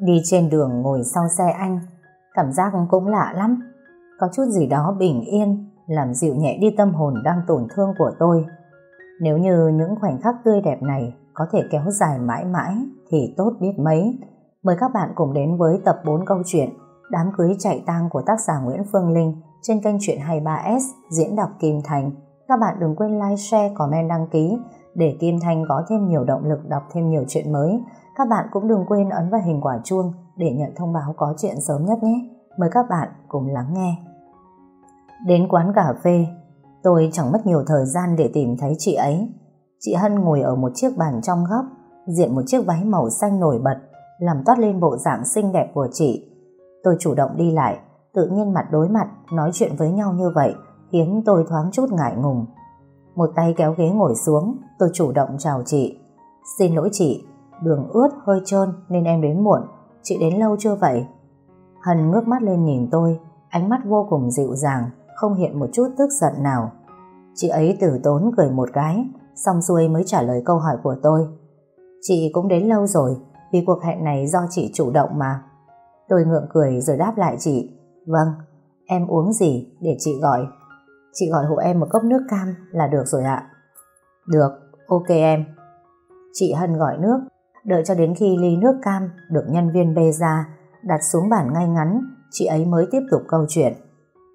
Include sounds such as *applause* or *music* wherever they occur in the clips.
Đi trên đường ngồi sau xe anh, cảm giác cũng lạ lắm. Có chút gì đó bình yên, làm dịu nhẹ đi tâm hồn đang tổn thương của tôi. Nếu như những khoảnh khắc tươi đẹp này có thể kéo dài mãi mãi thì tốt biết mấy. Mời các bạn cùng đến với tập 4 câu chuyện Đám cưới chạy tang của tác giả Nguyễn Phương Linh trên kênh Chuyện 23S diễn đọc Kim Thành. Các bạn đừng quên like, share, comment, đăng ký để Kim Thành có thêm nhiều động lực đọc thêm nhiều chuyện mới. Các bạn cũng đừng quên ấn vào hình quả chuông để nhận thông báo có chuyện sớm nhất nhé. Mời các bạn cùng lắng nghe. Đến quán cà phê, tôi chẳng mất nhiều thời gian để tìm thấy chị ấy. Chị Hân ngồi ở một chiếc bàn trong góc, diện một chiếc váy màu xanh nổi bật, làm toát lên bộ dạng xinh đẹp của chị. Tôi chủ động đi lại, tự nhiên mặt đối mặt, nói chuyện với nhau như vậy, khiến tôi thoáng chút ngại ngùng. Một tay kéo ghế ngồi xuống, tôi chủ động chào chị. Xin lỗi chị, đường ướt hơi trơn nên em đến muộn, chị đến lâu chưa vậy? Hân ngước mắt lên nhìn tôi, ánh mắt vô cùng dịu dàng, không hiện một chút tức giận nào. Chị ấy tử tốn cười một cái, xong xuôi mới trả lời câu hỏi của tôi. Chị cũng đến lâu rồi, vì cuộc hẹn này do chị chủ động mà. Tôi ngượng cười rồi đáp lại chị. Vâng, em uống gì để chị gọi? Chị gọi hộ em một cốc nước cam là được rồi ạ. Được, ok em. Chị Hân gọi nước, đợi cho đến khi ly nước cam được nhân viên bê ra, đặt xuống bàn ngay ngắn, chị ấy mới tiếp tục câu chuyện.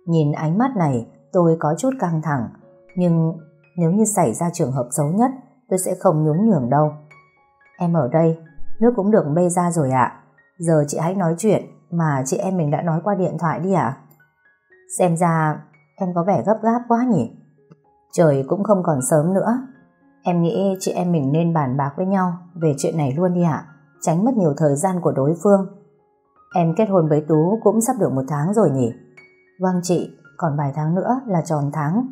Nhìn ánh mắt này, tôi có chút căng thẳng, nhưng nếu như xảy ra trường hợp xấu nhất, tôi sẽ không nhún nhường đâu. Em ở đây, nước cũng được bê ra rồi ạ. Giờ chị hãy nói chuyện mà chị em mình đã nói qua điện thoại đi ạ. Xem ra em có vẻ gấp gáp quá nhỉ? Trời cũng không còn sớm nữa. Em nghĩ chị em mình nên bàn bạc với nhau về chuyện này luôn đi ạ. Tránh mất nhiều thời gian của đối phương. Em kết hôn với Tú cũng sắp được một tháng rồi nhỉ? Vâng chị, còn vài tháng nữa là tròn tháng.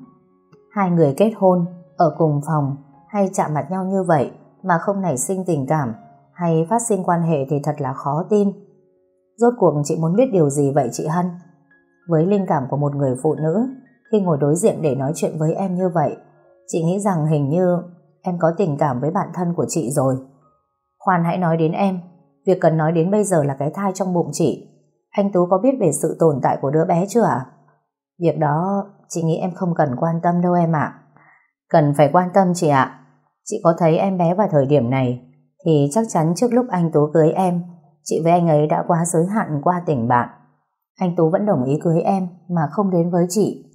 Hai người kết hôn, ở cùng phòng hay chạm mặt nhau như vậy mà không nảy sinh tình cảm hay phát sinh quan hệ thì thật là khó tin. Rốt cuộc chị muốn biết điều gì vậy chị Hân? Với linh cảm của một người phụ nữ, khi ngồi đối diện để nói chuyện với em như vậy, chị nghĩ rằng hình như em có tình cảm với bạn thân của chị rồi. Khoan hãy nói đến em, việc cần nói đến bây giờ là cái thai trong bụng chị. Anh Tú có biết về sự tồn tại của đứa bé chưa ạ? Việc đó chị nghĩ em không cần quan tâm đâu em ạ. Cần phải quan tâm chị ạ. Chị có thấy em bé vào thời điểm này thì chắc chắn trước lúc anh Tú cưới em chị với anh ấy đã quá giới hạn qua tình bạn. Anh Tú vẫn đồng ý cưới em mà không đến với chị.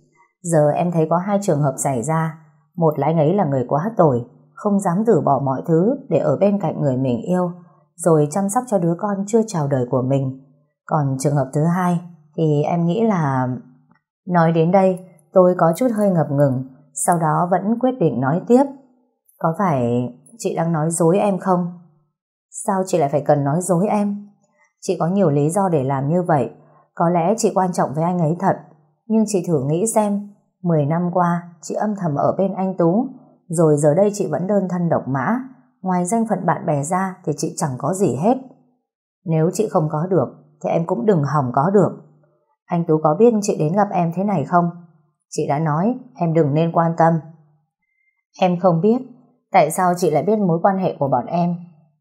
Giờ em thấy có hai trường hợp xảy ra. Một là anh ấy là người quá tồi, không dám từ bỏ mọi thứ để ở bên cạnh người mình yêu, rồi chăm sóc cho đứa con chưa chào đời của mình. Còn trường hợp thứ hai thì em nghĩ là... Nói đến đây, tôi có chút hơi ngập ngừng, sau đó vẫn quyết định nói tiếp. Có phải chị đang nói dối em không? Sao chị lại phải cần nói dối em? Chị có nhiều lý do để làm như vậy. Có lẽ chị quan trọng với anh ấy thật. Nhưng chị thử nghĩ xem, 10 năm qua chị âm thầm ở bên anh Tú, rồi giờ đây chị vẫn đơn thân độc mã. Ngoài danh phận bạn bè ra thì chị chẳng có gì hết. Nếu chị không có được, thì em cũng đừng hỏng có được. Anh Tú có biết chị đến gặp em thế này không? Chị đã nói em đừng nên quan tâm. Em không biết tại sao chị lại biết mối quan hệ của bọn em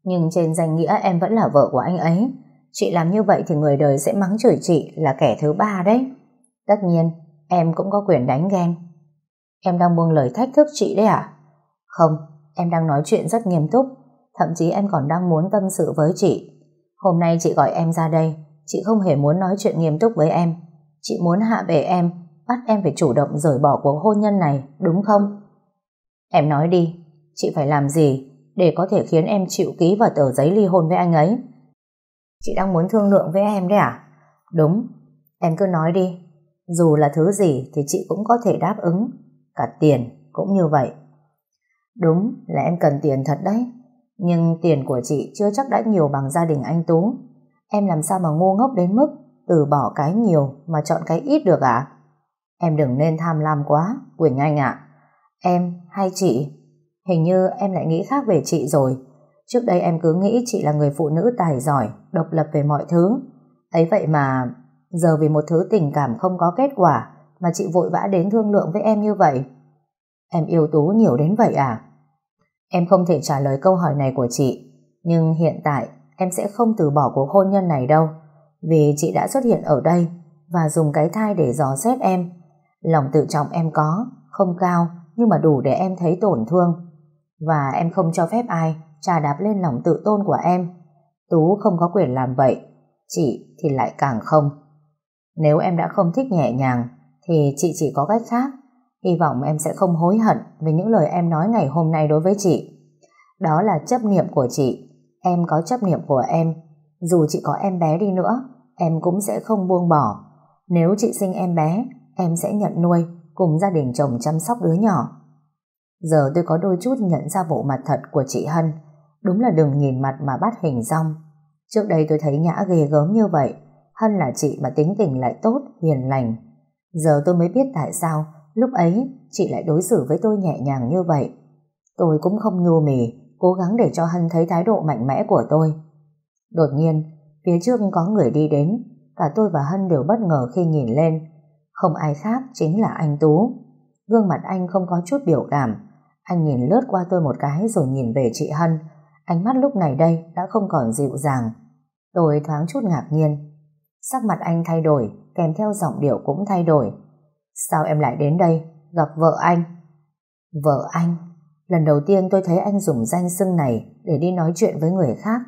nhưng trên danh nghĩa em vẫn là vợ của anh ấy. Chị làm như vậy thì người đời sẽ mắng chửi chị là kẻ thứ ba đấy. Tất nhiên, em cũng có quyền đánh ghen. Em đang buông lời thách thức chị đấy à? Không, em đang nói chuyện rất nghiêm túc. Thậm chí em còn đang muốn tâm sự với chị. Hôm nay chị gọi em ra đây, chị không hề muốn nói chuyện nghiêm túc với em. Chị muốn hạ bệ em, bắt em phải chủ động rời bỏ cuộc hôn nhân này, đúng không? Em nói đi, chị phải làm gì để có thể khiến em chịu ký vào tờ giấy ly hôn với anh ấy. Chị đang muốn thương lượng với em đấy à? Đúng, em cứ nói đi. Dù là thứ gì thì chị cũng có thể đáp ứng. Cả tiền cũng như vậy. Đúng là em cần tiền thật đấy. Nhưng tiền của chị chưa chắc đã nhiều bằng gia đình anh Tú. Em làm sao mà ngu ngốc đến mức từ bỏ cái nhiều mà chọn cái ít được ạ? À? Em đừng nên tham lam quá, Quỳnh Anh ạ. Em hay chị Hình như em lại nghĩ khác về chị rồi. Trước đây em cứ nghĩ chị là người phụ nữ tài giỏi, độc lập về mọi thứ. Ấy vậy mà, giờ vì một thứ tình cảm không có kết quả mà chị vội vã đến thương lượng với em như vậy. Em yêu Tú nhiều đến vậy à? Em không thể trả lời câu hỏi này của chị, nhưng hiện tại em sẽ không từ bỏ cuộc hôn nhân này đâu. Vì chị đã xuất hiện ở đây và dùng cái thai để dò xét em. Lòng tự trọng em có, không cao, nhưng mà đủ để em thấy tổn thương. Và em không cho phép ai trà đạp lên lòng tự tôn của em. Tú không có quyền làm vậy, chị thì lại càng không. Nếu em đã không thích nhẹ nhàng, thì chị chỉ có cách khác. Hy vọng em sẽ không hối hận về những lời em nói ngày hôm nay đối với chị. Đó là chấp niệm của chị. Em có chấp niệm của em. Dù chị có em bé đi nữa, em cũng sẽ không buông bỏ. Nếu chị sinh em bé, em sẽ nhận nuôi cùng gia đình chồng chăm sóc đứa nhỏ. Giờ tôi có đôi chút nhận ra bộ mặt thật của chị Hân. Đúng là đừng nhìn mặt mà bắt hình rong. Trước đây tôi thấy Nhã ghê gớm như vậy. Hân là chị mà tính tình lại tốt, hiền lành. Giờ tôi mới biết tại sao lúc ấy chị lại đối xử với tôi nhẹ nhàng như vậy. Tôi cũng không nhu mì, cố gắng để cho Hân thấy thái độ mạnh mẽ của tôi. Đột nhiên, phía trước có người đi đến, cả tôi và Hân đều bất ngờ khi nhìn lên. Không ai khác chính là anh Tú. Gương mặt anh không có chút biểu cảm. Anh nhìn lướt qua tôi một cái rồi nhìn về chị Hân. Ánh mắt lúc này đây đã không còn dịu dàng. Tôi thoáng chút ngạc nhiên. Sắc mặt anh thay đổi, kèm theo giọng điệu cũng thay đổi. Sao em lại đến đây, gặp vợ anh? Vợ anh? Lần đầu tiên tôi thấy anh dùng danh xưng này để đi nói chuyện với người khác.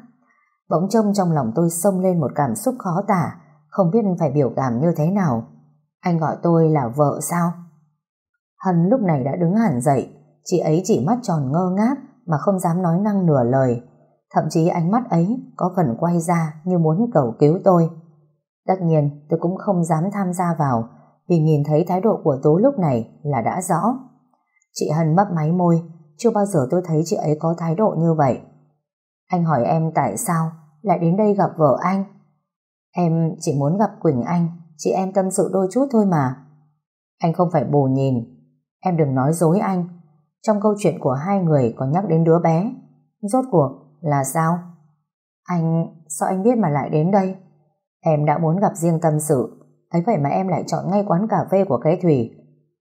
Bỗng trông trong lòng tôi xông lên một cảm xúc khó tả, không biết phải biểu cảm như thế nào. Anh gọi tôi là vợ sao? Hân lúc này đã đứng hẳn dậy, chị ấy chỉ mắt tròn ngơ ngác mà không dám nói năng nửa lời. Thậm chí ánh mắt ấy có phần quay ra như muốn cầu cứu tôi. Tất nhiên tôi cũng không dám tham gia vào vì nhìn thấy thái độ của tú lúc này là đã rõ. Chị Hân mấp máy môi, chưa bao giờ tôi thấy chị ấy có thái độ như vậy. Anh hỏi em tại sao lại đến đây gặp vợ anh? Em chỉ muốn gặp Quỳnh Anh, chị em tâm sự đôi chút thôi mà. Anh không phải bù nhìn, em đừng nói dối anh. Trong câu chuyện của hai người có nhắc đến đứa bé. Rốt cuộc là sao? Anh, sao anh biết mà lại đến đây? Em đã muốn gặp riêng tâm sự, ấy vậy mà em lại chọn ngay quán cà phê của cái Thủy.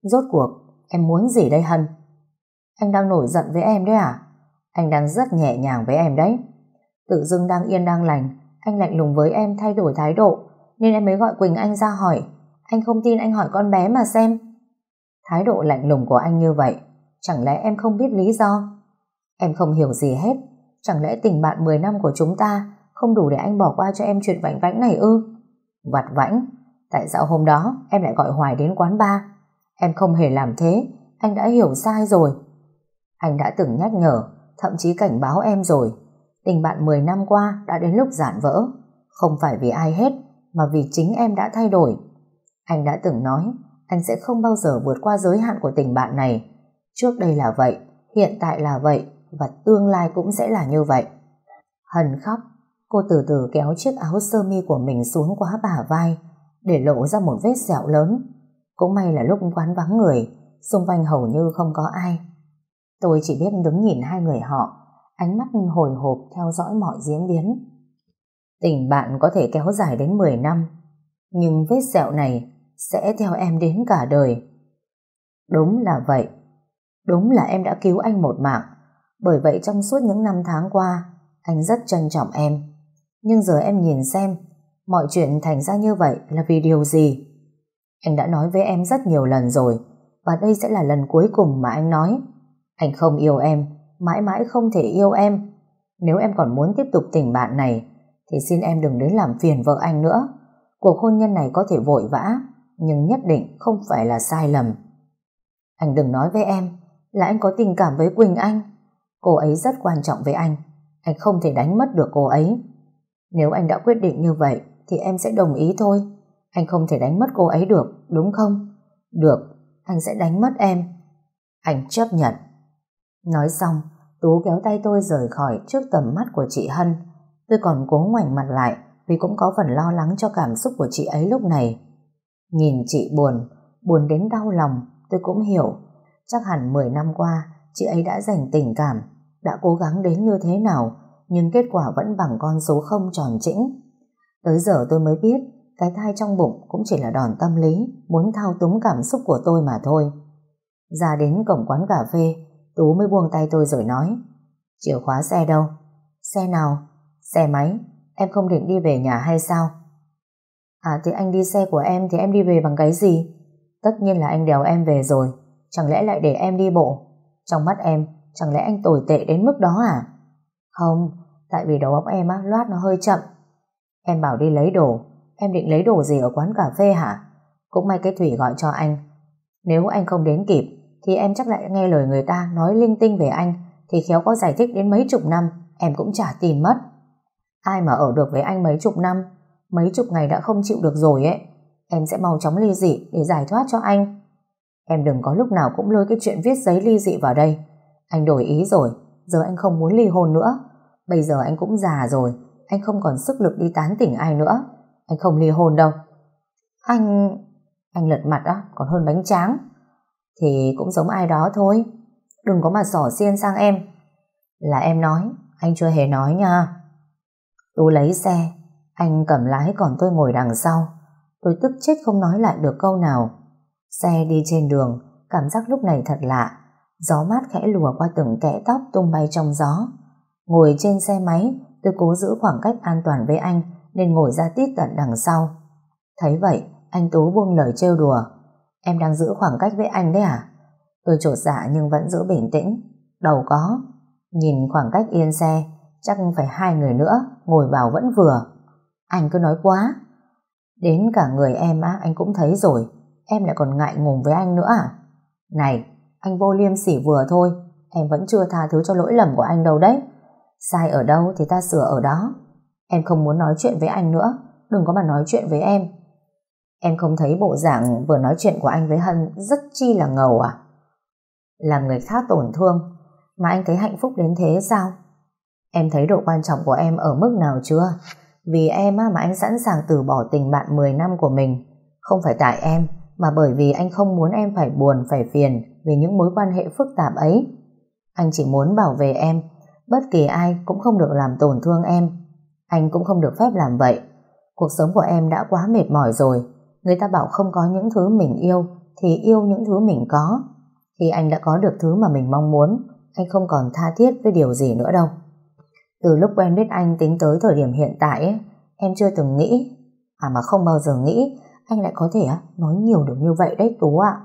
Rốt cuộc, em muốn gì đây Hân? Anh đang nổi giận với em đấy à? Anh đang rất nhẹ nhàng với em đấy. Tự dưng đang yên đang lành, anh lạnh lùng với em thay đổi thái độ, nên em mới gọi Quỳnh Anh ra hỏi. Anh không tin anh hỏi con bé mà xem. Thái độ lạnh lùng của anh như vậy, chẳng lẽ em không biết lý do? Em không hiểu gì hết, chẳng lẽ tình bạn 10 năm của chúng ta không đủ để anh bỏ qua cho em chuyện vảnh vãnh này ư? Vặt vãnh? Tại sao hôm đó em lại gọi Hoài đến quán bar? Em không hề làm thế, anh đã hiểu sai rồi. Anh đã từng nhắc nhở, thậm chí cảnh báo em rồi. Tình bạn 10 năm qua đã đến lúc giản vỡ. Không phải vì ai hết, mà vì chính em đã thay đổi. Anh đã từng nói, anh sẽ không bao giờ vượt qua giới hạn của tình bạn này. Trước đây là vậy, hiện tại là vậy, và tương lai cũng sẽ là như vậy. Hân khóc, cô từ từ kéo chiếc áo sơ mi của mình xuống quá bả vai, để lộ ra một vết sẹo lớn. Cũng may là lúc quán vắng người, xung quanh hầu như không có ai. Tôi chỉ biết đứng nhìn hai người họ, ánh mắt hồi hộp theo dõi mọi diễn biến. Tình bạn có thể kéo dài đến 10 năm, nhưng vết sẹo này sẽ theo em đến cả đời. Đúng là vậy. Đúng là em đã cứu anh một mạng. Bởi vậy trong suốt những năm tháng qua, anh rất trân trọng em. Nhưng giờ em nhìn xem, mọi chuyện thành ra như vậy là vì điều gì? Anh đã nói với em rất nhiều lần rồi, và đây sẽ là lần cuối cùng mà anh nói. Anh không yêu em, mãi mãi không thể yêu em. Nếu em còn muốn tiếp tục tình bạn này, thì xin em đừng đến làm phiền vợ anh nữa. Cuộc hôn nhân này có thể vội vã, nhưng nhất định không phải là sai lầm. Anh đừng nói với em là anh có tình cảm với Quỳnh Anh. Cô ấy rất quan trọng với anh. Anh không thể đánh mất được cô ấy. Nếu anh đã quyết định như vậy, thì em sẽ đồng ý thôi. Anh không thể đánh mất cô ấy được, đúng không? Được, anh sẽ đánh mất em. Anh chấp nhận. Nói xong, Tú kéo tay tôi rời khỏi trước tầm mắt của chị Hân. Tôi còn cố ngoảnh mặt lại vì cũng có phần lo lắng cho cảm xúc của chị ấy lúc này. Nhìn chị buồn, buồn đến đau lòng, tôi cũng hiểu. Chắc hẳn 10 năm qua, chị ấy đã dành tình cảm, đã cố gắng đến như thế nào, nhưng kết quả vẫn bằng con số không tròn chỉnh. Tới giờ tôi mới biết, cái thai trong bụng cũng chỉ là đòn tâm lý, muốn thao túng cảm xúc của tôi mà thôi. Ra đến cổng quán cà phê, Tú mới buông tay tôi rồi nói, chìa khóa xe đâu? Xe nào? Xe máy, em không định đi về nhà hay sao? À thì anh đi xe của em thì em đi về bằng cái gì? Tất nhiên là anh đèo em về rồi, chẳng lẽ lại để em đi bộ? Trong mắt em, chẳng lẽ anh tồi tệ đến mức đó à? Không, tại vì đầu óc em á, loát nó hơi chậm. Em bảo đi lấy đồ, em định lấy đồ gì ở quán cà phê hả? Cũng may cái Thủy gọi cho anh. Nếu anh không đến kịp, thì em chắc lại nghe lời người ta nói linh tinh về anh, thì khéo có giải thích đến mấy chục năm, em cũng chả tìm mất. Ai mà ở được với anh mấy chục năm, mấy chục ngày đã không chịu được rồi ấy, em sẽ mau chóng ly dị để giải thoát cho anh. Em đừng có lúc nào cũng lôi cái chuyện viết giấy ly dị vào đây. Anh đổi ý rồi, giờ anh không muốn ly hôn nữa. Bây giờ anh cũng già rồi, anh không còn sức lực đi tán tỉnh ai nữa. Anh không ly hôn đâu. Anh... Anh lật mặt á, còn hơn bánh tráng. Thì cũng giống ai đó thôi. Đừng có mà sỏ xiên sang em. Là em nói, anh chưa hề nói nha. Tú lấy xe, anh cầm lái còn tôi ngồi đằng sau. Tôi tức chết không nói lại được câu nào. Xe đi trên đường, cảm giác lúc này thật lạ. Gió mát khẽ lùa qua từng kẽ tóc tung bay trong gió. Ngồi trên xe máy, tôi cố giữ khoảng cách an toàn với anh nên ngồi ra tít tận đằng sau. Thấy vậy, anh Tú buông lời trêu đùa. Em đang giữ khoảng cách với anh đấy à? Tôi trột dạ nhưng vẫn giữ bình tĩnh. Đầu có. Nhìn khoảng cách yên xe, chắc phải hai người nữa, ngồi vào vẫn vừa. Anh cứ nói quá. Đến cả người em á, anh cũng thấy rồi. Em lại còn ngại ngùng với anh nữa à? Này, anh vô liêm sỉ vừa thôi. Em vẫn chưa tha thứ cho lỗi lầm của anh đâu đấy. Sai ở đâu thì ta sửa ở đó. Em không muốn nói chuyện với anh nữa. Đừng có mà nói chuyện với em. Em không thấy bộ dạng vừa nói chuyện của anh với Hân rất chi là ngầu à? Làm người khác tổn thương mà anh thấy hạnh phúc đến thế sao? Em thấy độ quan trọng của em ở mức nào chưa? Vì em mà anh sẵn sàng từ bỏ tình bạn 10 năm của mình. Không phải tại em, mà bởi vì anh không muốn em phải buồn, phải phiền vì những mối quan hệ phức tạp ấy. Anh chỉ muốn bảo vệ em, bất kỳ ai cũng không được làm tổn thương em. Anh cũng không được phép làm vậy. Cuộc sống của em đã quá mệt mỏi rồi. Người ta bảo không có những thứ mình yêu, thì yêu những thứ mình có. Khi anh đã có được thứ mà mình mong muốn, anh không còn tha thiết với điều gì nữa đâu. Từ lúc quen biết anh tính tới thời điểm hiện tại ấy, em chưa từng nghĩ, à mà không bao giờ nghĩ anh lại có thể nói nhiều được như vậy đấy Tú ạ.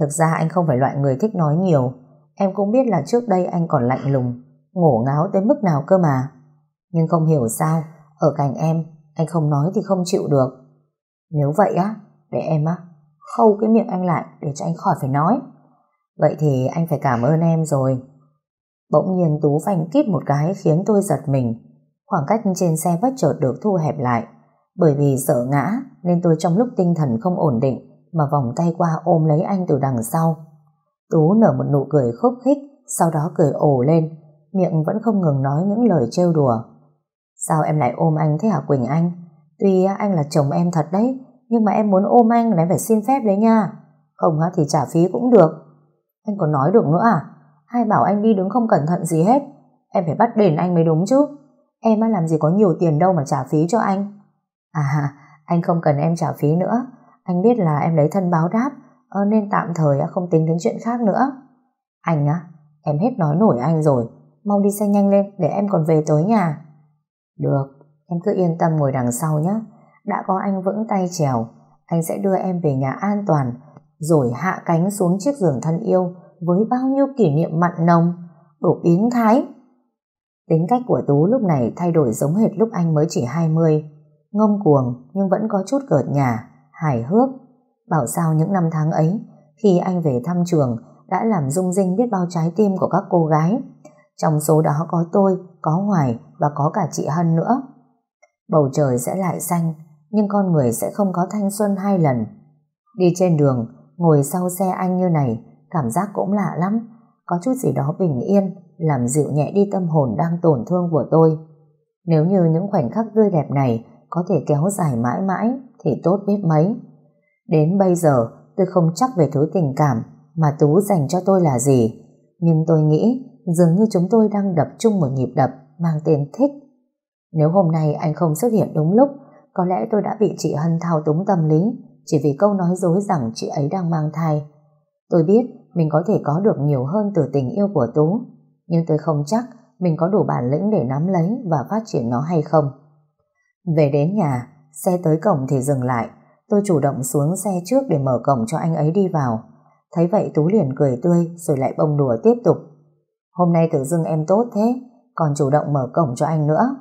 Thực ra anh không phải loại người thích nói nhiều, em cũng biết là trước đây anh còn lạnh lùng, ngổ ngáo tới mức nào cơ mà. Nhưng không hiểu sao, ở cạnh em, anh không nói thì không chịu được. Nếu vậy á, để em á, khâu cái miệng anh lại để cho anh khỏi phải nói. Vậy thì anh phải cảm ơn em rồi. Bỗng nhiên Tú phanh kít một cái khiến tôi giật mình. Khoảng cách trên xe bất chợt được thu hẹp lại. Bởi vì sợ ngã nên tôi trong lúc tinh thần không ổn định mà vòng tay qua ôm lấy anh từ đằng sau. Tú nở một nụ cười khúc khích sau đó cười ồ lên miệng vẫn không ngừng nói những lời trêu đùa. Sao em lại ôm anh thế hả Quỳnh Anh? Tuy anh là chồng em thật đấy, nhưng mà em muốn ôm anh là em phải xin phép đấy nha. Không thì trả phí cũng được. Anh còn nói được nữa à? Ai bảo anh đi đứng không cẩn thận gì hết Em phải bắt đền anh mới đúng chứ Em làm gì có nhiều tiền đâu mà trả phí cho anh À anh không cần em trả phí nữa Anh biết là em lấy thân báo đáp ờ, Nên tạm thời không tính đến chuyện khác nữa Anh á, Em hết nói nổi anh rồi Mau đi xe nhanh lên để em còn về tới nhà Được Em cứ yên tâm ngồi đằng sau nhé Đã có anh vững tay trèo Anh sẽ đưa em về nhà an toàn Rồi hạ cánh xuống chiếc giường thân yêu với bao nhiêu kỷ niệm mặn nồng, đổ biến thái. Tính cách của Tú lúc này thay đổi giống hệt lúc anh mới chỉ 20, ngông cuồng nhưng vẫn có chút cợt nhà, hài hước. Bảo sao những năm tháng ấy, khi anh về thăm trường, đã làm rung rinh biết bao trái tim của các cô gái. Trong số đó có tôi, có Hoài và có cả chị Hân nữa. Bầu trời sẽ lại xanh, nhưng con người sẽ không có thanh xuân hai lần. Đi trên đường, ngồi sau xe anh như này, Cảm giác cũng lạ lắm, có chút gì đó bình yên, làm dịu nhẹ đi tâm hồn đang tổn thương của tôi. Nếu như những khoảnh khắc tươi đẹp này có thể kéo dài mãi mãi thì tốt biết mấy. Đến bây giờ tôi không chắc về thứ tình cảm mà Tú dành cho tôi là gì, nhưng tôi nghĩ dường như chúng tôi đang đập chung một nhịp đập mang tên thích. Nếu hôm nay anh không xuất hiện đúng lúc, có lẽ tôi đã bị chị Hân thao túng tâm lý chỉ vì câu nói dối rằng chị ấy đang mang thai. Tôi biết mình có thể có được nhiều hơn từ tình yêu của Tú, nhưng tôi không chắc mình có đủ bản lĩnh để nắm lấy và phát triển nó hay không. Về đến nhà, xe tới cổng thì dừng lại. Tôi chủ động xuống xe trước để mở cổng cho anh ấy đi vào. Thấy vậy Tú liền cười tươi rồi lại bông đùa tiếp tục. Hôm nay tự dưng em tốt thế, còn chủ động mở cổng cho anh nữa.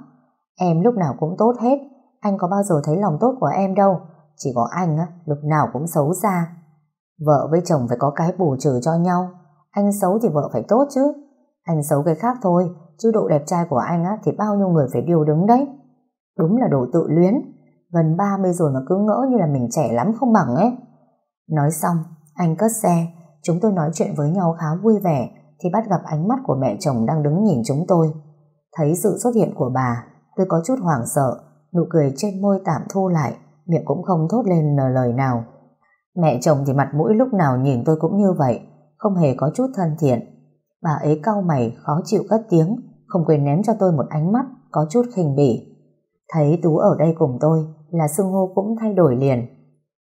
Em lúc nào cũng tốt hết, anh có bao giờ thấy lòng tốt của em đâu. Chỉ có anh á, lúc nào cũng xấu xa. Vợ với chồng phải có cái bù trừ cho nhau. Anh xấu thì vợ phải tốt chứ. Anh xấu cái khác thôi, chứ độ đẹp trai của anh á thì bao nhiêu người phải điều đứng đấy. Đúng là đồ tự luyến, gần 30 rồi mà cứ ngỡ như là mình trẻ lắm không bằng ấy. Nói xong, anh cất xe, chúng tôi nói chuyện với nhau khá vui vẻ thì bắt gặp ánh mắt của mẹ chồng đang đứng nhìn chúng tôi. Thấy sự xuất hiện của bà, tôi có chút hoảng sợ, nụ cười trên môi tạm thu lại, miệng cũng không thốt lên nở lời nào. Mẹ chồng thì mặt mũi lúc nào nhìn tôi cũng như vậy, không hề có chút thân thiện. Bà ấy cau mày, khó chịu cất tiếng, không quên ném cho tôi một ánh mắt, có chút khinh bỉ. Thấy Tú ở đây cùng tôi, là xưng hô cũng thay đổi liền.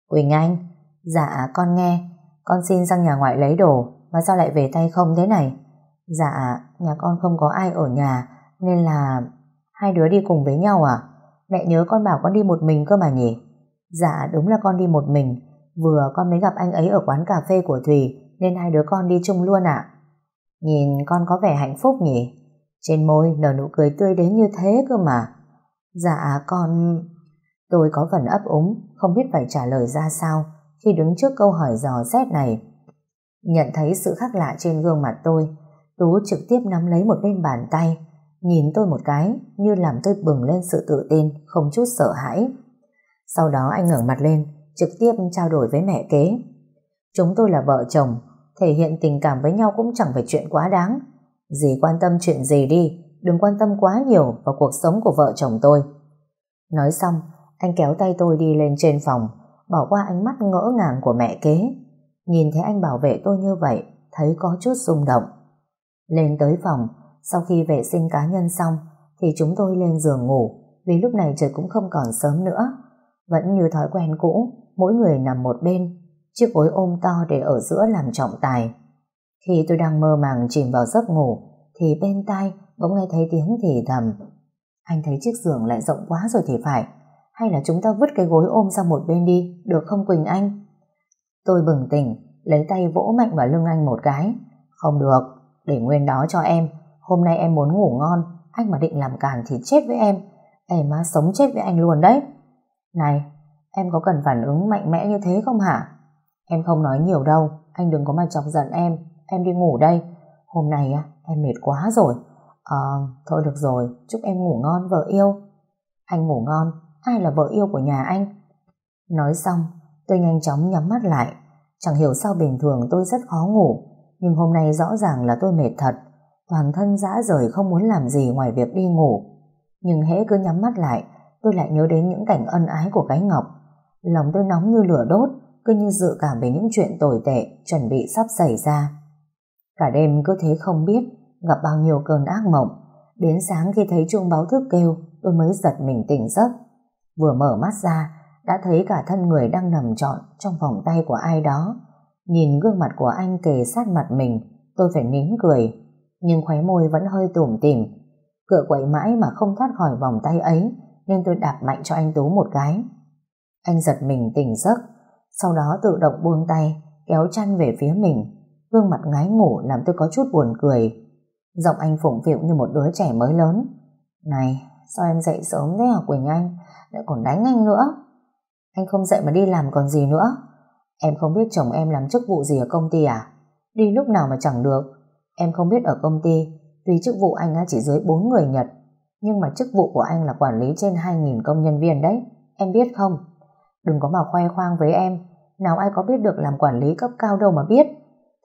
Quỳnh Anh, dạ con nghe, con xin sang nhà ngoại lấy đồ, mà sao lại về tay không thế này? Dạ, nhà con không có ai ở nhà, nên là hai đứa đi cùng với nhau à? Mẹ nhớ con bảo con đi một mình cơ mà nhỉ? Dạ, đúng là con đi một mình, vừa con mới gặp anh ấy ở quán cà phê của Thùy, nên hai đứa con đi chung luôn ạ. Nhìn con có vẻ hạnh phúc nhỉ? Trên môi nở nụ cười tươi đến như thế cơ mà. Dạ con... Tôi có phần ấp úng, không biết phải trả lời ra sao khi đứng trước câu hỏi dò xét này. Nhận thấy sự khác lạ trên gương mặt tôi, Tú trực tiếp nắm lấy một bên bàn tay, nhìn tôi một cái như làm tôi bừng lên sự tự tin, không chút sợ hãi. Sau đó anh ngẩng mặt lên, trực tiếp trao đổi với mẹ kế. Chúng tôi là vợ chồng, thể hiện tình cảm với nhau cũng chẳng phải chuyện quá đáng. Dì quan tâm chuyện gì đi, đừng quan tâm quá nhiều vào cuộc sống của vợ chồng tôi. Nói xong, anh kéo tay tôi đi lên trên phòng, bỏ qua ánh mắt ngỡ ngàng của mẹ kế. Nhìn thấy anh bảo vệ tôi như vậy, thấy có chút rung động. Lên tới phòng, sau khi vệ sinh cá nhân xong, thì chúng tôi lên giường ngủ, vì lúc này trời cũng không còn sớm nữa. Vẫn như thói quen cũ, mỗi người nằm một bên, chiếc gối ôm to để ở giữa làm trọng tài. Khi tôi đang mơ màng chìm vào giấc ngủ, thì bên tai bỗng nghe thấy tiếng thì thầm. Anh thấy chiếc giường lại rộng quá rồi thì phải, hay là chúng ta vứt cái gối ôm sang một bên đi, được không Quỳnh Anh? Tôi bừng tỉnh, lấy tay vỗ mạnh vào lưng anh một cái. Không được, để nguyên đó cho em. Hôm nay em muốn ngủ ngon, anh mà định làm càn thì chết với em. Em má sống chết với anh luôn đấy. Này, em có cần phản ứng mạnh mẽ như thế không hả? Em không nói nhiều đâu, anh đừng có mà chọc giận em, em đi ngủ đây. Hôm nay á, em mệt quá rồi. Ờ, thôi được rồi, chúc em ngủ ngon vợ yêu. Anh ngủ ngon, ai là vợ yêu của nhà anh? Nói xong, tôi nhanh chóng nhắm mắt lại. Chẳng hiểu sao bình thường tôi rất khó ngủ, nhưng hôm nay rõ ràng là tôi mệt thật. Toàn thân dã rời không muốn làm gì ngoài việc đi ngủ. Nhưng hễ cứ nhắm mắt lại, tôi lại nhớ đến những cảnh ân ái của cái Ngọc. Lòng tôi nóng như lửa đốt, cứ như dự cảm về những chuyện tồi tệ chuẩn bị sắp xảy ra. Cả đêm cứ thế không biết, gặp bao nhiêu cơn ác mộng. Đến sáng khi thấy chuông báo thức kêu, tôi mới giật mình tỉnh giấc. Vừa mở mắt ra, đã thấy cả thân người đang nằm trọn trong vòng tay của ai đó. Nhìn gương mặt của anh kề sát mặt mình, tôi phải nín cười, nhưng khóe môi vẫn hơi tủm tỉm. Cựa quậy mãi mà không thoát khỏi vòng tay ấy, nên tôi đạp mạnh cho anh Tú một cái. Anh giật mình tỉnh giấc, sau đó tự động buông tay, kéo chăn về phía mình. Gương mặt ngái ngủ làm tôi có chút buồn cười. Giọng anh phụng phịu như một đứa trẻ mới lớn. Này, sao em dậy sớm thế hả Quỳnh Anh? Lại còn đánh anh nữa. Anh không dậy mà đi làm còn gì nữa. Em không biết chồng em làm chức vụ gì ở công ty à? Đi lúc nào mà chẳng được. Em không biết ở công ty, tuy chức vụ anh chỉ dưới 4 người Nhật, nhưng mà chức vụ của anh là quản lý trên 2.000 công nhân viên đấy. Em biết không? Đừng có mà khoe khoang với em. Nào ai có biết được làm quản lý cấp cao đâu mà biết.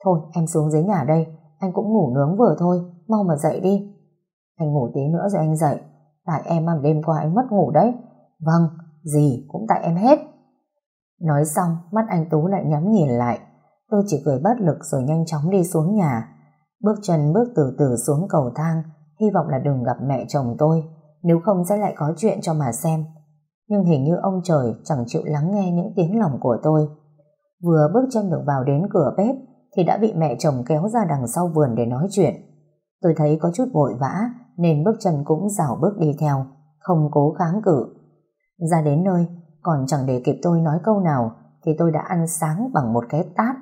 Thôi em xuống dưới nhà đây, anh cũng ngủ nướng vừa thôi, mau mà dậy đi. Anh ngủ tí nữa rồi anh dậy. Tại em mà đêm qua anh mất ngủ đấy. Vâng, gì cũng tại em hết. Nói xong, mắt anh Tú lại nhắm nhìn lại. Tôi chỉ cười bất lực rồi nhanh chóng đi xuống nhà. Bước chân bước từ từ xuống cầu thang, hy vọng là đừng gặp mẹ chồng tôi, nếu không sẽ lại có chuyện cho mà xem. Nhưng hình như ông trời chẳng chịu lắng nghe những tiếng lòng của tôi. Vừa bước chân được vào đến cửa bếp, thì đã bị mẹ chồng kéo ra đằng sau vườn để nói chuyện. Tôi thấy có chút vội vã, nên bước chân cũng rảo bước đi theo, không cố kháng cự. Ra đến nơi, còn chẳng để kịp tôi nói câu nào thì tôi đã ăn sáng bằng một cái tát.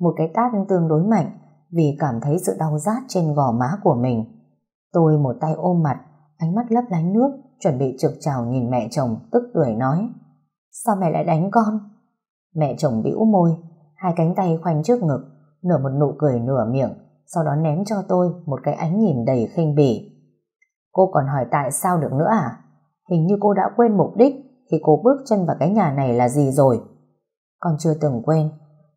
Một cái tát tương đối mạnh vì cảm thấy sự đau rát trên gò má của mình. Tôi một tay ôm mặt, ánh mắt lấp lánh nước, chuẩn bị trực trào nhìn mẹ chồng, tức tuổi nói. Sao mẹ lại đánh con? Mẹ chồng bĩu môi, hai cánh tay khoanh trước ngực, nở một nụ cười nửa miệng, sau đó ném cho tôi một cái ánh nhìn đầy khinh bỉ. Cô còn hỏi tại sao được nữa à? Hình như cô đã quên mục đích khi cô bước chân vào cái nhà này là gì rồi. Con chưa từng quên,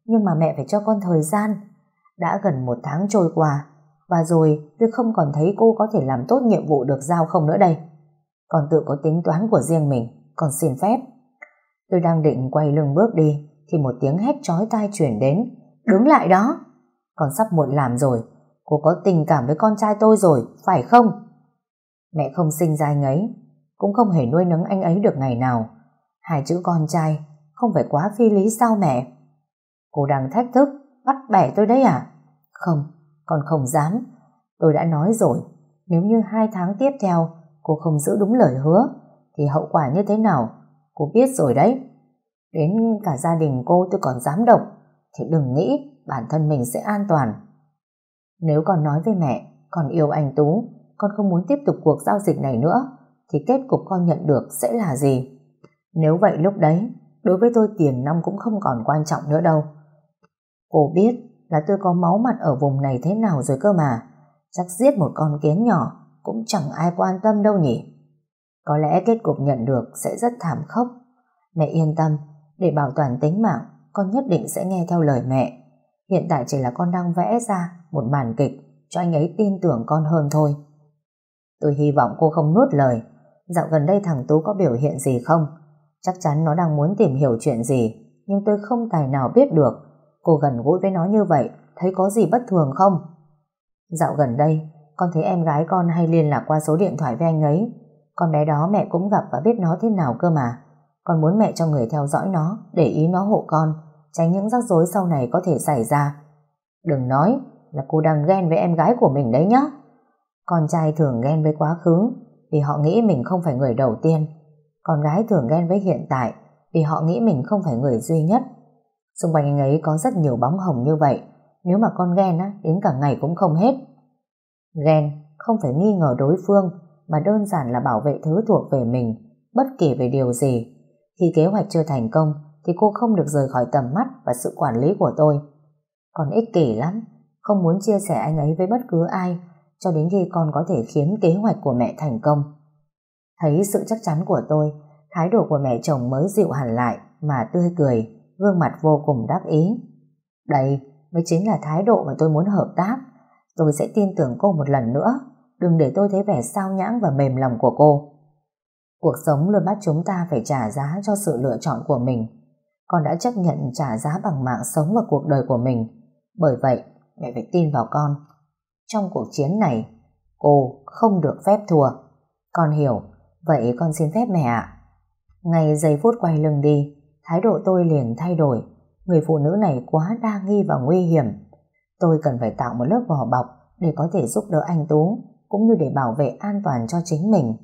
nhưng mà mẹ phải cho con thời gian. Đã gần một tháng trôi qua, và rồi tôi không còn thấy cô có thể làm tốt nhiệm vụ được giao không nữa đây. Con tự có tính toán của riêng mình, con xin phép. Tôi đang định quay lưng bước đi, thì một tiếng hét chói tai chuyển đến. Đứng lại đó! Con sắp muộn làm rồi, cô có tình cảm với con trai tôi rồi, phải không? Mẹ không sinh ra anh ấy, cũng không hề nuôi nấng anh ấy được ngày nào. Hai chữ con trai không phải quá phi lý sao mẹ? Cô đang thách thức, bắt bẻ tôi đấy à? Không, con không dám. Tôi đã nói rồi, nếu như hai tháng tiếp theo cô không giữ đúng lời hứa, thì hậu quả như thế nào? Cô biết rồi đấy. Đến cả gia đình cô tôi còn dám động, thì đừng nghĩ bản thân mình sẽ an toàn. Nếu con nói với mẹ, con yêu anh Tú, con không muốn tiếp tục cuộc giao dịch này nữa, thì kết cục con nhận được sẽ là gì? Nếu vậy lúc đấy, đối với tôi tiền năm cũng không còn quan trọng nữa đâu. Cô biết là tôi có máu mặt ở vùng này thế nào rồi cơ mà. Chắc giết một con kiến nhỏ cũng chẳng ai quan tâm đâu nhỉ. Có lẽ kết cục nhận được sẽ rất thảm khốc. Mẹ yên tâm, để bảo toàn tính mạng, con nhất định sẽ nghe theo lời mẹ. Hiện tại chỉ là con đang vẽ ra một màn kịch cho anh ấy tin tưởng con hơn thôi. Tôi hy vọng cô không nuốt lời. Dạo gần đây thằng Tú có biểu hiện gì không? Chắc chắn nó đang muốn tìm hiểu chuyện gì, nhưng tôi không tài nào biết được. Cô gần gũi với nó như vậy, thấy có gì bất thường không? Dạo gần đây, con thấy em gái con hay liên lạc qua số điện thoại với anh ấy. Con bé đó mẹ cũng gặp và biết nó thế nào cơ mà. Con muốn mẹ cho người theo dõi nó, để ý nó hộ con, tránh những rắc rối sau này có thể xảy ra. Đừng nói là cô đang ghen với em gái của mình đấy nhá. Con trai thường ghen với quá khứ vì họ nghĩ mình không phải người đầu tiên. Con gái thường ghen với hiện tại vì họ nghĩ mình không phải người duy nhất. Xung quanh anh ấy có rất nhiều bóng hồng như vậy. Nếu mà con ghen á, đến cả ngày cũng không hết. Ghen không phải nghi ngờ đối phương mà đơn giản là bảo vệ thứ thuộc về mình bất kể về điều gì. Khi kế hoạch chưa thành công thì cô không được rời khỏi tầm mắt và sự quản lý của tôi. Còn ích kỷ lắm, không muốn chia sẻ anh ấy với bất cứ ai cho đến khi con có thể khiến kế hoạch của mẹ thành công. Thấy sự chắc chắn của tôi, thái độ của mẹ chồng mới dịu hẳn lại mà tươi cười, gương mặt vô cùng đắc ý. Đây mới chính là thái độ mà tôi muốn hợp tác. Tôi sẽ tin tưởng cô một lần nữa, đừng để tôi thấy vẻ sao nhãng và mềm lòng của cô. Cuộc sống luôn bắt chúng ta phải trả giá cho sự lựa chọn của mình. Con đã chấp nhận trả giá bằng mạng sống và cuộc đời của mình. Bởi vậy, mẹ phải tin vào con. Trong cuộc chiến này, cô không được phép thua. Con hiểu, vậy con xin phép mẹ ạ. Ngay giây phút quay lưng đi, thái độ tôi liền thay đổi. Người phụ nữ này quá đa nghi và nguy hiểm. Tôi cần phải tạo một lớp vỏ bọc để có thể giúp đỡ anh Tú, cũng như để bảo vệ an toàn cho chính mình.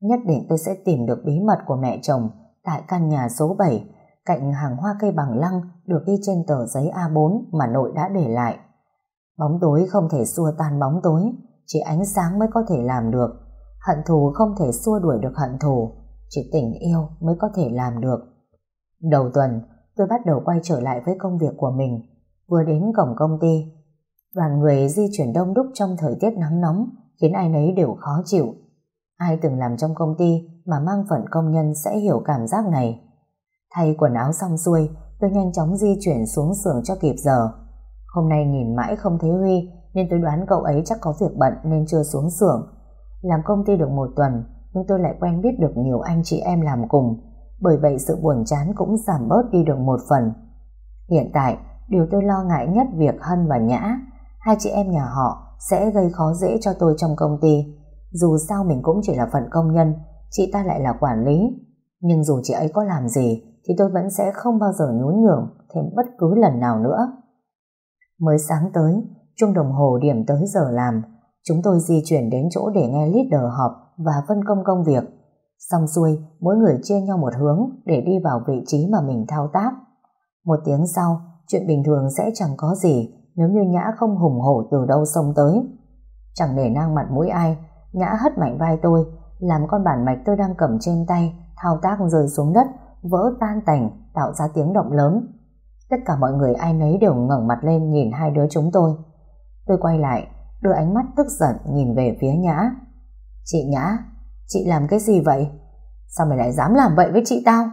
Nhất định tôi sẽ tìm được bí mật của mẹ chồng tại căn nhà số 7, cạnh hàng hoa cây bằng lăng được ghi trên tờ giấy A4 mà nội đã để lại. Bóng tối không thể xua tan bóng tối, chỉ ánh sáng mới có thể làm được. Hận thù không thể xua đuổi được hận thù, chỉ tình yêu mới có thể làm được. Đầu tuần, tôi bắt đầu quay trở lại với công việc của mình. Vừa đến cổng công ty, đoàn người di chuyển đông đúc trong thời tiết nắng nóng, khiến ai nấy đều khó chịu. Ai từng làm trong công ty mà mang phận công nhân sẽ hiểu cảm giác này. Thay quần áo xong xuôi, tôi nhanh chóng di chuyển xuống xưởng cho kịp giờ. Hôm nay nhìn mãi không thấy Huy nên tôi đoán cậu ấy chắc có việc bận nên chưa xuống xưởng. Làm công ty được một tuần nhưng tôi lại quen biết được nhiều anh chị em làm cùng bởi vậy sự buồn chán cũng giảm bớt đi được một phần. Hiện tại, điều tôi lo ngại nhất việc Hân và Nhã, hai chị em nhà họ sẽ gây khó dễ cho tôi trong công ty. Dù sao mình cũng chỉ là phận công nhân, chị ta lại là quản lý. Nhưng dù chị ấy có làm gì thì tôi vẫn sẽ không bao giờ nhún nhường thêm bất cứ lần nào nữa. Mới sáng tới, chung đồng hồ điểm tới giờ làm, chúng tôi di chuyển đến chỗ để nghe leader họp và phân công công việc. Xong xuôi, mỗi người chia nhau một hướng để đi vào vị trí mà mình thao tác. Một tiếng sau, chuyện bình thường sẽ chẳng có gì nếu như Nhã không hùng hổ từ đâu xông tới. Chẳng để nang mặt mũi ai, Nhã hất mạnh vai tôi, làm con bản mạch tôi đang cầm trên tay, thao tác rơi xuống đất, vỡ tan tành, tạo ra tiếng động lớn. Tất cả mọi người ai nấy đều ngẩng mặt lên nhìn hai đứa chúng tôi. Tôi quay lại, đưa ánh mắt tức giận nhìn về phía Nhã. Chị Nhã, chị làm cái gì vậy? Sao mày lại dám làm vậy với chị tao?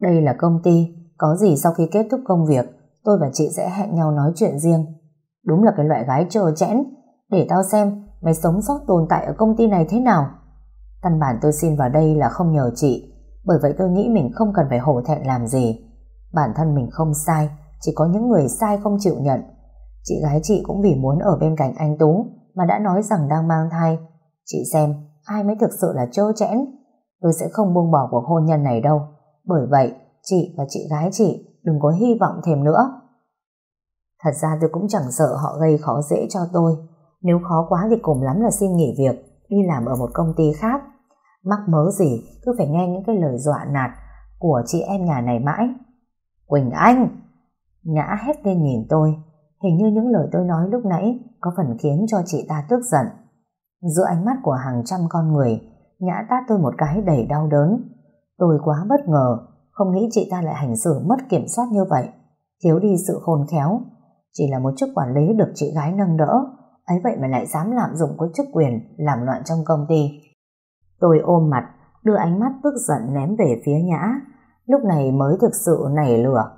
Đây là công ty, có gì sau khi kết thúc công việc, tôi và chị sẽ hẹn nhau nói chuyện riêng. Đúng là cái loại gái trơ chẽn, để tao xem mày sống sót tồn tại ở công ty này thế nào. Căn bản tôi xin vào đây là không nhờ chị, bởi vậy tôi nghĩ mình không cần phải hổ thẹn làm gì. Bản thân mình không sai, chỉ có những người sai không chịu nhận. Chị gái chị cũng vì muốn ở bên cạnh anh Tú mà đã nói rằng đang mang thai. Chị xem, ai mới thực sự là trơ chẽn. Tôi sẽ không buông bỏ cuộc hôn nhân này đâu. Bởi vậy, chị và chị gái chị đừng có hy vọng thêm nữa. Thật ra tôi cũng chẳng sợ họ gây khó dễ cho tôi. Nếu khó quá thì cùng lắm là xin nghỉ việc, đi làm ở một công ty khác. Mắc mớ gì, cứ phải nghe những cái lời dọa nạt của chị em nhà này mãi. Quỳnh Anh! Nhã hét lên nhìn tôi. Hình như những lời tôi nói lúc nãy có phần khiến cho chị ta tức giận. Giữa ánh mắt của hàng trăm con người, Nhã tát tôi một cái đầy đau đớn. Tôi quá bất ngờ, không nghĩ chị ta lại hành xử mất kiểm soát như vậy. Thiếu đi sự khôn khéo. Chỉ là một chức quản lý được chị gái nâng đỡ, ấy vậy mà lại dám lạm dụng cái chức quyền làm loạn trong công ty. Tôi ôm mặt, đưa ánh mắt tức giận ném về phía Nhã. Lúc này mới thực sự nảy lửa.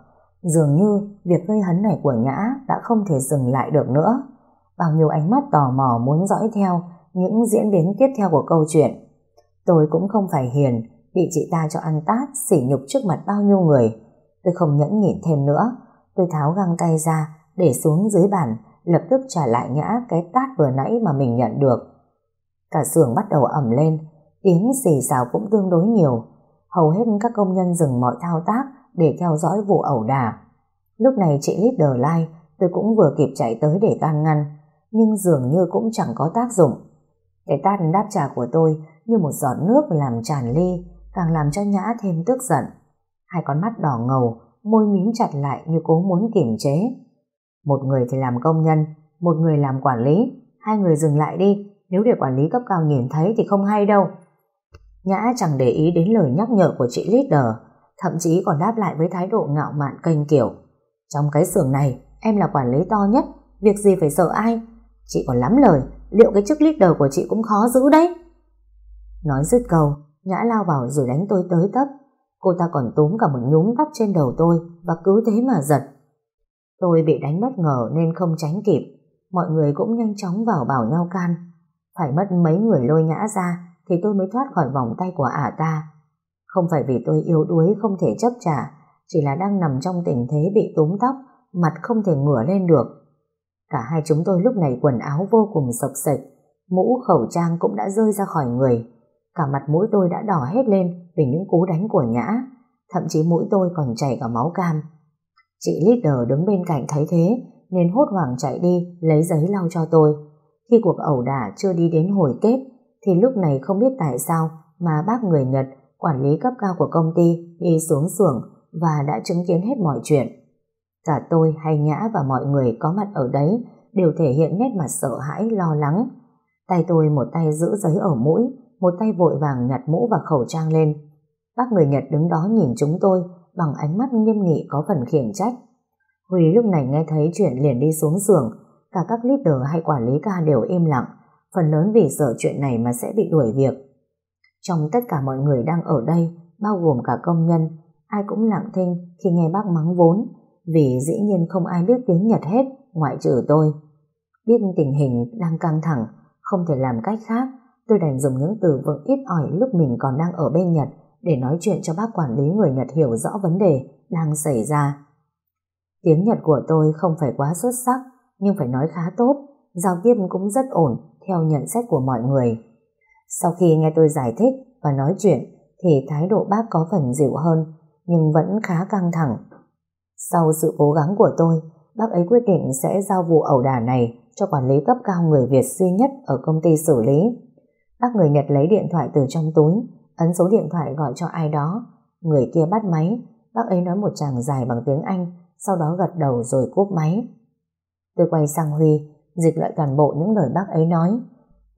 Dường như việc gây hấn này của Nhã đã không thể dừng lại được nữa. Bao nhiêu ánh mắt tò mò muốn dõi theo những diễn biến tiếp theo của câu chuyện. Tôi cũng không phải hiền, bị chị ta cho ăn tát, sỉ nhục trước mặt bao nhiêu người. Tôi không nhẫn nhịn thêm nữa. Tôi tháo găng tay ra, để xuống dưới bàn, lập tức trả lại Nhã cái tát vừa nãy mà mình nhận được. Cả xưởng bắt đầu ẩm lên, tiếng xì xào cũng tương đối nhiều. Hầu hết các công nhân dừng mọi thao tác để theo dõi vụ ẩu đả. Lúc này chị leader lai tôi cũng vừa kịp chạy tới để can ngăn, nhưng dường như cũng chẳng có tác dụng. Cái tát đáp trả của tôi như một giọt nước làm tràn ly, càng làm cho Nhã thêm tức giận. Hai con mắt đỏ ngầu, môi mím chặt lại như cố muốn kiềm chế. Một người thì làm công nhân, một người làm quản lý, hai người dừng lại đi, nếu để quản lý cấp cao nhìn thấy thì không hay đâu. Nhã chẳng để ý đến lời nhắc nhở của chị leader, thậm chí còn đáp lại với thái độ ngạo mạn kênh kiểu. Trong cái xưởng này, em là quản lý to nhất, việc gì phải sợ ai? Chị còn lắm lời, liệu cái chức leader của chị cũng khó giữ đấy? Nói dứt câu, Nhã lao vào rồi đánh tôi tới tấp. Cô ta còn túm cả một nhúm tóc trên đầu tôi và cứ thế mà giật. Tôi bị đánh bất ngờ nên không tránh kịp. Mọi người cũng nhanh chóng vào bảo nhau can. Phải mất mấy người lôi nhã ra thì tôi mới thoát khỏi vòng tay của ả ta. Không phải vì tôi yếu đuối không thể chấp trả, chỉ là đang nằm trong tình thế bị túm tóc, mặt không thể ngửa lên được. Cả hai chúng tôi lúc này quần áo vô cùng sộc sạch, mũ khẩu trang cũng đã rơi ra khỏi người. Cả mặt mũi tôi đã đỏ hết lên vì những cú đánh của Nhã, thậm chí mũi tôi còn chảy cả máu cam. Chị leader đứng bên cạnh thấy thế nên hốt hoảng chạy đi lấy giấy lau cho tôi. Khi cuộc ẩu đả chưa đi đến hồi kết thì lúc này không biết tại sao mà bác người Nhật, quản lý cấp cao của công ty đi xuống xưởng và đã chứng kiến hết mọi chuyện. Cả tôi hay Nhã và mọi người có mặt ở đấy đều thể hiện nét mặt sợ hãi lo lắng. Tay tôi một tay giữ giấy ở mũi, một tay vội vàng nhặt mũ và khẩu trang lên. Bác người Nhật đứng đó nhìn chúng tôi bằng ánh mắt nghiêm nghị có phần khiển trách. Huy lúc này nghe thấy chuyện liền đi xuống giường, cả các leader hay quản lý ca đều im lặng, phần lớn vì sợ chuyện này mà sẽ bị đuổi việc. Trong tất cả mọi người đang ở đây, bao gồm cả công nhân, ai cũng lặng thinh khi nghe bác mắng vốn, vì dĩ nhiên không ai biết tiếng Nhật hết, ngoại trừ tôi. Biết tình hình đang căng thẳng, không thể làm cách khác, tôi đành dùng những từ vựng ít ỏi lúc mình còn đang ở bên Nhật để nói chuyện cho bác quản lý người Nhật hiểu rõ vấn đề đang xảy ra. Tiếng Nhật của tôi không phải quá xuất sắc, nhưng phải nói khá tốt, giao tiếp cũng rất ổn theo nhận xét của mọi người. Sau khi nghe tôi giải thích và nói chuyện thì thái độ bác có phần dịu hơn, nhưng vẫn khá căng thẳng. Sau sự cố gắng của tôi, bác ấy quyết định sẽ giao vụ ẩu đả này cho quản lý cấp cao người Việt duy nhất ở công ty xử lý. Bác người Nhật lấy điện thoại từ trong túi, ấn số điện thoại gọi cho ai đó. Người kia bắt máy, bác ấy nói một chàng dài bằng tiếng Anh, sau đó gật đầu rồi cúp máy. Tôi quay sang Huy, dịch lại toàn bộ những lời bác ấy nói.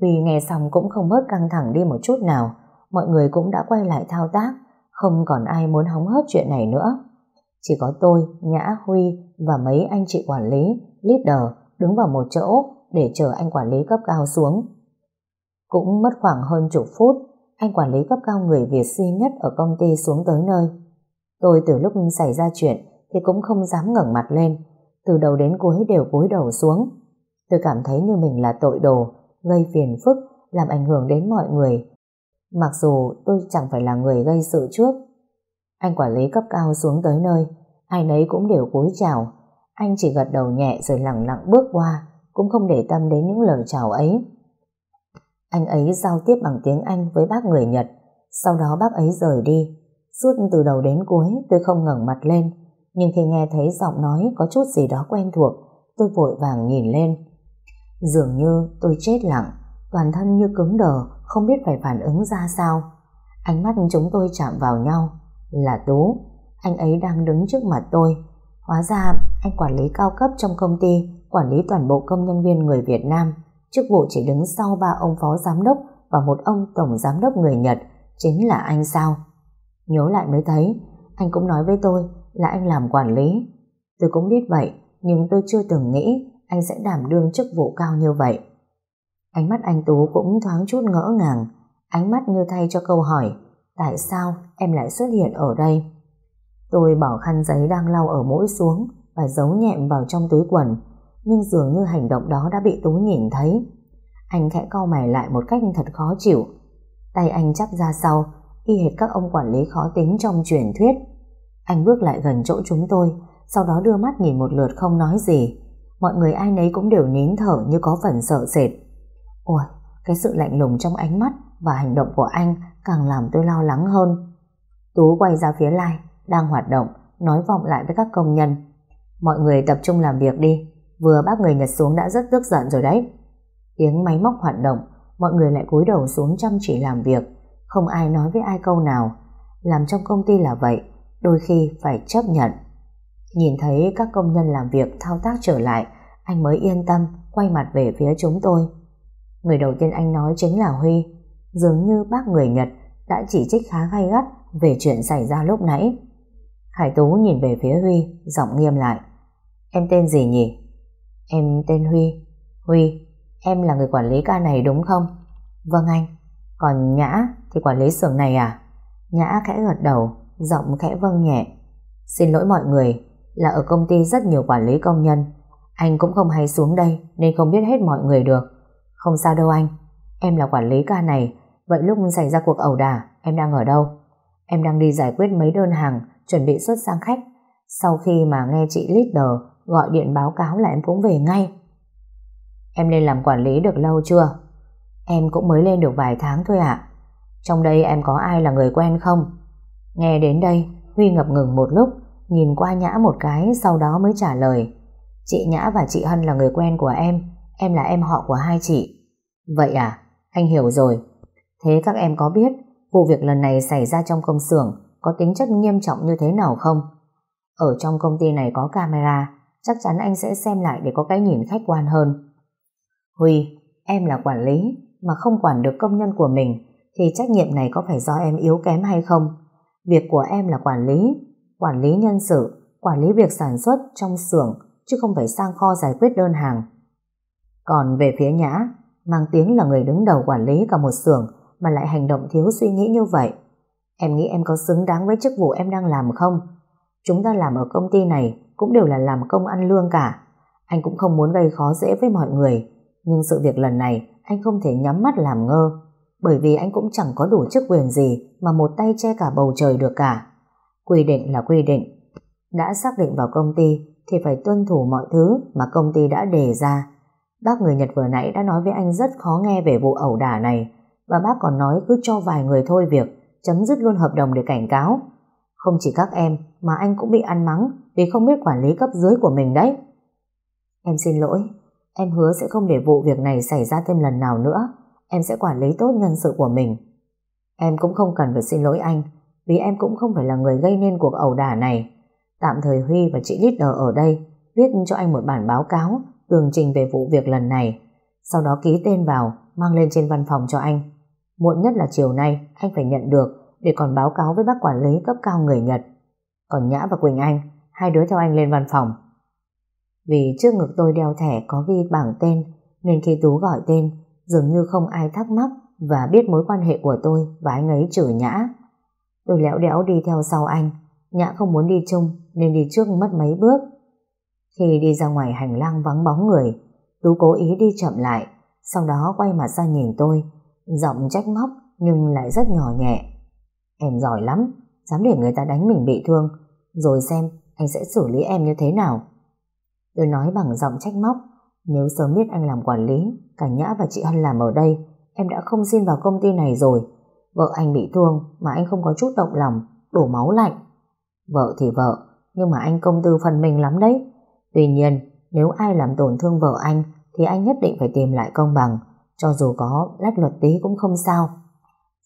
tuy nghe xong cũng không bớt căng thẳng đi một chút nào, mọi người cũng đã quay lại thao tác, không còn ai muốn hóng hớt chuyện này nữa. Chỉ có tôi, Nhã, Huy và mấy anh chị quản lý, leader đứng vào một chỗ để chờ anh quản lý cấp cao xuống. Cũng mất khoảng hơn chục phút, anh quản lý cấp cao người Việt duy nhất ở công ty xuống tới nơi. Tôi từ lúc xảy ra chuyện thì cũng không dám ngẩng mặt lên, từ đầu đến cuối đều cúi đầu xuống. Tôi cảm thấy như mình là tội đồ, gây phiền phức, làm ảnh hưởng đến mọi người. Mặc dù tôi chẳng phải là người gây sự trước. Anh quản lý cấp cao xuống tới nơi, ai nấy cũng đều cúi chào. Anh chỉ gật đầu nhẹ rồi lặng lặng bước qua, cũng không để tâm đến những lời chào ấy. Anh ấy giao tiếp bằng tiếng Anh với bác người Nhật, sau đó bác ấy rời đi. Suốt từ đầu đến cuối tôi không ngẩng mặt lên, nhưng khi nghe thấy giọng nói có chút gì đó quen thuộc, tôi vội vàng nhìn lên. Dường như tôi chết lặng, toàn thân như cứng đờ, không biết phải phản ứng ra sao. Ánh mắt chúng tôi chạm vào nhau, là Tú. Anh ấy đang đứng trước mặt tôi. Hóa ra anh quản lý cao cấp trong công ty, quản lý toàn bộ công nhân viên người Việt Nam. Chức vụ chỉ đứng sau ba ông phó giám đốc và một ông tổng giám đốc người Nhật, chính là anh sao? Nhớ lại mới thấy, anh cũng nói với tôi là anh làm quản lý. Tôi cũng biết vậy, nhưng tôi chưa từng nghĩ anh sẽ đảm đương chức vụ cao như vậy. Ánh mắt anh Tú cũng thoáng chút ngỡ ngàng, ánh mắt như thay cho câu hỏi, tại sao em lại xuất hiện ở đây? Tôi bỏ khăn giấy đang lau ở mũi xuống và giấu nhẹm vào trong túi quần, nhưng dường như hành động đó đã bị Tú nhìn thấy. Anh khẽ cau mày lại một cách thật khó chịu. Tay anh chắp ra sau, y hệt các ông quản lý khó tính trong truyền thuyết. Anh bước lại gần chỗ chúng tôi, sau đó đưa mắt nhìn một lượt không nói gì. Mọi người ai nấy cũng đều nín thở như có phần sợ sệt. Ôi, cái sự lạnh lùng trong ánh mắt và hành động của anh càng làm tôi lo lắng hơn. Tú quay ra phía Lai, đang hoạt động, nói vọng lại với các công nhân. Mọi người tập trung làm việc đi, vừa bác người Nhật xuống đã rất tức giận rồi đấy. Tiếng máy móc hoạt động, mọi người lại cúi đầu xuống chăm chỉ làm việc, không ai nói với ai câu nào. Làm trong công ty là vậy, đôi khi phải chấp nhận. Nhìn thấy các công nhân làm việc thao tác trở lại, anh mới yên tâm quay mặt về phía chúng tôi. Người đầu tiên anh nói chính là Huy. Dường như bác người Nhật đã chỉ trích khá gay gắt về chuyện xảy ra lúc nãy. Hải Tú nhìn về phía Huy, giọng nghiêm lại. Em tên gì nhỉ? Em tên Huy. Huy, em là người quản lý ca này đúng không? Vâng anh. Còn Nhã thì quản lý xưởng này à? Nhã khẽ gật đầu, giọng khẽ vâng nhẹ. Xin lỗi mọi người, là ở công ty rất nhiều quản lý công nhân. Anh cũng không hay xuống đây nên không biết hết mọi người được. Không sao đâu anh, em là quản lý ca này, vậy lúc xảy ra cuộc ẩu đả, em đang ở đâu? Em đang đi giải quyết mấy đơn hàng, chuẩn bị xuất sang khách. Sau khi mà nghe chị leader gọi điện báo cáo là em cũng về ngay. Em lên làm quản lý được lâu chưa? Em cũng mới lên được vài tháng thôi ạ. Trong đây em có ai là người quen không? Nghe đến đây, Huy ngập ngừng một lúc, nhìn qua Nhã một cái sau đó mới trả lời. Chị Nhã và chị Hân là người quen của em, em là em họ của hai chị. Vậy à, anh hiểu rồi. Thế các em có biết vụ việc lần này xảy ra trong công xưởng có tính chất nghiêm trọng như thế nào không? Ở trong công ty này có camera, chắc chắn anh sẽ xem lại để có cái nhìn khách quan hơn. Huy, em là quản lý mà không quản được công nhân của mình thì trách nhiệm này có phải do em yếu kém hay không? Việc của em là quản lý, quản lý nhân sự, quản lý việc sản xuất trong xưởng chứ không phải sang kho giải quyết đơn hàng. Còn về phía Nhã, mang tiếng là người đứng đầu quản lý cả một xưởng mà lại hành động thiếu suy nghĩ như vậy. Em nghĩ em có xứng đáng với chức vụ em đang làm không? Chúng ta làm ở công ty này cũng đều là làm công ăn lương cả. Anh cũng không muốn gây khó dễ với mọi người, nhưng sự việc lần này anh không thể nhắm mắt làm ngơ, bởi vì anh cũng chẳng có đủ chức quyền gì mà một tay che cả bầu trời được cả. Quy định là quy định. Đã xác định vào công ty thì phải tuân thủ mọi thứ mà công ty đã đề ra. Bác người Nhật vừa nãy đã nói với anh rất khó nghe về vụ ẩu đả này và bác còn nói cứ cho vài người thôi việc chấm dứt luôn hợp đồng để cảnh cáo. Không chỉ các em mà anh cũng bị ăn mắng vì không biết quản lý cấp dưới của mình đấy. Em xin lỗi, em hứa sẽ không để vụ việc này xảy ra thêm lần nào nữa. Em sẽ quản lý tốt nhân sự của mình. Em cũng không cần phải xin lỗi anh, vì em cũng không phải là người gây nên cuộc ẩu đả này. Tạm thời Huy và chị Leader ở đây viết cho anh một bản báo cáo tường trình về vụ việc lần này. Sau đó ký tên vào, mang lên trên văn phòng cho anh. Muộn nhất là chiều nay, anh phải nhận được để còn báo cáo với bác quản lý cấp cao người Nhật. Còn Nhã và Quỳnh Anh, hai đứa theo anh lên văn phòng. Vì trước ngực tôi đeo thẻ có ghi bảng tên, nên khi Tú gọi tên, dường như không ai thắc mắc và biết mối quan hệ của tôi và anh ấy chửi Nhã. Tôi lẽo đẽo đi theo sau anh, Nhã không muốn đi chung nên đi trước mất mấy bước. Khi đi ra ngoài hành lang vắng bóng người, Tú cố ý đi chậm lại, sau đó quay mặt ra nhìn tôi, giọng trách móc nhưng lại rất nhỏ nhẹ. Em giỏi lắm, dám để người ta đánh mình bị thương, rồi xem anh sẽ xử lý em như thế nào. Tôi nói bằng giọng trách móc, nếu sớm biết anh làm quản lý, cả Nhã và chị Hân làm ở đây, em đã không xin vào công ty này rồi. Vợ anh bị thương mà anh không có chút động lòng, đổ máu lạnh. Vợ thì vợ, nhưng mà anh công tư phần mình lắm đấy. Tuy nhiên, nếu ai làm tổn thương vợ anh, thì anh nhất định phải tìm lại công bằng, cho dù có lách luật tí cũng không sao.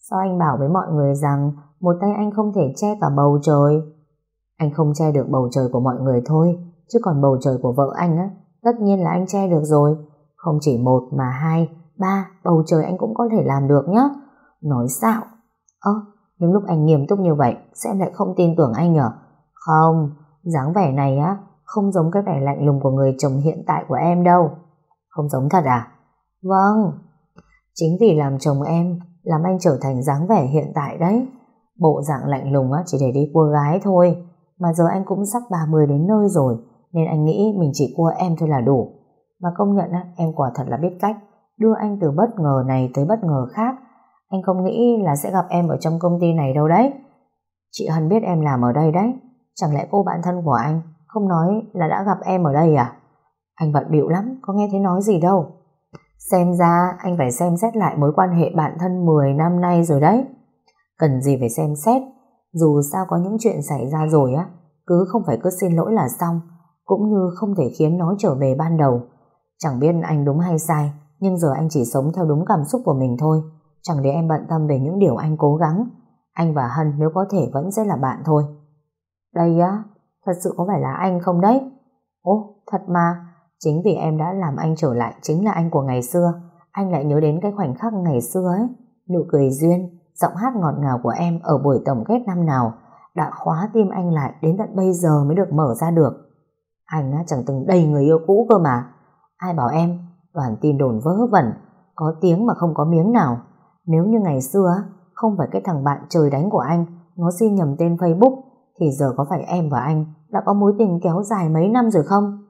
Sao anh bảo với mọi người rằng một tay anh không thể che cả bầu trời? Anh không che được bầu trời của mọi người thôi, chứ còn bầu trời của vợ anh á, tất nhiên là anh che được rồi. Không chỉ một mà hai, ba, bầu trời anh cũng có thể làm được nhá. Nói sao? Ơ, nhưng lúc anh nghiêm túc như vậy, sẽ lại không tin tưởng anh nhở? Không, dáng vẻ này á, không giống cái vẻ lạnh lùng của người chồng hiện tại của em đâu. Không giống thật à? Vâng. Chính vì làm chồng em, làm anh trở thành dáng vẻ hiện tại đấy. Bộ dạng lạnh lùng á, chỉ để đi cua gái thôi. Mà giờ anh cũng sắp 30 đến nơi rồi, nên anh nghĩ mình chỉ cua em thôi là đủ. Mà công nhận á, em quả thật là biết cách đưa anh từ bất ngờ này tới bất ngờ khác. Anh không nghĩ là sẽ gặp em ở trong công ty này đâu đấy. Chị Hân biết em làm ở đây đấy. Chẳng lẽ cô bạn thân của anh không nói là đã gặp em ở đây à? Anh bận bịu lắm, có nghe thấy nói gì đâu. Xem ra anh phải xem xét lại mối quan hệ bạn thân 10 năm nay rồi đấy. Cần gì phải xem xét, dù sao có những chuyện xảy ra rồi á, cứ không phải cứ xin lỗi là xong, cũng như không thể khiến nó trở về ban đầu. Chẳng biết anh đúng hay sai, nhưng giờ anh chỉ sống theo đúng cảm xúc của mình thôi, chẳng để em bận tâm về những điều anh cố gắng. Anh và Hân nếu có thể vẫn sẽ là bạn thôi. Đây á, thật sự có phải là anh không đấy? Ồ, thật mà, chính vì em đã làm anh trở lại chính là anh của ngày xưa, anh lại nhớ đến cái khoảnh khắc ngày xưa ấy, nụ cười duyên, giọng hát ngọt ngào của em ở buổi tổng kết năm nào đã khóa tim anh lại đến tận bây giờ mới được mở ra được. Anh á, chẳng từng đầy người yêu cũ cơ mà. Ai bảo em, toàn tin đồn vớ vẩn, có tiếng mà không có miếng nào. Nếu như ngày xưa, không phải cái thằng bạn trời đánh của anh, nó xin nhầm tên Facebook, thì giờ có phải em và anh đã có mối tình kéo dài mấy năm rồi không?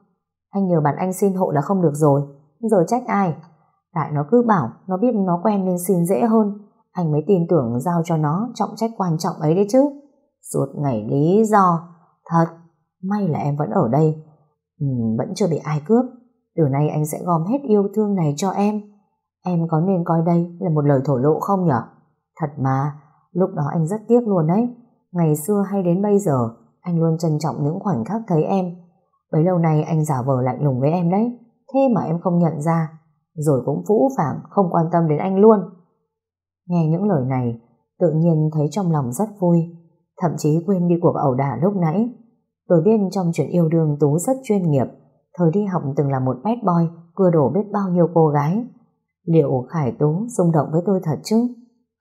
Anh nhờ bạn anh xin hộ là không được rồi, giờ trách ai? Tại nó cứ bảo nó biết nó quen nên xin dễ hơn, anh mới tin tưởng giao cho nó trọng trách quan trọng ấy đấy chứ. Suốt ngày lý do, thật, may là em vẫn ở đây, ừ, vẫn chưa bị ai cướp. Từ nay anh sẽ gom hết yêu thương này cho em. Em có nên coi đây là một lời thổ lộ không nhở? Thật mà, lúc đó anh rất tiếc luôn đấy. Ngày xưa hay đến bây giờ, anh luôn trân trọng những khoảnh khắc thấy em. Bấy lâu nay anh giả vờ lạnh lùng với em đấy, thế mà em không nhận ra, rồi cũng phũ phàng không quan tâm đến anh luôn. Nghe những lời này, tự nhiên thấy trong lòng rất vui, thậm chí quên đi cuộc ẩu đả lúc nãy. Tôi biết trong chuyện yêu đương Tú rất chuyên nghiệp, thời đi học từng là một bad boy, cưa đổ biết bao nhiêu cô gái. Liệu Khải Tú rung động với tôi thật chứ?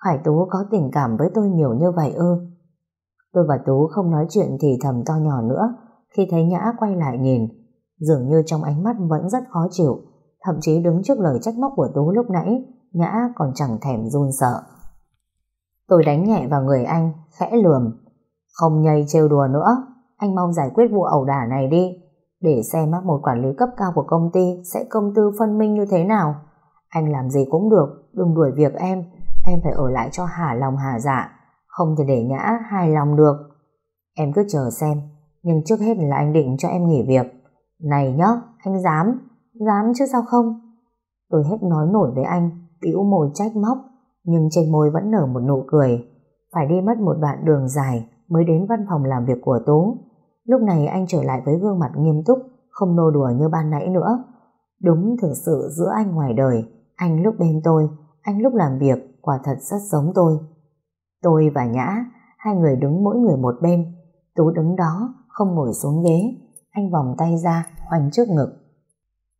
Khải Tú có tình cảm với tôi nhiều như vậy ư? Tôi và Tú không nói chuyện thì thầm to nhỏ nữa khi thấy Nhã quay lại nhìn. Dường như trong ánh mắt vẫn rất khó chịu, thậm chí đứng trước lời trách móc của Tú lúc nãy, Nhã còn chẳng thèm run sợ. Tôi đánh nhẹ vào người anh, khẽ lườm. Không nhây trêu đùa nữa, anh mong giải quyết vụ ẩu đả này đi, để xem một quản lý cấp cao của công ty sẽ công tư phân minh như thế nào. Anh làm gì cũng được, đừng đuổi việc em, em phải ở lại cho hả lòng hả dạ, không thể để Nhã hài lòng được. Em cứ chờ xem, nhưng trước hết là anh định cho em nghỉ việc. Này nhá, anh dám, dám chứ sao không? Tôi hết nói nổi với anh, bĩu môi trách móc, nhưng trên môi vẫn nở một nụ cười. Phải đi mất một đoạn đường dài mới đến văn phòng làm việc của Tú. Lúc này anh trở lại với gương mặt nghiêm túc, không nô đùa như ban nãy nữa. Đúng thực sự giữa anh ngoài đời, anh lúc bên tôi, anh lúc làm việc, quả thật rất giống tôi. Tôi và Nhã, hai người đứng mỗi người một bên. Tú đứng đó, không ngồi xuống ghế. Anh vòng tay ra, khoanh trước ngực.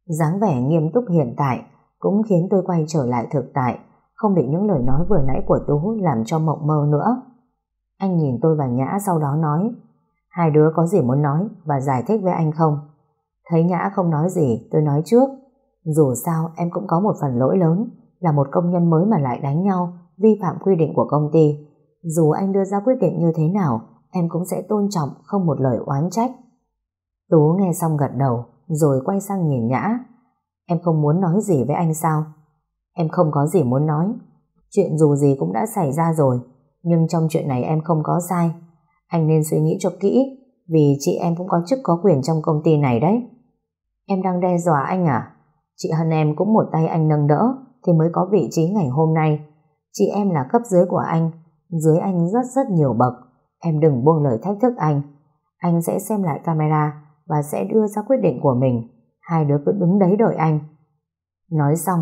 dáng vẻ nghiêm túc hiện tại cũng khiến tôi quay trở lại thực tại, không bị những lời nói vừa nãy của Tú làm cho mộng mơ nữa. Anh nhìn tôi và Nhã sau đó nói, hai đứa có gì muốn nói và giải thích với anh không? Thấy Nhã không nói gì, tôi nói trước. Dù sao em cũng có một phần lỗi lớn, là một công nhân mới mà lại đánh nhau, vi phạm quy định của công ty. Dù anh đưa ra quyết định như thế nào, em cũng sẽ tôn trọng, không một lời oán trách. Tú nghe xong gật đầu, rồi quay sang nhìn Nhã. Em không muốn nói gì với anh sao? Em không có gì muốn nói. Chuyện dù gì cũng đã xảy ra rồi, nhưng trong chuyện này em không có sai. Anh nên suy nghĩ cho kỹ, vì chị em cũng có chức có quyền trong công ty này đấy. Em đang đe dọa anh à? Chị Hân em cũng một tay anh nâng đỡ, thì mới có vị trí ngày hôm nay. Chị em là cấp dưới của anh, dưới anh rất rất nhiều bậc. Em đừng buông lời thách thức anh. Anh sẽ xem lại camera và sẽ đưa ra quyết định của mình. Hai đứa cứ đứng đấy đợi anh. Nói xong,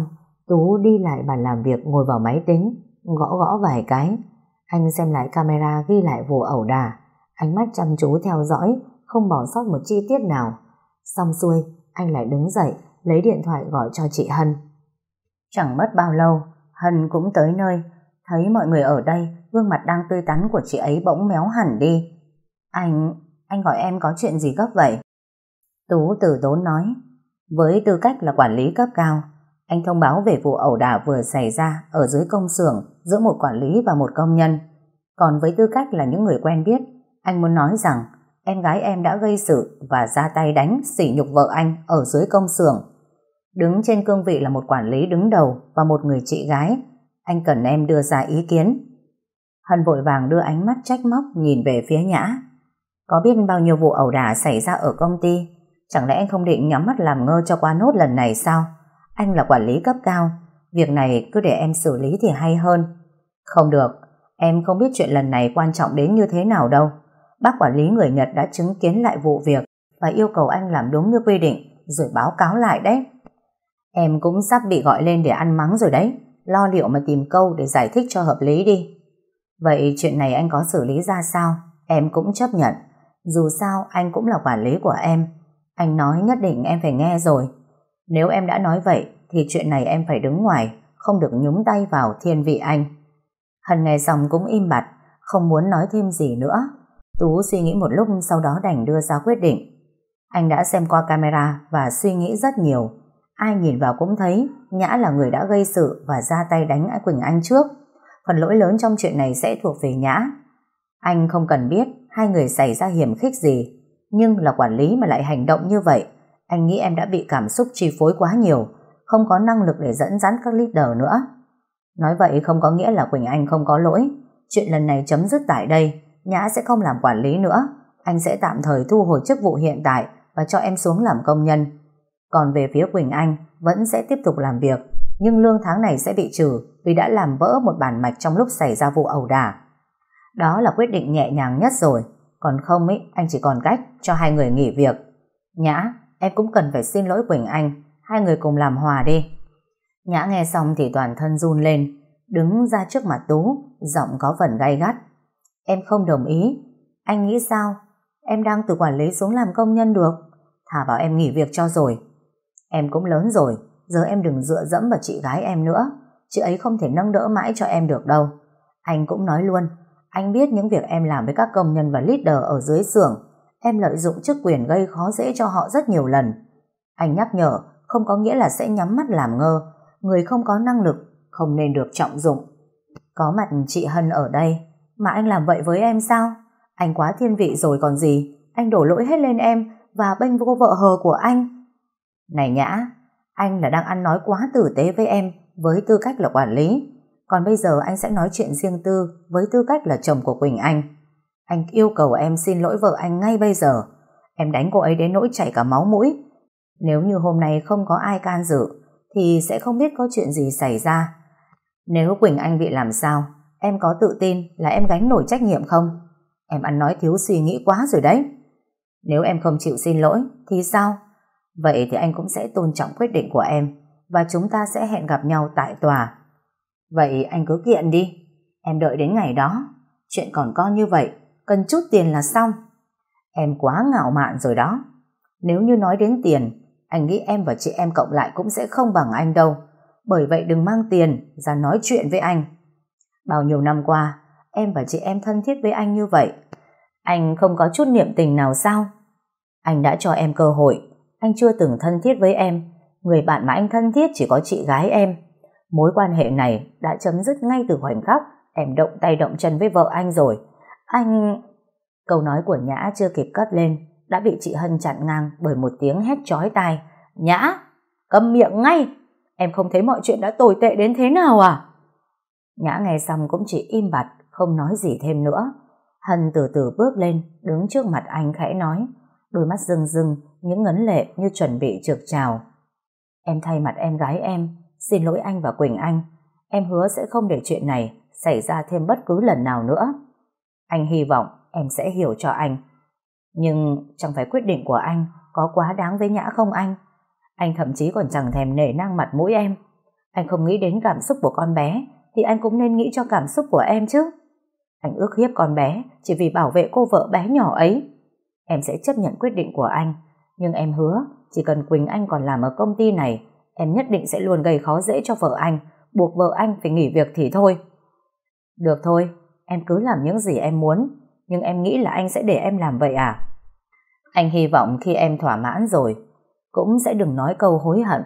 Tú đi lại bàn làm việc ngồi vào máy tính, gõ gõ vài cái. Anh xem lại camera ghi lại vụ ẩu đả. Ánh mắt chăm chú theo dõi, không bỏ sót một chi tiết nào. Xong xuôi, anh lại đứng dậy, lấy điện thoại gọi cho chị Hân. Chẳng mất bao lâu, Hân cũng tới nơi, thấy mọi người ở đây, gương mặt đang tươi tắn của chị ấy bỗng méo hẳn đi. Anh, anh gọi em có chuyện gì gấp vậy? Tú từ tốn nói, với tư cách là quản lý cấp cao, anh thông báo về vụ ẩu đả vừa xảy ra ở dưới công xưởng giữa một quản lý và một công nhân. Còn với tư cách là những người quen biết, anh muốn nói rằng em gái em đã gây sự và ra tay đánh sỉ nhục vợ anh ở dưới công xưởng. Đứng trên cương vị là một quản lý đứng đầu và một người chị gái, anh cần em đưa ra ý kiến. Hân vội vàng đưa ánh mắt trách móc nhìn về phía Nhã. Có biết bao nhiêu vụ ẩu đả xảy ra ở công ty, chẳng lẽ anh không định nhắm mắt làm ngơ cho qua nốt lần này sao? Anh là quản lý cấp cao, việc này cứ để em xử lý thì hay hơn. Không được, em không biết chuyện lần này quan trọng đến như thế nào đâu. Bác quản lý người Nhật đã chứng kiến lại vụ việc và yêu cầu anh làm đúng như quy định, rồi báo cáo lại đấy. Em cũng sắp bị gọi lên để ăn mắng rồi đấy, lo liệu mà tìm câu để giải thích cho hợp lý đi. Vậy chuyện này anh có xử lý ra sao? Em cũng chấp nhận. Dù sao anh cũng là quản lý của em. Anh nói nhất định em phải nghe rồi. Nếu em đã nói vậy thì chuyện này em phải đứng ngoài, không được nhúng tay vào thiên vị anh. Hân nghe xong cũng im bặt, không muốn nói thêm gì nữa. Tú suy nghĩ một lúc sau đó đành đưa ra quyết định. Anh đã xem qua camera và suy nghĩ rất nhiều. Ai nhìn vào cũng thấy Nhã là người đã gây sự và ra tay đánh Quỳnh Anh trước. Phần lỗi lớn trong chuyện này sẽ thuộc về Nhã. Anh không cần biết hai người xảy ra hiểm khích gì, nhưng là quản lý mà lại hành động như vậy. Anh nghĩ em đã bị cảm xúc chi phối quá nhiều, không có năng lực để dẫn dắt các leader nữa. Nói vậy không có nghĩa là Quỳnh Anh không có lỗi. Chuyện lần này chấm dứt tại đây, Nhã sẽ không làm quản lý nữa. Anh sẽ tạm thời thu hồi chức vụ hiện tại và cho em xuống làm công nhân. Còn về phía Quỳnh Anh, vẫn sẽ tiếp tục làm việc, nhưng lương tháng này sẽ bị trừ vì đã làm vỡ một bản mạch trong lúc xảy ra vụ ẩu đả. Đó là quyết định nhẹ nhàng nhất rồi, còn không ấy, anh chỉ còn cách cho hai người nghỉ việc. Nhã, em cũng cần phải xin lỗi Quỳnh Anh, hai người cùng làm hòa đi. Nhã nghe xong thì toàn thân run lên, đứng ra trước mặt Tú, giọng có phần gay gắt. Em không đồng ý. Anh nghĩ sao? Em đang từ quản lý xuống làm công nhân được. Thả bảo em nghỉ việc cho rồi. Em cũng lớn rồi, giờ em đừng dựa dẫm vào chị gái em nữa. Chị ấy không thể nâng đỡ mãi cho em được đâu. Anh cũng nói luôn, anh biết những việc em làm với các công nhân và leader ở dưới xưởng. Em lợi dụng chức quyền gây khó dễ cho họ rất nhiều lần. Anh nhắc nhở, không có nghĩa là sẽ nhắm mắt làm ngơ. Người không có năng lực, không nên được trọng dụng. Có mặt chị Hân ở đây, mà anh làm vậy với em sao? Anh quá thiên vị rồi còn gì? Anh đổ lỗi hết lên em và bênh vô vợ hờ của anh. Này Nhã, anh là đang ăn nói quá tử tế với em với tư cách là quản lý. Còn bây giờ anh sẽ nói chuyện riêng tư với tư cách là chồng của Quỳnh Anh. Anh yêu cầu em xin lỗi vợ anh ngay bây giờ. Em đánh cô ấy đến nỗi chảy cả máu mũi. Nếu như hôm nay không có ai can dự, thì sẽ không biết có chuyện gì xảy ra. Nếu Quỳnh Anh bị làm sao, em có tự tin là em gánh nổi trách nhiệm không? Em ăn nói thiếu suy nghĩ quá rồi đấy. Nếu em không chịu xin lỗi, thì sao? Vậy thì anh cũng sẽ tôn trọng quyết định của em và chúng ta sẽ hẹn gặp nhau tại tòa. Vậy anh cứ kiện đi, em đợi đến ngày đó. Chuyện còn con như vậy, cần chút tiền là xong. Em quá ngạo mạn rồi đó. Nếu như nói đến tiền, anh nghĩ em và chị em cộng lại cũng sẽ không bằng anh đâu. Bởi vậy đừng mang tiền ra nói chuyện với anh. Bao nhiêu năm qua, em và chị em thân thiết với anh như vậy. Anh không có chút niệm tình nào sao? Anh đã cho em cơ hội. Anh chưa từng thân thiết với em. Người bạn mà anh thân thiết chỉ có chị gái em. Mối quan hệ này đã chấm dứt ngay từ khoảnh khắc em động tay động chân với vợ anh rồi. Anh... Câu nói của Nhã chưa kịp cất lên đã bị chị Hân chặn ngang bởi một tiếng hét chói tai. Nhã! Câm miệng ngay! Em không thấy mọi chuyện đã tồi tệ đến thế nào à? Nhã nghe xong cũng chỉ im bặt, không nói gì thêm nữa. Hân từ từ bước lên, đứng trước mặt anh khẽ nói, đôi mắt rưng rưng, những ngấn lệ như chuẩn bị trực trào. Em thay mặt em gái em, xin lỗi anh và Quỳnh Anh. Em hứa sẽ không để chuyện này xảy ra thêm bất cứ lần nào nữa. Anh hy vọng em sẽ hiểu cho anh. Nhưng chẳng phải quyết định của anh có quá đáng với Nhã không anh? Anh thậm chí còn chẳng thèm nể nang mặt mũi em. Anh không nghĩ đến cảm xúc của con bé thì anh cũng nên nghĩ cho cảm xúc của em chứ. Anh ước hiếp con bé chỉ vì bảo vệ cô vợ bé nhỏ ấy. Em sẽ chấp nhận quyết định của anh. Nhưng em hứa chỉ cần Quỳnh Anh còn làm ở công ty này em nhất định sẽ luôn gây khó dễ cho vợ anh buộc vợ anh phải nghỉ việc thì thôi. Được thôi, em cứ làm những gì em muốn nhưng em nghĩ là anh sẽ để em làm vậy à? Anh hy vọng khi em thỏa mãn rồi cũng sẽ đừng nói câu hối hận.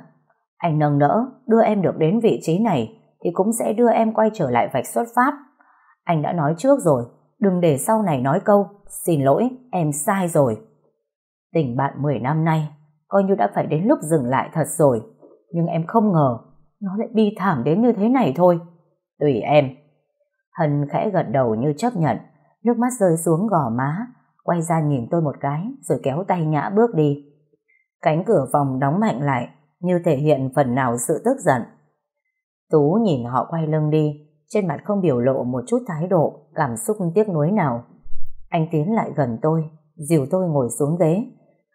Anh nâng đỡ đưa em được đến vị trí này thì cũng sẽ đưa em quay trở lại vạch xuất phát. Anh đã nói trước rồi, đừng để sau này nói câu xin lỗi, em sai rồi. Tình bạn 10 năm nay coi như đã phải đến lúc dừng lại thật rồi, nhưng em không ngờ nó lại bi thảm đến như thế này thôi. Tùy em. Hân khẽ gật đầu như chấp nhận, nước mắt rơi xuống gò má, quay ra nhìn tôi một cái rồi kéo tay nhã bước đi. Cánh cửa phòng đóng mạnh lại như thể hiện phần nào sự tức giận. Tú nhìn họ quay lưng đi, trên mặt không biểu lộ một chút thái độ, cảm xúc tiếc nuối nào. Anh tiến lại gần tôi, dìu tôi ngồi xuống ghế,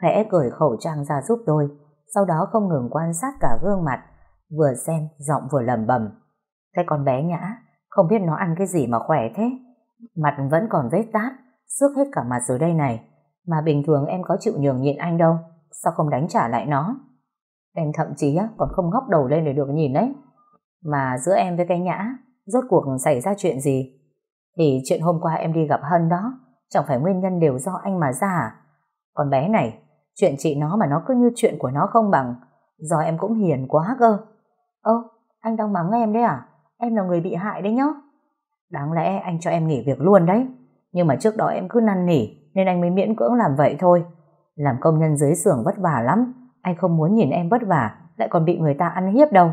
khẽ cởi khẩu trang ra giúp tôi, sau đó không ngừng quan sát cả gương mặt, vừa xem, giọng vừa lầm bầm. Cái con bé nhã, không biết nó ăn cái gì mà khỏe thế. Mặt vẫn còn vết tát, xước hết cả mặt rồi đây này. Mà bình thường em có chịu nhường nhịn anh đâu, sao không đánh trả lại nó? Em thậm chí còn không ngóc đầu lên để được nhìn đấy. Mà giữa em với cái nhã, rốt cuộc xảy ra chuyện gì? Thì chuyện hôm qua em đi gặp Hân đó, chẳng phải nguyên nhân đều do anh mà ra à? Còn bé này, chuyện chị nó mà nó cứ như chuyện của nó không bằng, do em cũng hiền quá cơ. Ơ, anh đang mắng em đấy à? Em là người bị hại đấy nhá. Đáng lẽ anh cho em nghỉ việc luôn đấy. Nhưng mà trước đó em cứ năn nỉ, nên anh mới miễn cưỡng làm vậy thôi. Làm công nhân dưới xưởng vất vả lắm, anh không muốn nhìn em vất vả, lại còn bị người ta ăn hiếp đâu.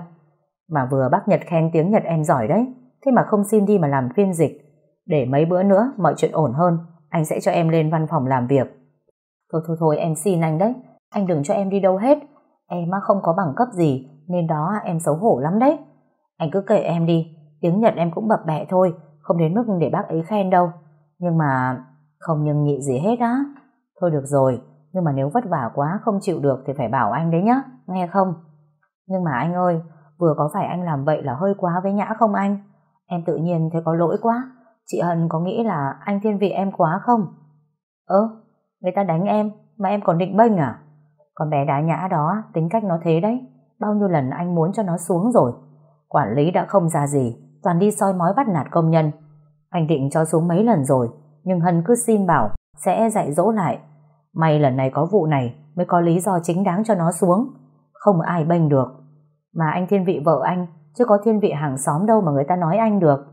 Mà vừa bác Nhật khen tiếng Nhật em giỏi đấy, thế mà không xin đi mà làm phiên dịch. Để mấy bữa nữa mọi chuyện ổn hơn, anh sẽ cho em lên văn phòng làm việc. Thôi thôi thôi em xin anh đấy, anh đừng cho em đi đâu hết. Em không có bằng cấp gì, nên đó em xấu hổ lắm đấy. Anh cứ kể em đi, tiếng Nhật em cũng bập bẹ thôi, không đến mức để bác ấy khen đâu. Nhưng mà không nhưng nhị gì hết á. Thôi được rồi, nhưng mà nếu vất vả quá không chịu được thì phải bảo anh đấy nhá, nghe không? Nhưng mà anh ơi, vừa có phải anh làm vậy là hơi quá với Nhã không anh? Em tự nhiên thấy có lỗi quá. Chị Hân có nghĩ là anh thiên vị em quá không? Ơ, người ta đánh em mà em còn định bênh à? Con bé đá Nhã đó tính cách nó thế đấy. Bao nhiêu lần anh muốn cho nó xuống rồi. Quản lý đã không ra gì, toàn đi soi mói bắt nạt công nhân. Anh định cho xuống mấy lần rồi, nhưng Hân cứ xin bảo sẽ dạy dỗ lại. May lần này có vụ này mới có lý do chính đáng cho nó xuống. Không ai bênh được. Mà anh thiên vị vợ anh, chứ có thiên vị hàng xóm đâu mà người ta nói anh được.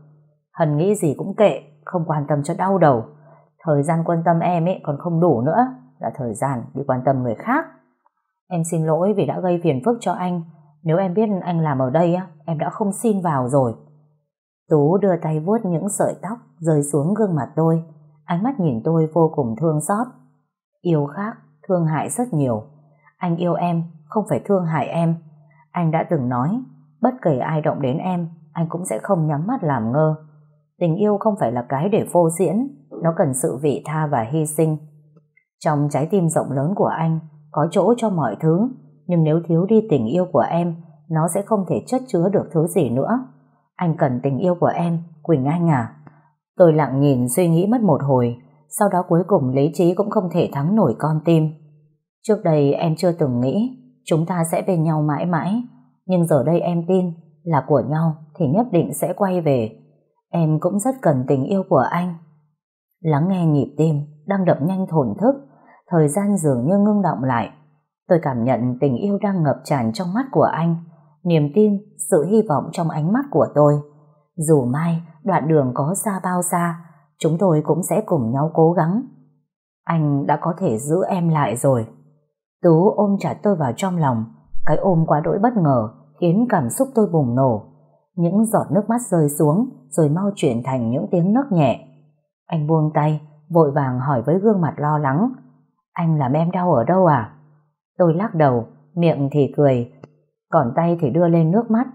Hân nghĩ gì cũng kệ, không quan tâm cho đau đầu. Thời gian quan tâm em ấy còn không đủ nữa, là thời gian đi quan tâm người khác. Em xin lỗi vì đã gây phiền phức cho anh. Nếu em biết anh làm ở đây, em đã không xin vào rồi. Tú đưa tay vuốt những sợi tóc rơi xuống gương mặt tôi. Ánh mắt nhìn tôi vô cùng thương xót. Yêu khác, thương hại rất nhiều. Anh yêu em, không phải thương hại em. Anh đã từng nói, bất kể ai động đến em, anh cũng sẽ không nhắm mắt làm ngơ. Tình yêu không phải là cái để phô diễn, nó cần sự vị tha và hy sinh. Trong trái tim rộng lớn của anh, có chỗ cho mọi thứ, nhưng nếu thiếu đi tình yêu của em, nó sẽ không thể chất chứa được thứ gì nữa. Anh cần tình yêu của em, Quỳnh Anh à. Tôi lặng nhìn suy nghĩ mất một hồi, sau đó cuối cùng lý trí cũng không thể thắng nổi con tim. Trước đây em chưa từng nghĩ chúng ta sẽ bên nhau mãi mãi, nhưng giờ đây em tin là của nhau thì nhất định sẽ quay về. Em cũng rất cần tình yêu của anh. Lắng nghe nhịp tim đang đập nhanh thổn thức, thời gian dường như ngưng động lại. Tôi cảm nhận tình yêu đang ngập tràn trong mắt của anh, niềm tin, sự hy vọng trong ánh mắt của tôi. Dù mai đoạn đường có xa bao xa, chúng tôi cũng sẽ cùng nhau cố gắng. Anh đã có thể giữ em lại rồi. Tú ôm chặt tôi vào trong lòng, cái ôm quá đỗi bất ngờ khiến cảm xúc tôi bùng nổ. Những giọt nước mắt rơi xuống rồi mau chuyển thành những tiếng nấc nhẹ. Anh buông tay, vội vàng hỏi với gương mặt lo lắng. Anh làm em đau ở đâu à? Tôi lắc đầu, miệng thì cười, còn tay thì đưa lên nước mắt.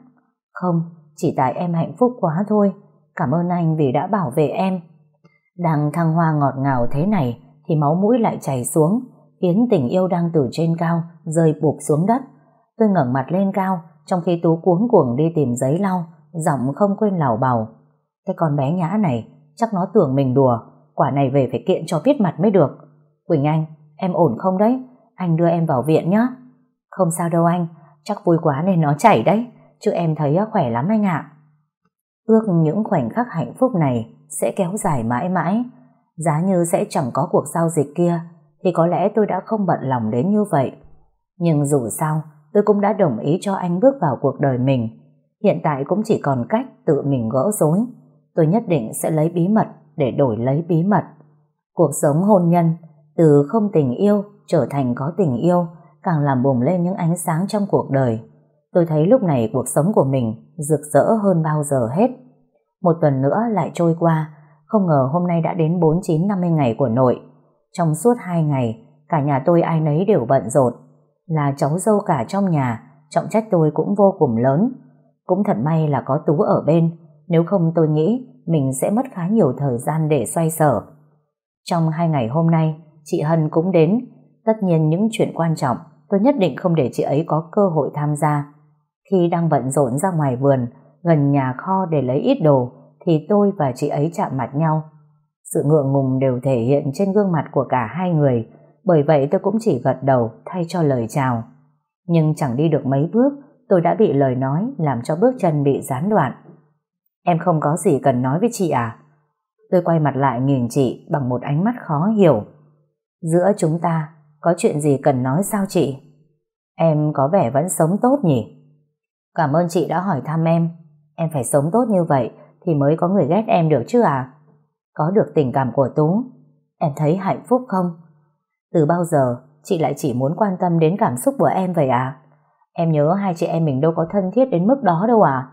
Không, chỉ tại em hạnh phúc quá thôi. Cảm ơn anh vì đã bảo vệ em. Đang thăng hoa ngọt ngào thế này thì máu mũi lại chảy xuống, khiến tình yêu đang từ trên cao rơi buộc xuống đất. Tôi ngẩng mặt lên cao, trong khi Tú cuống cuồng đi tìm giấy lau, giọng không quên lảo bào. Cái con bé nhã này, chắc nó tưởng mình đùa, quả này về phải kiện cho biết mặt mới được. Quỳnh Anh, em ổn không đấy? Anh đưa em vào viện nhé. Không sao đâu anh, chắc vui quá nên nó chảy đấy, chứ em thấy ờ, khỏe lắm anh ạ. Ước những khoảnh khắc hạnh phúc này sẽ kéo dài mãi mãi. Giá như sẽ chẳng có cuộc giao dịch kia, thì có lẽ tôi đã không bận lòng đến như vậy. Nhưng dù sao, tôi cũng đã đồng ý cho anh bước vào cuộc đời mình. Hiện tại cũng chỉ còn cách tự mình gỡ rối. Tôi nhất định sẽ lấy bí mật để đổi lấy bí mật. Cuộc sống hôn nhân, từ không tình yêu trở thành có tình yêu, càng làm bùng lên những ánh sáng trong cuộc đời. Tôi thấy lúc này cuộc sống của mình rực rỡ hơn bao giờ hết. Một tuần nữa lại trôi qua, không ngờ hôm nay đã đến 49-50 ngày của nội. Trong suốt hai ngày, cả nhà tôi ai nấy đều bận rộn. Là cháu dâu cả trong nhà, trọng trách tôi cũng vô cùng lớn. Cũng thật may là có Tú ở bên, nếu không tôi nghĩ mình sẽ mất khá nhiều thời gian để xoay sở. Trong hai ngày hôm nay, chị Hân cũng đến. Tất nhiên những chuyện quan trọng, tôi nhất định không để chị ấy có cơ hội tham gia. Khi đang bận rộn ra ngoài vườn, gần nhà kho để lấy ít đồ, thì tôi và chị ấy chạm mặt nhau. Sự ngượng ngùng đều thể hiện trên gương mặt của cả hai người, bởi vậy tôi cũng chỉ gật đầu thay cho lời chào. Nhưng chẳng đi được mấy bước, tôi đã bị lời nói làm cho bước chân bị gián đoạn. Em không có gì cần nói với chị à? Tôi quay mặt lại nhìn chị bằng một ánh mắt khó hiểu. Giữa chúng ta, có chuyện gì cần nói sao chị? Em có vẻ vẫn sống tốt nhỉ? Cảm ơn chị đã hỏi thăm em. Em phải sống tốt như vậy thì mới có người ghét em được chứ à? Có được tình cảm của Tú, em thấy hạnh phúc không? Từ bao giờ chị lại chỉ muốn quan tâm đến cảm xúc của em vậy à? Em nhớ hai chị em mình đâu có thân thiết đến mức đó đâu à?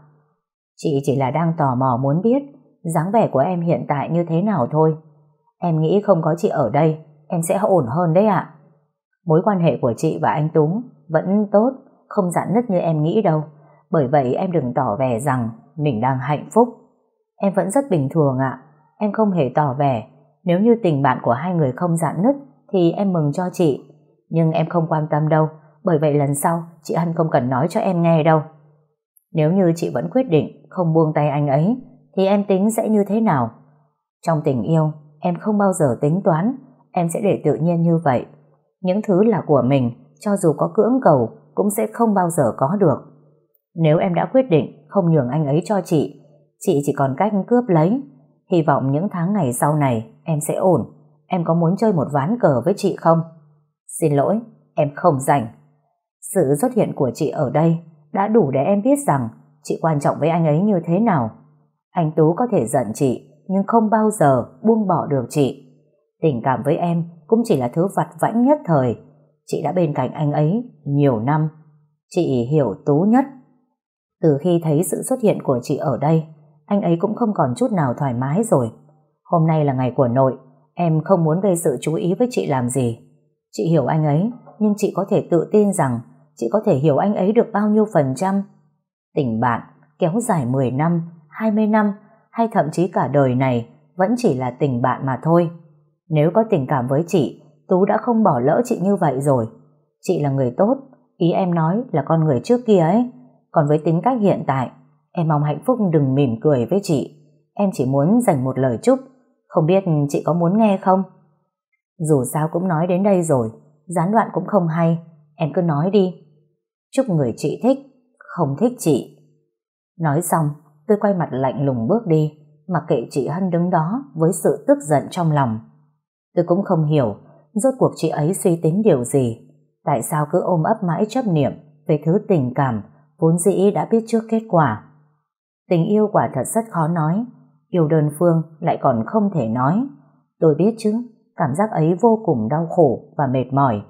Chị chỉ là đang tò mò muốn biết dáng vẻ của em hiện tại như thế nào thôi. Em nghĩ không có chị ở đây, em sẽ ổn hơn đấy ạ. Mối quan hệ của chị và anh Tú vẫn tốt, không giãn nứt như em nghĩ đâu. Bởi vậy em đừng tỏ vẻ rằng mình đang hạnh phúc. Em vẫn rất bình thường ạ. Em không hề tỏ vẻ. Nếu như tình bạn của hai người không giãn nứt thì em mừng cho chị. Nhưng em không quan tâm đâu. Bởi vậy lần sau chị Hân không cần nói cho em nghe đâu. Nếu như chị vẫn quyết định không buông tay anh ấy thì em tính sẽ như thế nào? Trong tình yêu em không bao giờ tính toán em sẽ để tự nhiên như vậy. Những thứ là của mình cho dù có cưỡng cầu cũng sẽ không bao giờ có được. Nếu em đã quyết định không nhường anh ấy cho chị chị chỉ còn cách cướp lấy. Hy vọng những tháng ngày sau này em sẽ ổn. Em có muốn chơi một ván cờ với chị không? Xin lỗi, em không rảnh. Sự xuất hiện của chị ở đây đã đủ để em biết rằng chị quan trọng với anh ấy như thế nào. Anh Tú có thể giận chị, nhưng không bao giờ buông bỏ được chị. Tình cảm với em cũng chỉ là thứ vặt vãnh nhất thời. Chị đã bên cạnh anh ấy nhiều năm. Chị hiểu Tú nhất. Từ khi thấy sự xuất hiện của chị ở đây, anh ấy cũng không còn chút nào thoải mái rồi. Hôm nay là ngày của nội, em không muốn gây sự chú ý với chị làm gì. Chị hiểu anh ấy, nhưng chị có thể tự tin rằng chị có thể hiểu anh ấy được bao nhiêu phần trăm. Tình bạn kéo dài 10 năm, 20 năm hay thậm chí cả đời này vẫn chỉ là tình bạn mà thôi. Nếu có tình cảm với chị, Tú đã không bỏ lỡ chị như vậy rồi. Chị là người tốt, ý em nói là con người trước kia ấy. Còn với tính cách hiện tại, Em mong hạnh phúc đừng mỉm cười với chị. em chỉ muốn dành một lời chúc, không biết chị có muốn nghe không? Dù sao cũng nói đến đây rồi, gián đoạn cũng không hay, em cứ nói đi. Chúc người chị thích, không thích chị. Nói xong, tôi quay mặt lạnh lùng bước đi, mặc kệ chị Hân đứng đó với sự tức giận trong lòng. Tôi cũng không hiểu, rốt cuộc chị ấy suy tính điều gì, tại sao cứ ôm ấp mãi chấp niệm về thứ tình cảm vốn dĩ đã biết trước kết quả. Tình yêu quả thật rất khó nói, yêu đơn phương lại còn không thể nói. Tôi biết chứ, cảm giác ấy vô cùng đau khổ và mệt mỏi.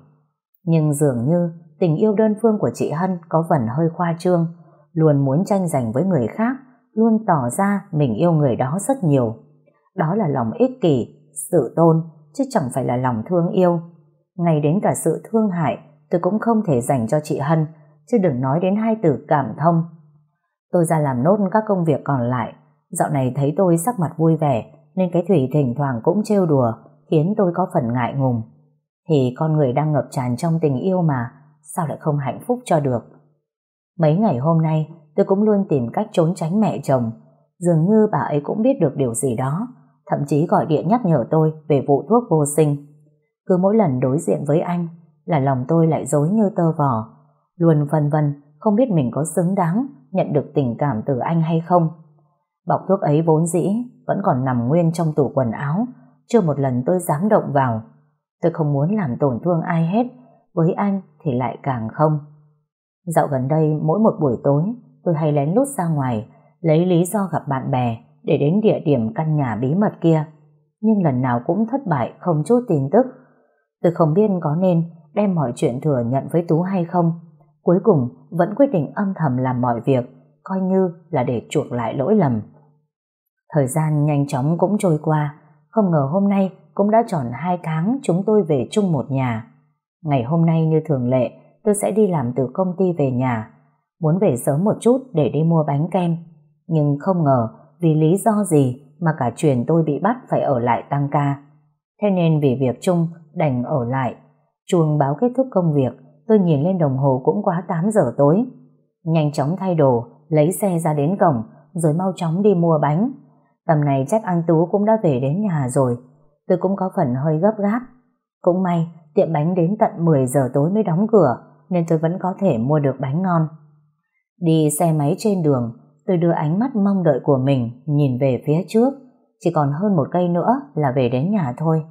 Nhưng dường như tình yêu đơn phương của chị Hân có phần hơi khoa trương, luôn muốn tranh giành với người khác, luôn tỏ ra mình yêu người đó rất nhiều. Đó là lòng ích kỷ, sự tôn, chứ chẳng phải là lòng thương yêu. Ngay đến cả sự thương hại, tôi cũng không thể dành cho chị Hân, chứ đừng nói đến hai từ cảm thông. Tôi ra làm nốt các công việc còn lại, dạo này thấy tôi sắc mặt vui vẻ, nên cái Thủy thỉnh thoảng cũng trêu đùa, khiến tôi có phần ngại ngùng. Thì con người đang ngập tràn trong tình yêu mà, sao lại không hạnh phúc cho được. Mấy ngày hôm nay, tôi cũng luôn tìm cách trốn tránh mẹ chồng. Dường như bà ấy cũng biết được điều gì đó, thậm chí gọi điện nhắc nhở tôi về vụ thuốc vô sinh. Cứ mỗi lần đối diện với anh là lòng tôi lại dối như tơ vò, luôn vân vân không biết mình có xứng đáng nhận được tình cảm từ anh hay không. Bọc thuốc ấy vốn dĩ vẫn còn nằm nguyên trong tủ quần áo, chưa một lần tôi dám động vào. Tôi không muốn làm tổn thương ai hết, với anh thì lại càng không. Dạo gần đây, mỗi một buổi tối, tôi hay lén lút ra ngoài, lấy lý do gặp bạn bè để đến địa điểm căn nhà bí mật kia. Nhưng lần nào cũng thất bại, không chút tin tức. Tôi không biết có nên đem mọi chuyện thừa nhận với Tú hay không. Cuối cùng, vẫn quyết định âm thầm làm mọi việc, coi như là để chuộc lại lỗi lầm. Thời gian nhanh chóng cũng trôi qua không ngờ hôm nay cũng đã tròn hai tháng chúng tôi về chung một nhà. Ngày hôm nay như thường lệ tôi sẽ đi làm từ công ty về nhà muốn về sớm một chút để đi mua bánh kem nhưng không ngờ vì lý do gì mà cả truyền tôi bị bắt phải ở lại tăng ca. Thế nên vì việc chung đành ở lại. Chuông báo kết thúc công việc, tôi nhìn lên đồng hồ cũng quá 8 giờ tối. Nhanh chóng thay đồ, lấy xe ra đến cổng, rồi mau chóng đi mua bánh. Tầm này chắc anh Tú cũng đã về đến nhà rồi. Tôi cũng có phần hơi gấp gáp. Cũng may, tiệm bánh đến tận 10 giờ tối mới đóng cửa, nên tôi vẫn có thể mua được bánh ngon. Đi xe máy trên đường, tôi đưa ánh mắt mong đợi của mình nhìn về phía trước. Chỉ còn hơn một cây nữa là về đến nhà thôi.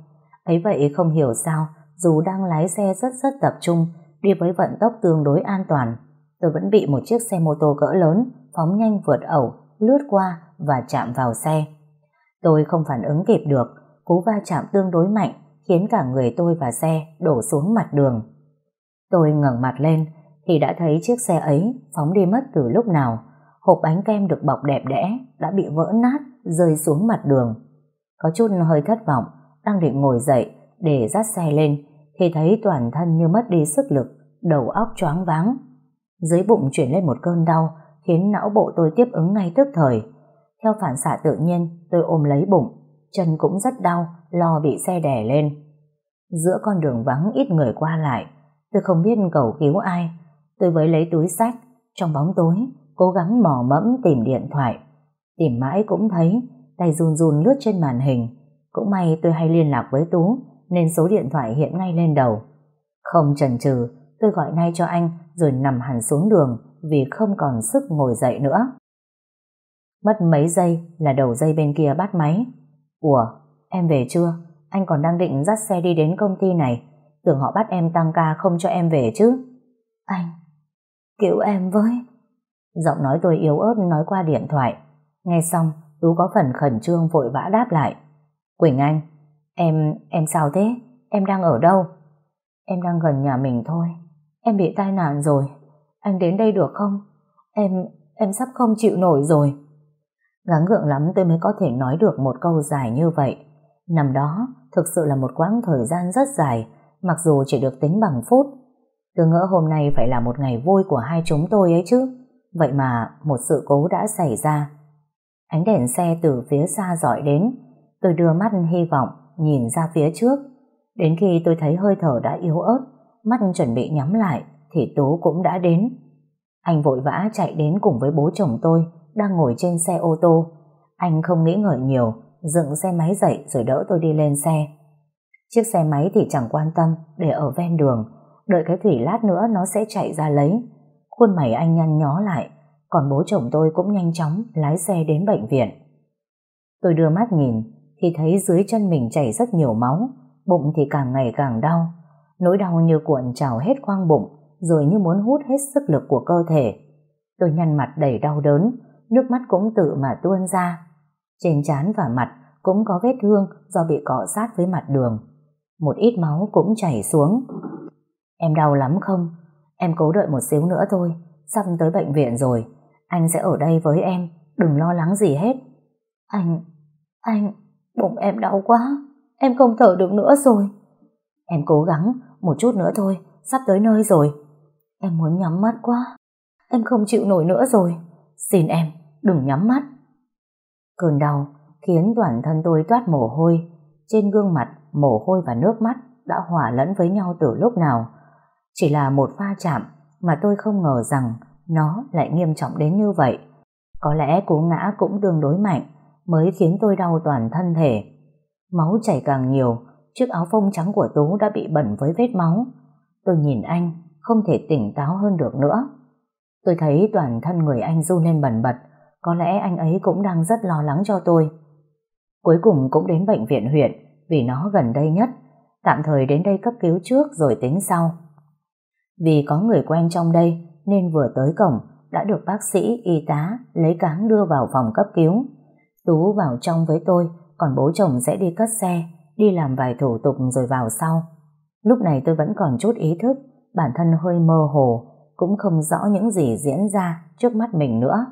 Ấy vậy không hiểu sao, dù đang lái xe rất rất tập trung, đi với vận tốc tương đối an toàn, tôi vẫn bị một chiếc xe mô tô cỡ lớn phóng nhanh vượt ẩu, lướt qua và chạm vào xe. Tôi không phản ứng kịp được, cú va chạm tương đối mạnh khiến cả người tôi và xe đổ xuống mặt đường. Tôi ngẩng mặt lên thì đã thấy chiếc xe ấy phóng đi mất từ lúc nào. Hộp bánh kem được bọc đẹp đẽ đã bị vỡ nát rơi xuống mặt đường. Có chút hơi thất vọng, đang định ngồi dậy để dắt xe lên thì thấy toàn thân như mất đi sức lực, đầu óc choáng váng. Dưới bụng chuyển lên một cơn đau khiến não bộ tôi tiếp ứng ngay tức thời. Theo phản xạ tự nhiên, tôi ôm lấy bụng, chân cũng rất đau, lo bị xe đè lên. Giữa con đường vắng ít người qua lại, tôi không biết cầu cứu ai. Tôi với lấy túi sách, trong bóng tối, cố gắng mò mẫm tìm điện thoại. Tìm mãi cũng thấy, tay run run lướt trên màn hình. Cũng may tôi hay liên lạc với Tú, nên số điện thoại hiện ngay lên đầu. Không chần chừ, tôi gọi ngay cho anh rồi nằm hẳn xuống đường vì không còn sức ngồi dậy nữa. Mất mấy giây là đầu dây bên kia bắt máy. Ủa, em về chưa? Anh còn đang định dắt xe đi đến công ty này. Tưởng họ bắt em tăng ca không cho em về chứ. Anh, cứu em với. Giọng nói tôi yếu ớt nói qua điện thoại. Nghe xong, Tú có phần khẩn trương vội vã đáp lại. Quỳnh Anh, em, em sao thế? Em đang ở đâu? Em đang gần nhà mình thôi. Em bị tai nạn rồi. Anh đến đây được không? Em, em sắp không chịu nổi rồi. Gắng gượng lắm tôi mới có thể nói được một câu dài như vậy. Năm đó, thực sự là một quãng thời gian rất dài, mặc dù chỉ được tính bằng phút. Cứ ngỡ hôm nay phải là một ngày vui của hai chúng tôi ấy chứ. Vậy mà một sự cố đã xảy ra. Ánh đèn xe từ phía xa dọi đến. Tôi đưa mắt hy vọng nhìn ra phía trước. Đến khi tôi thấy hơi thở đã yếu ớt, mắt chuẩn bị nhắm lại, thì Tú cũng đã đến. Anh vội vã chạy đến cùng với bố chồng tôi đang ngồi trên xe ô tô. Anh không nghĩ ngợi nhiều, dựng xe máy dậy rồi đỡ tôi đi lên xe. Chiếc xe máy thì chẳng quan tâm, để ở ven đường, đợi cái thủy lát nữa nó sẽ chạy ra lấy. Khuôn mày anh nhăn nhó lại, còn bố chồng tôi cũng nhanh chóng lái xe đến bệnh viện. Tôi đưa mắt nhìn, thì thấy dưới chân mình chảy rất nhiều máu, bụng thì càng ngày càng đau. Nỗi đau như cuộn trào hết khoang bụng, rồi như muốn hút hết sức lực của cơ thể. Tôi nhăn mặt đầy đau đớn, nước mắt cũng tự mà tuôn ra. Trên trán và mặt cũng có vết thương do bị cọ sát với mặt đường. Một ít máu cũng chảy xuống. Em đau lắm không? Em cố đợi một xíu nữa thôi, sắp tới bệnh viện rồi. Anh sẽ ở đây với em, đừng lo lắng gì hết. Anh, anh, bụng em đau quá, em không thở được nữa rồi. Em cố gắng, một chút nữa thôi, sắp tới nơi rồi. Em muốn nhắm mắt quá, em không chịu nổi nữa rồi. Xin em, đừng nhắm mắt. Cơn đau khiến toàn thân tôi toát mồ hôi, trên gương mặt mồ hôi và nước mắt đã hòa lẫn với nhau từ lúc nào. Chỉ là một pha chạm mà tôi không ngờ rằng nó lại nghiêm trọng đến như vậy. Có lẽ cú ngã cũng tương đối mạnh mới khiến tôi đau toàn thân thể. Máu chảy càng nhiều, chiếc áo phông trắng của Tú đã bị bẩn với vết máu. Tôi nhìn anh, không thể tỉnh táo hơn được nữa. Tôi thấy toàn thân người anh run lên bẩn bật, có lẽ anh ấy cũng đang rất lo lắng cho tôi. Cuối cùng cũng đến bệnh viện huyện, vì nó gần đây nhất, tạm thời đến đây cấp cứu trước rồi tính sau. Vì có người quen trong đây nên vừa tới cổng đã được bác sĩ, y tá lấy cáng đưa vào phòng cấp cứu. Tú vào trong với tôi, còn bố chồng sẽ đi cất xe, đi làm vài thủ tục rồi vào sau. Lúc này tôi vẫn còn chút ý thức, bản thân hơi mơ hồ, cũng không rõ những gì diễn ra trước mắt mình nữa.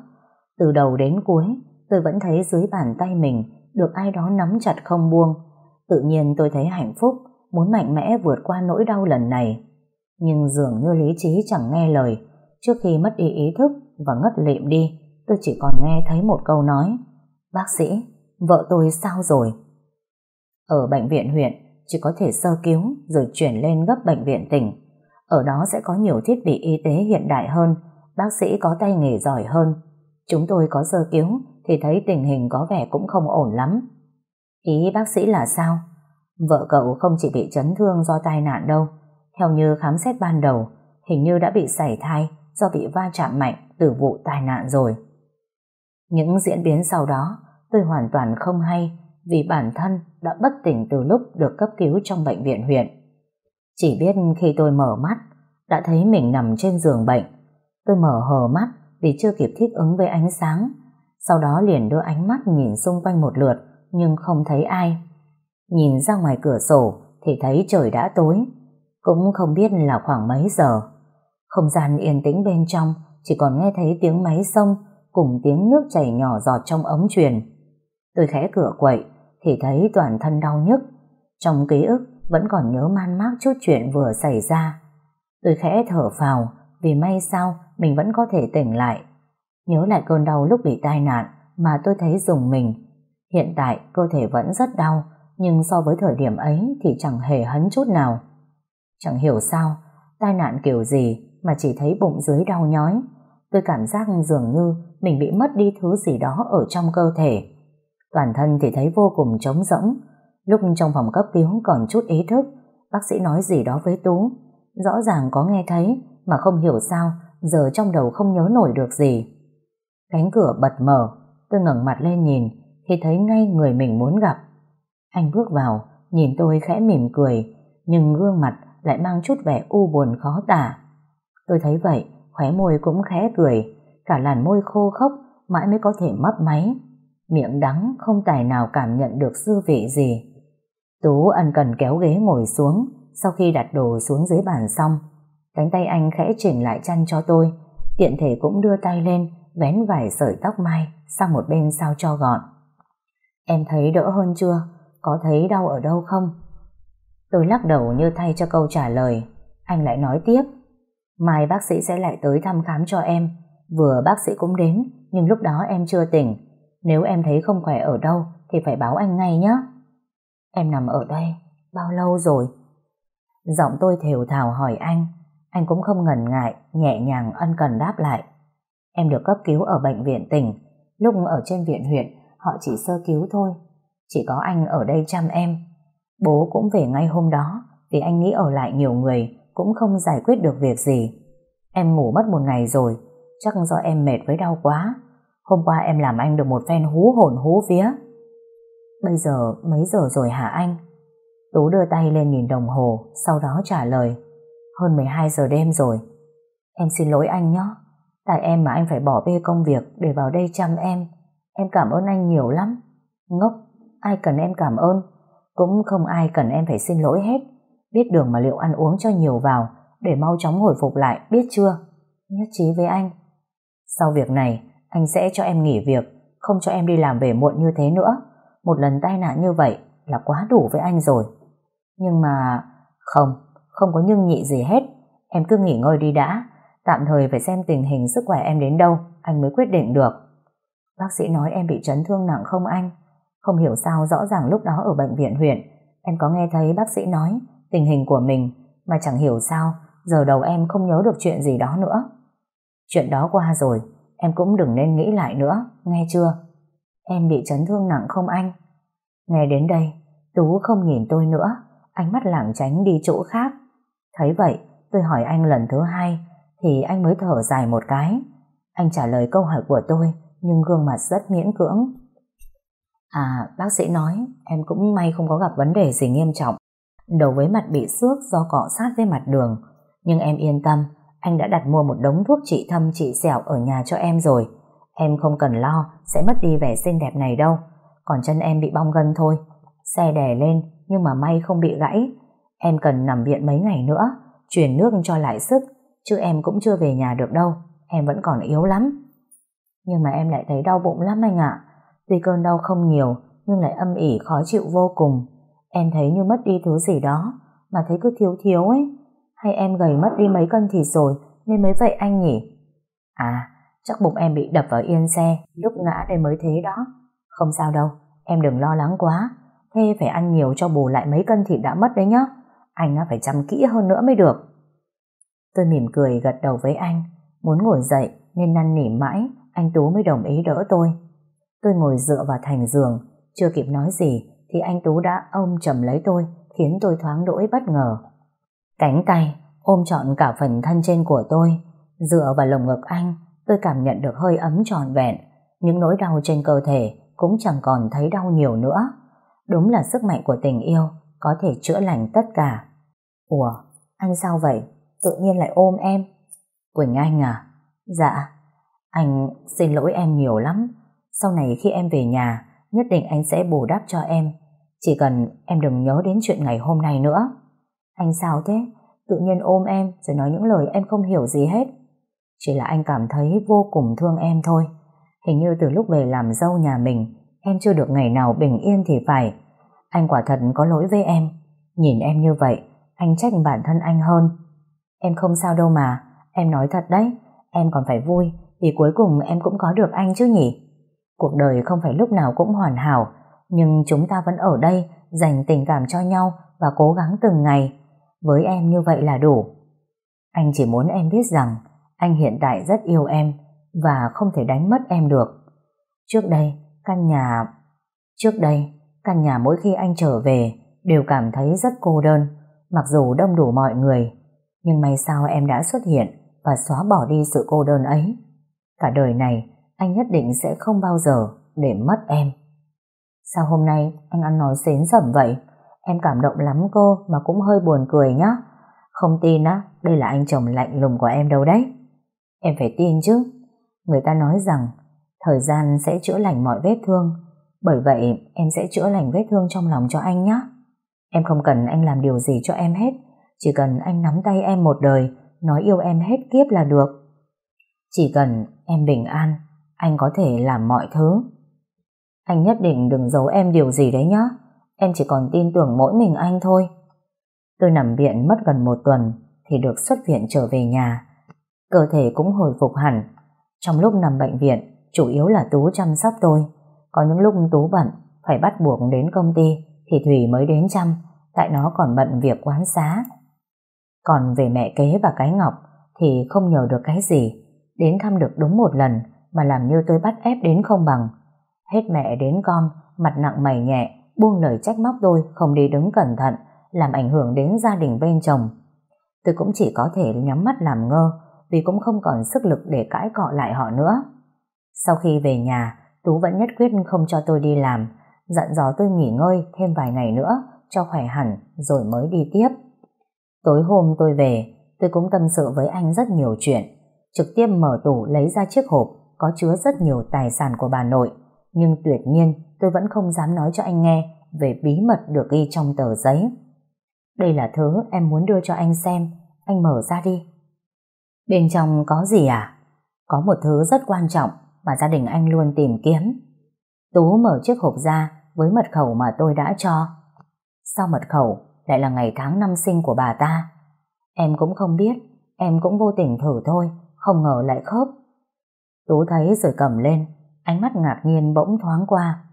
Từ đầu đến cuối, tôi vẫn thấy dưới bàn tay mình được ai đó nắm chặt không buông. Tự nhiên tôi thấy hạnh phúc, muốn mạnh mẽ vượt qua nỗi đau lần này. Nhưng dường như lý trí chẳng nghe lời, trước khi mất đi ý thức và ngất lịm đi, tôi chỉ còn nghe thấy một câu nói. Bác sĩ, vợ tôi sao rồi? Ở bệnh viện huyện, chỉ có thể sơ cứu rồi chuyển lên gấp bệnh viện tỉnh. Ở đó sẽ có nhiều thiết bị y tế hiện đại hơn, bác sĩ có tay nghề giỏi hơn. Chúng tôi có sơ cứu thì thấy tình hình có vẻ cũng không ổn lắm. Ý bác sĩ là sao? Vợ cậu không chỉ bị chấn thương do tai nạn đâu. Theo như khám xét ban đầu, hình như đã bị sảy thai do bị va chạm mạnh từ vụ tai nạn rồi. Những diễn biến sau đó tôi hoàn toàn không hay vì bản thân đã bất tỉnh từ lúc được cấp cứu trong bệnh viện huyện. Chỉ biết khi tôi mở mắt đã thấy mình nằm trên giường bệnh. Tôi mở hờ mắt vì chưa kịp thích ứng với ánh sáng. Sau đó liền đưa ánh mắt nhìn xung quanh một lượt, nhưng không thấy ai. Nhìn ra ngoài cửa sổ thì thấy trời đã tối. Cũng không biết là khoảng mấy giờ. Không gian yên tĩnh bên trong, chỉ còn nghe thấy tiếng máy sông cùng tiếng nước chảy nhỏ giọt trong ống truyền. Tôi khẽ cửa quậy thì thấy toàn thân đau nhức. Trong ký ức vẫn còn nhớ man mác chút chuyện vừa xảy ra. Tôi khẽ thở phào vì may sao mình vẫn có thể tỉnh lại. Nhớ lại cơn đau lúc bị tai nạn mà tôi thấy dùng mình. Hiện tại cơ thể vẫn rất đau nhưng so với thời điểm ấy thì chẳng hề hấn chút nào. Chẳng hiểu sao, tai nạn kiểu gì mà chỉ thấy bụng dưới đau nhói. Tôi cảm giác dường như mình bị mất đi thứ gì đó ở trong cơ thể. Toàn thân thì thấy vô cùng trống rỗng. Lúc trong phòng cấp cứu còn chút ý thức, bác sĩ nói gì đó với Tú. Rõ ràng có nghe thấy, mà không hiểu sao, giờ trong đầu không nhớ nổi được gì. Cánh cửa bật mở, tôi ngẩng mặt lên nhìn, thì thấy ngay người mình muốn gặp. Anh bước vào, nhìn tôi khẽ mỉm cười, nhưng gương mặt lại mang chút vẻ u buồn khó tả. Tôi thấy vậy, khóe môi cũng khẽ cười, cả làn môi khô khốc mãi mới có thể mấp máy. Miệng đắng không tài nào cảm nhận được dư vị gì. Tú ân cần kéo ghế ngồi xuống, sau khi đặt đồ xuống dưới bàn xong. Cánh tay anh khẽ chỉnh lại chăn cho tôi, tiện thể cũng đưa tay lên, vén vài sợi tóc mai sang một bên sao cho gọn. Em thấy đỡ hơn chưa? Có thấy đau ở đâu không? Tôi lắc đầu như thay cho câu trả lời. Anh lại nói tiếp. Mai bác sĩ sẽ lại tới thăm khám cho em. Vừa bác sĩ cũng đến, nhưng lúc đó em chưa tỉnh. Nếu em thấy không khỏe ở đâu, thì phải báo anh ngay nhé. Em nằm ở đây, bao lâu rồi? Giọng tôi thều thào hỏi anh. Anh cũng không ngần ngại, nhẹ nhàng ân cần đáp lại. Em được cấp cứu ở bệnh viện tỉnh. Lúc ở trên viện huyện, họ chỉ sơ cứu thôi. Chỉ có anh ở đây chăm em. Bố cũng về ngay hôm đó vì anh nghĩ ở lại nhiều người cũng không giải quyết được việc gì. Em ngủ mất một ngày rồi, chắc do em mệt với đau quá. Hôm qua em làm anh được một phen hú hồn hú vía. Bây giờ mấy giờ rồi hả anh? Tú đưa tay lên nhìn đồng hồ, sau đó trả lời. Hơn 12 giờ đêm rồi. Em xin lỗi anh nhé. Tại em mà anh phải bỏ bê công việc để vào đây chăm em. Em cảm ơn anh nhiều lắm. Ngốc, ai cần em cảm ơn. Cũng không ai cần em phải xin lỗi hết. Biết đường mà liệu ăn uống cho nhiều vào để mau chóng hồi phục lại, biết chưa? Nhất trí với anh. Sau việc này, anh sẽ cho em nghỉ việc, không cho em đi làm về muộn như thế nữa. Một lần tai nạn như vậy là quá đủ với anh rồi. Nhưng mà... Không, không có nhưng nhị gì hết. Em cứ nghỉ ngơi đi đã. Tạm thời phải xem tình hình sức khỏe em đến đâu, anh mới quyết định được. Bác sĩ nói em bị chấn thương nặng không anh? Không hiểu sao rõ ràng lúc đó ở bệnh viện huyện, em có nghe thấy bác sĩ nói tình hình của mình, mà chẳng hiểu sao giờ đầu em không nhớ được chuyện gì đó nữa. Chuyện đó qua rồi, em cũng đừng nên nghĩ lại nữa, nghe chưa? Em bị chấn thương nặng không anh? Nghe đến đây, Tú không nhìn tôi nữa, ánh mắt lảng tránh đi chỗ khác. Thấy vậy, tôi hỏi anh lần thứ hai, thì anh mới thở dài một cái. Anh trả lời câu hỏi của tôi, nhưng gương mặt rất miễn cưỡng. À, bác sĩ nói, em cũng may không có gặp vấn đề gì nghiêm trọng. Đầu với mặt bị xước do cọ sát với mặt đường. Nhưng em yên tâm, anh đã đặt mua một đống thuốc trị thâm trị sẹo ở nhà cho em rồi. Em không cần lo sẽ mất đi vẻ xinh đẹp này đâu. Còn chân em bị bong gân thôi. Xe đè lên nhưng mà may không bị gãy. Em cần nằm viện mấy ngày nữa, chuyển nước cho lại sức, chứ em cũng chưa về nhà được đâu. Em vẫn còn yếu lắm. Nhưng mà em lại thấy đau bụng lắm anh ạ. Tuy cơn đau không nhiều, nhưng lại âm ỉ khó chịu vô cùng. Em thấy như mất đi thứ gì đó, mà thấy cứ thiếu thiếu ấy. Hay em gầy mất đi mấy cân thịt rồi, nên mới vậy anh nhỉ? À, chắc bụng em bị đập vào yên xe, lúc ngã đây mới thế đó. Không sao đâu, em đừng lo lắng quá. Thế phải ăn nhiều cho bù lại mấy cân thịt đã mất đấy nhá. Anh phải chăm kỹ hơn nữa mới được. Tôi mỉm cười gật đầu với anh, muốn ngồi dậy nên năn nỉ mãi, anh Tú mới đồng ý đỡ tôi. Tôi ngồi dựa vào thành giường, chưa kịp nói gì thì anh Tú đã ôm chầm lấy tôi, khiến tôi thoáng đỗi bất ngờ. Cánh tay ôm trọn cả phần thân trên của tôi, dựa vào lồng ngực anh, tôi cảm nhận được hơi ấm tròn vẹn, những nỗi đau trên cơ thể cũng chẳng còn thấy đau nhiều nữa. Đúng là sức mạnh của tình yêu có thể chữa lành tất cả. Ủa, anh sao vậy? Tự nhiên lại ôm em. Quỳnh Anh à? Dạ. Anh xin lỗi em nhiều lắm. Sau này khi em về nhà, nhất định anh sẽ bù đắp cho em. Chỉ cần em đừng nhớ đến chuyện ngày hôm nay nữa. Anh sao thế? Tự nhiên ôm em rồi nói những lời em không hiểu gì hết. Chỉ là anh cảm thấy vô cùng thương em thôi. Hình như từ lúc về làm dâu nhà mình, em chưa được ngày nào bình yên thì phải. Anh quả thật có lỗi với em. Nhìn em như vậy, anh trách bản thân anh hơn. Em không sao đâu mà, em nói thật đấy. Em còn phải vui, vì cuối cùng em cũng có được anh chứ nhỉ. Cuộc đời không phải lúc nào cũng hoàn hảo, nhưng chúng ta vẫn ở đây dành tình cảm cho nhau và cố gắng từng ngày. Với em như vậy là đủ. Anh chỉ muốn em biết rằng anh hiện tại rất yêu em và không thể đánh mất em được. Trước đây, căn nhà... Trước đây, căn nhà mỗi khi anh trở về đều cảm thấy rất cô đơn, mặc dù đông đủ mọi người. Nhưng may sao em đã xuất hiện và xóa bỏ đi sự cô đơn ấy. Cả đời này, anh nhất định sẽ không bao giờ để mất em. Sao hôm nay anh ăn nói xến sẩm vậy? Em cảm động lắm cô mà cũng hơi buồn cười nhá. Không tin á, đây là anh chồng lạnh lùng của em đâu đấy. Em phải tin chứ. Người ta nói rằng thời gian sẽ chữa lành mọi vết thương. Bởi vậy em sẽ chữa lành vết thương trong lòng cho anh nhé. Em không cần anh làm điều gì cho em hết. Chỉ cần anh nắm tay em một đời, nói yêu em hết kiếp là được. Chỉ cần em bình an, anh có thể làm mọi thứ. Anh nhất định đừng giấu em điều gì đấy nhá. Em chỉ còn tin tưởng mỗi mình anh thôi. Tôi nằm viện mất gần một tuần thì được xuất viện trở về nhà. Cơ thể cũng hồi phục hẳn. Trong lúc nằm bệnh viện, chủ yếu là Tú chăm sóc tôi. Có những lúc Tú bận, phải bắt buộc đến công ty thì Thủy mới đến chăm, tại nó còn bận việc quán xá. Còn về mẹ kế và cái Ngọc thì không nhờ được cái gì. Đến thăm được đúng một lần mà làm như tôi bắt ép đến không bằng. Hết mẹ đến con, mặt nặng mày nhẹ, buông lời trách móc tôi không đi đứng cẩn thận, làm ảnh hưởng đến gia đình bên chồng. Tôi cũng chỉ có thể nhắm mắt làm ngơ, vì cũng không còn sức lực để cãi cọ lại họ nữa. Sau khi về nhà, Tú vẫn nhất quyết không cho tôi đi làm, dặn dò tôi nghỉ ngơi thêm vài ngày nữa cho khỏe hẳn rồi mới đi tiếp. Tối hôm tôi về, tôi cũng tâm sự với anh rất nhiều chuyện, trực tiếp mở tủ lấy ra chiếc hộp có chứa rất nhiều tài sản của bà nội, nhưng tuyệt nhiên tôi vẫn không dám nói cho anh nghe về bí mật được ghi trong tờ giấy. Đây là thứ em muốn đưa cho anh xem, anh mở ra đi. Bên trong có gì à? Có một thứ rất quan trọng mà gia đình anh luôn tìm kiếm. Tú mở chiếc hộp ra với mật khẩu mà tôi đã cho. Sao mật khẩu lại là ngày tháng năm sinh của bà ta? Em cũng không biết, em cũng vô tình thử thôi, không ngờ lại khớp. Tú thấy rồi cầm lên, ánh mắt ngạc nhiên bỗng thoáng qua.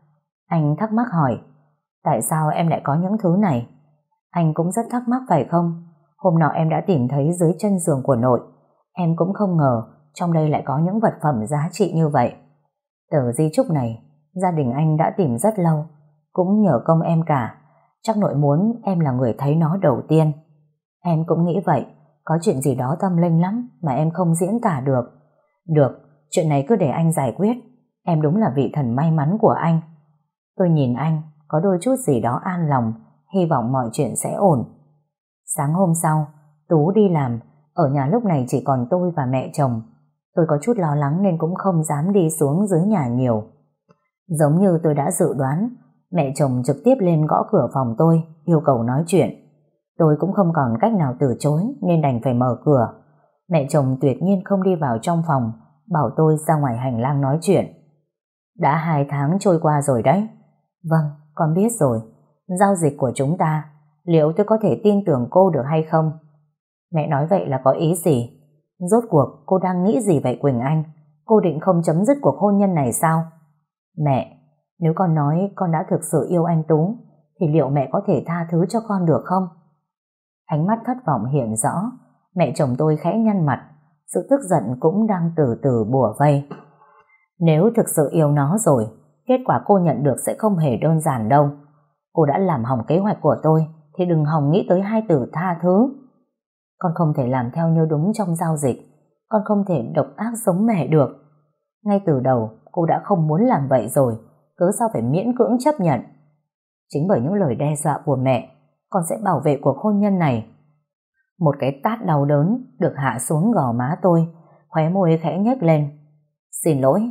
Anh thắc mắc hỏi, tại sao em lại có những thứ này? Anh cũng rất thắc mắc phải không? Hôm nọ em đã tìm thấy dưới chân giường của nội. Em cũng không ngờ trong đây lại có những vật phẩm giá trị như vậy. Tờ di trúc này, gia đình anh đã tìm rất lâu, cũng nhờ công em cả. Chắc nội muốn em là người thấy nó đầu tiên. Em cũng nghĩ vậy, có chuyện gì đó tâm linh lắm mà em không diễn tả được. Được, chuyện này cứ để anh giải quyết. Em đúng là vị thần may mắn của anh. Tôi nhìn anh, có đôi chút gì đó an lòng, hy vọng mọi chuyện sẽ ổn. Sáng hôm sau, Tú đi làm, ở nhà lúc này chỉ còn tôi và mẹ chồng. Tôi có chút lo lắng nên cũng không dám đi xuống dưới nhà nhiều. Giống như tôi đã dự đoán, mẹ chồng trực tiếp lên gõ cửa phòng tôi, yêu cầu nói chuyện. Tôi cũng không còn cách nào từ chối nên đành phải mở cửa. Mẹ chồng tuyệt nhiên không đi vào trong phòng, bảo tôi ra ngoài hành lang nói chuyện. Đã hai tháng trôi qua rồi đấy. Vâng, con biết rồi. Giao dịch của chúng ta, liệu tôi có thể tin tưởng cô được hay không? Mẹ nói vậy là có ý gì? Rốt cuộc cô đang nghĩ gì vậy Quỳnh Anh? Cô định không chấm dứt cuộc hôn nhân này sao? Mẹ, nếu con nói con đã thực sự yêu anh Tú, thì liệu mẹ có thể tha thứ cho con được không? Ánh mắt thất vọng hiện rõ, mẹ chồng tôi khẽ nhăn mặt, sự tức giận cũng đang từ từ bùa vây. Nếu thực sự yêu nó rồi, kết quả cô nhận được sẽ không hề đơn giản đâu. Cô đã làm hỏng kế hoạch của tôi, thì đừng hòng nghĩ tới hai từ tha thứ. Con không thể làm theo như đúng trong giao dịch, con không thể độc ác giống mẹ được. Ngay từ đầu, cô đã không muốn làm vậy rồi, cớ sao phải miễn cưỡng chấp nhận. Chính bởi những lời đe dọa của mẹ, con sẽ bảo vệ cuộc hôn nhân này. Một cái tát đau đớn được hạ xuống gò má tôi, khóe môi khẽ nhếch lên. Xin lỗi,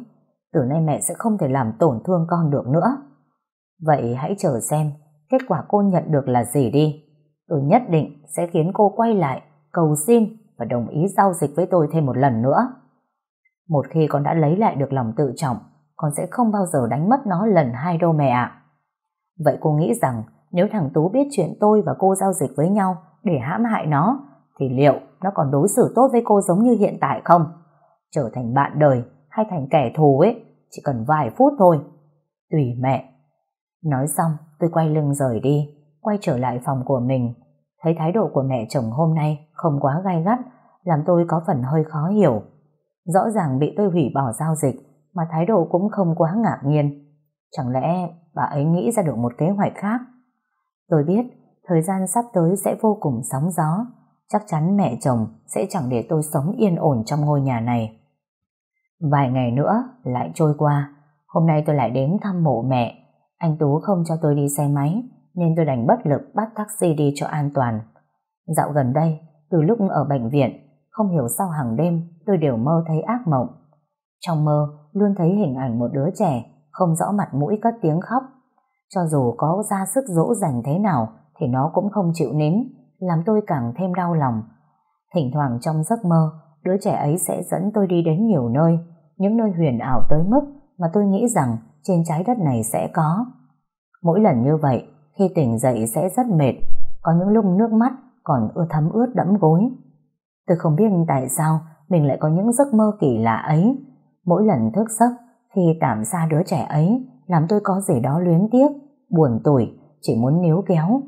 từ nay mẹ sẽ không thể làm tổn thương con được nữa. Vậy hãy chờ xem kết quả cô nhận được là gì đi. Tôi nhất định sẽ khiến cô quay lại, cầu xin và đồng ý giao dịch với tôi thêm một lần nữa. Một khi con đã lấy lại được lòng tự trọng, con sẽ không bao giờ đánh mất nó lần hai đâu mẹ ạ. Vậy cô nghĩ rằng nếu thằng Tú biết chuyện tôi và cô giao dịch với nhau để hãm hại nó, thì liệu nó còn đối xử tốt với cô giống như hiện tại không? Trở thành bạn đời hay thành kẻ thù ấy, chỉ cần vài phút thôi. Tùy mẹ. Nói xong, tôi quay lưng rời đi, quay trở lại phòng của mình. Thấy thái độ của mẹ chồng hôm nay không quá gai gắt, làm tôi có phần hơi khó hiểu. Rõ ràng bị tôi hủy bỏ giao dịch, mà thái độ cũng không quá ngạc nhiên. Chẳng lẽ bà ấy nghĩ ra được một kế hoạch khác? Tôi biết, thời gian sắp tới sẽ vô cùng sóng gió. Chắc chắn mẹ chồng sẽ chẳng để tôi sống yên ổn trong ngôi nhà này. Vài ngày nữa lại trôi qua, hôm nay tôi lại đến thăm mộ mẹ. Anh Tú không cho tôi đi xe máy, nên tôi đành bất lực bắt taxi đi cho an toàn. Dạo gần đây, từ lúc ở bệnh viện, không hiểu sao hàng đêm tôi đều mơ thấy ác mộng. Trong mơ, luôn thấy hình ảnh một đứa trẻ, không rõ mặt mũi cất tiếng khóc. Cho dù có ra sức dỗ dành thế nào, thì nó cũng không chịu nín, làm tôi càng thêm đau lòng. Thỉnh thoảng trong giấc mơ, đứa trẻ ấy sẽ dẫn tôi đi đến nhiều nơi, những nơi huyền ảo tới mức mà tôi nghĩ rằng trên trái đất này sẽ có. Mỗi lần như vậy, khi tỉnh dậy sẽ rất mệt, có những lúc nước mắt còn ưa thấm ướt đẫm gối. Tôi không biết tại sao mình lại có những giấc mơ kỳ lạ ấy. Mỗi lần thức giấc, khi tạm xa đứa trẻ ấy, làm tôi có gì đó luyến tiếc, buồn tủi, chỉ muốn níu kéo.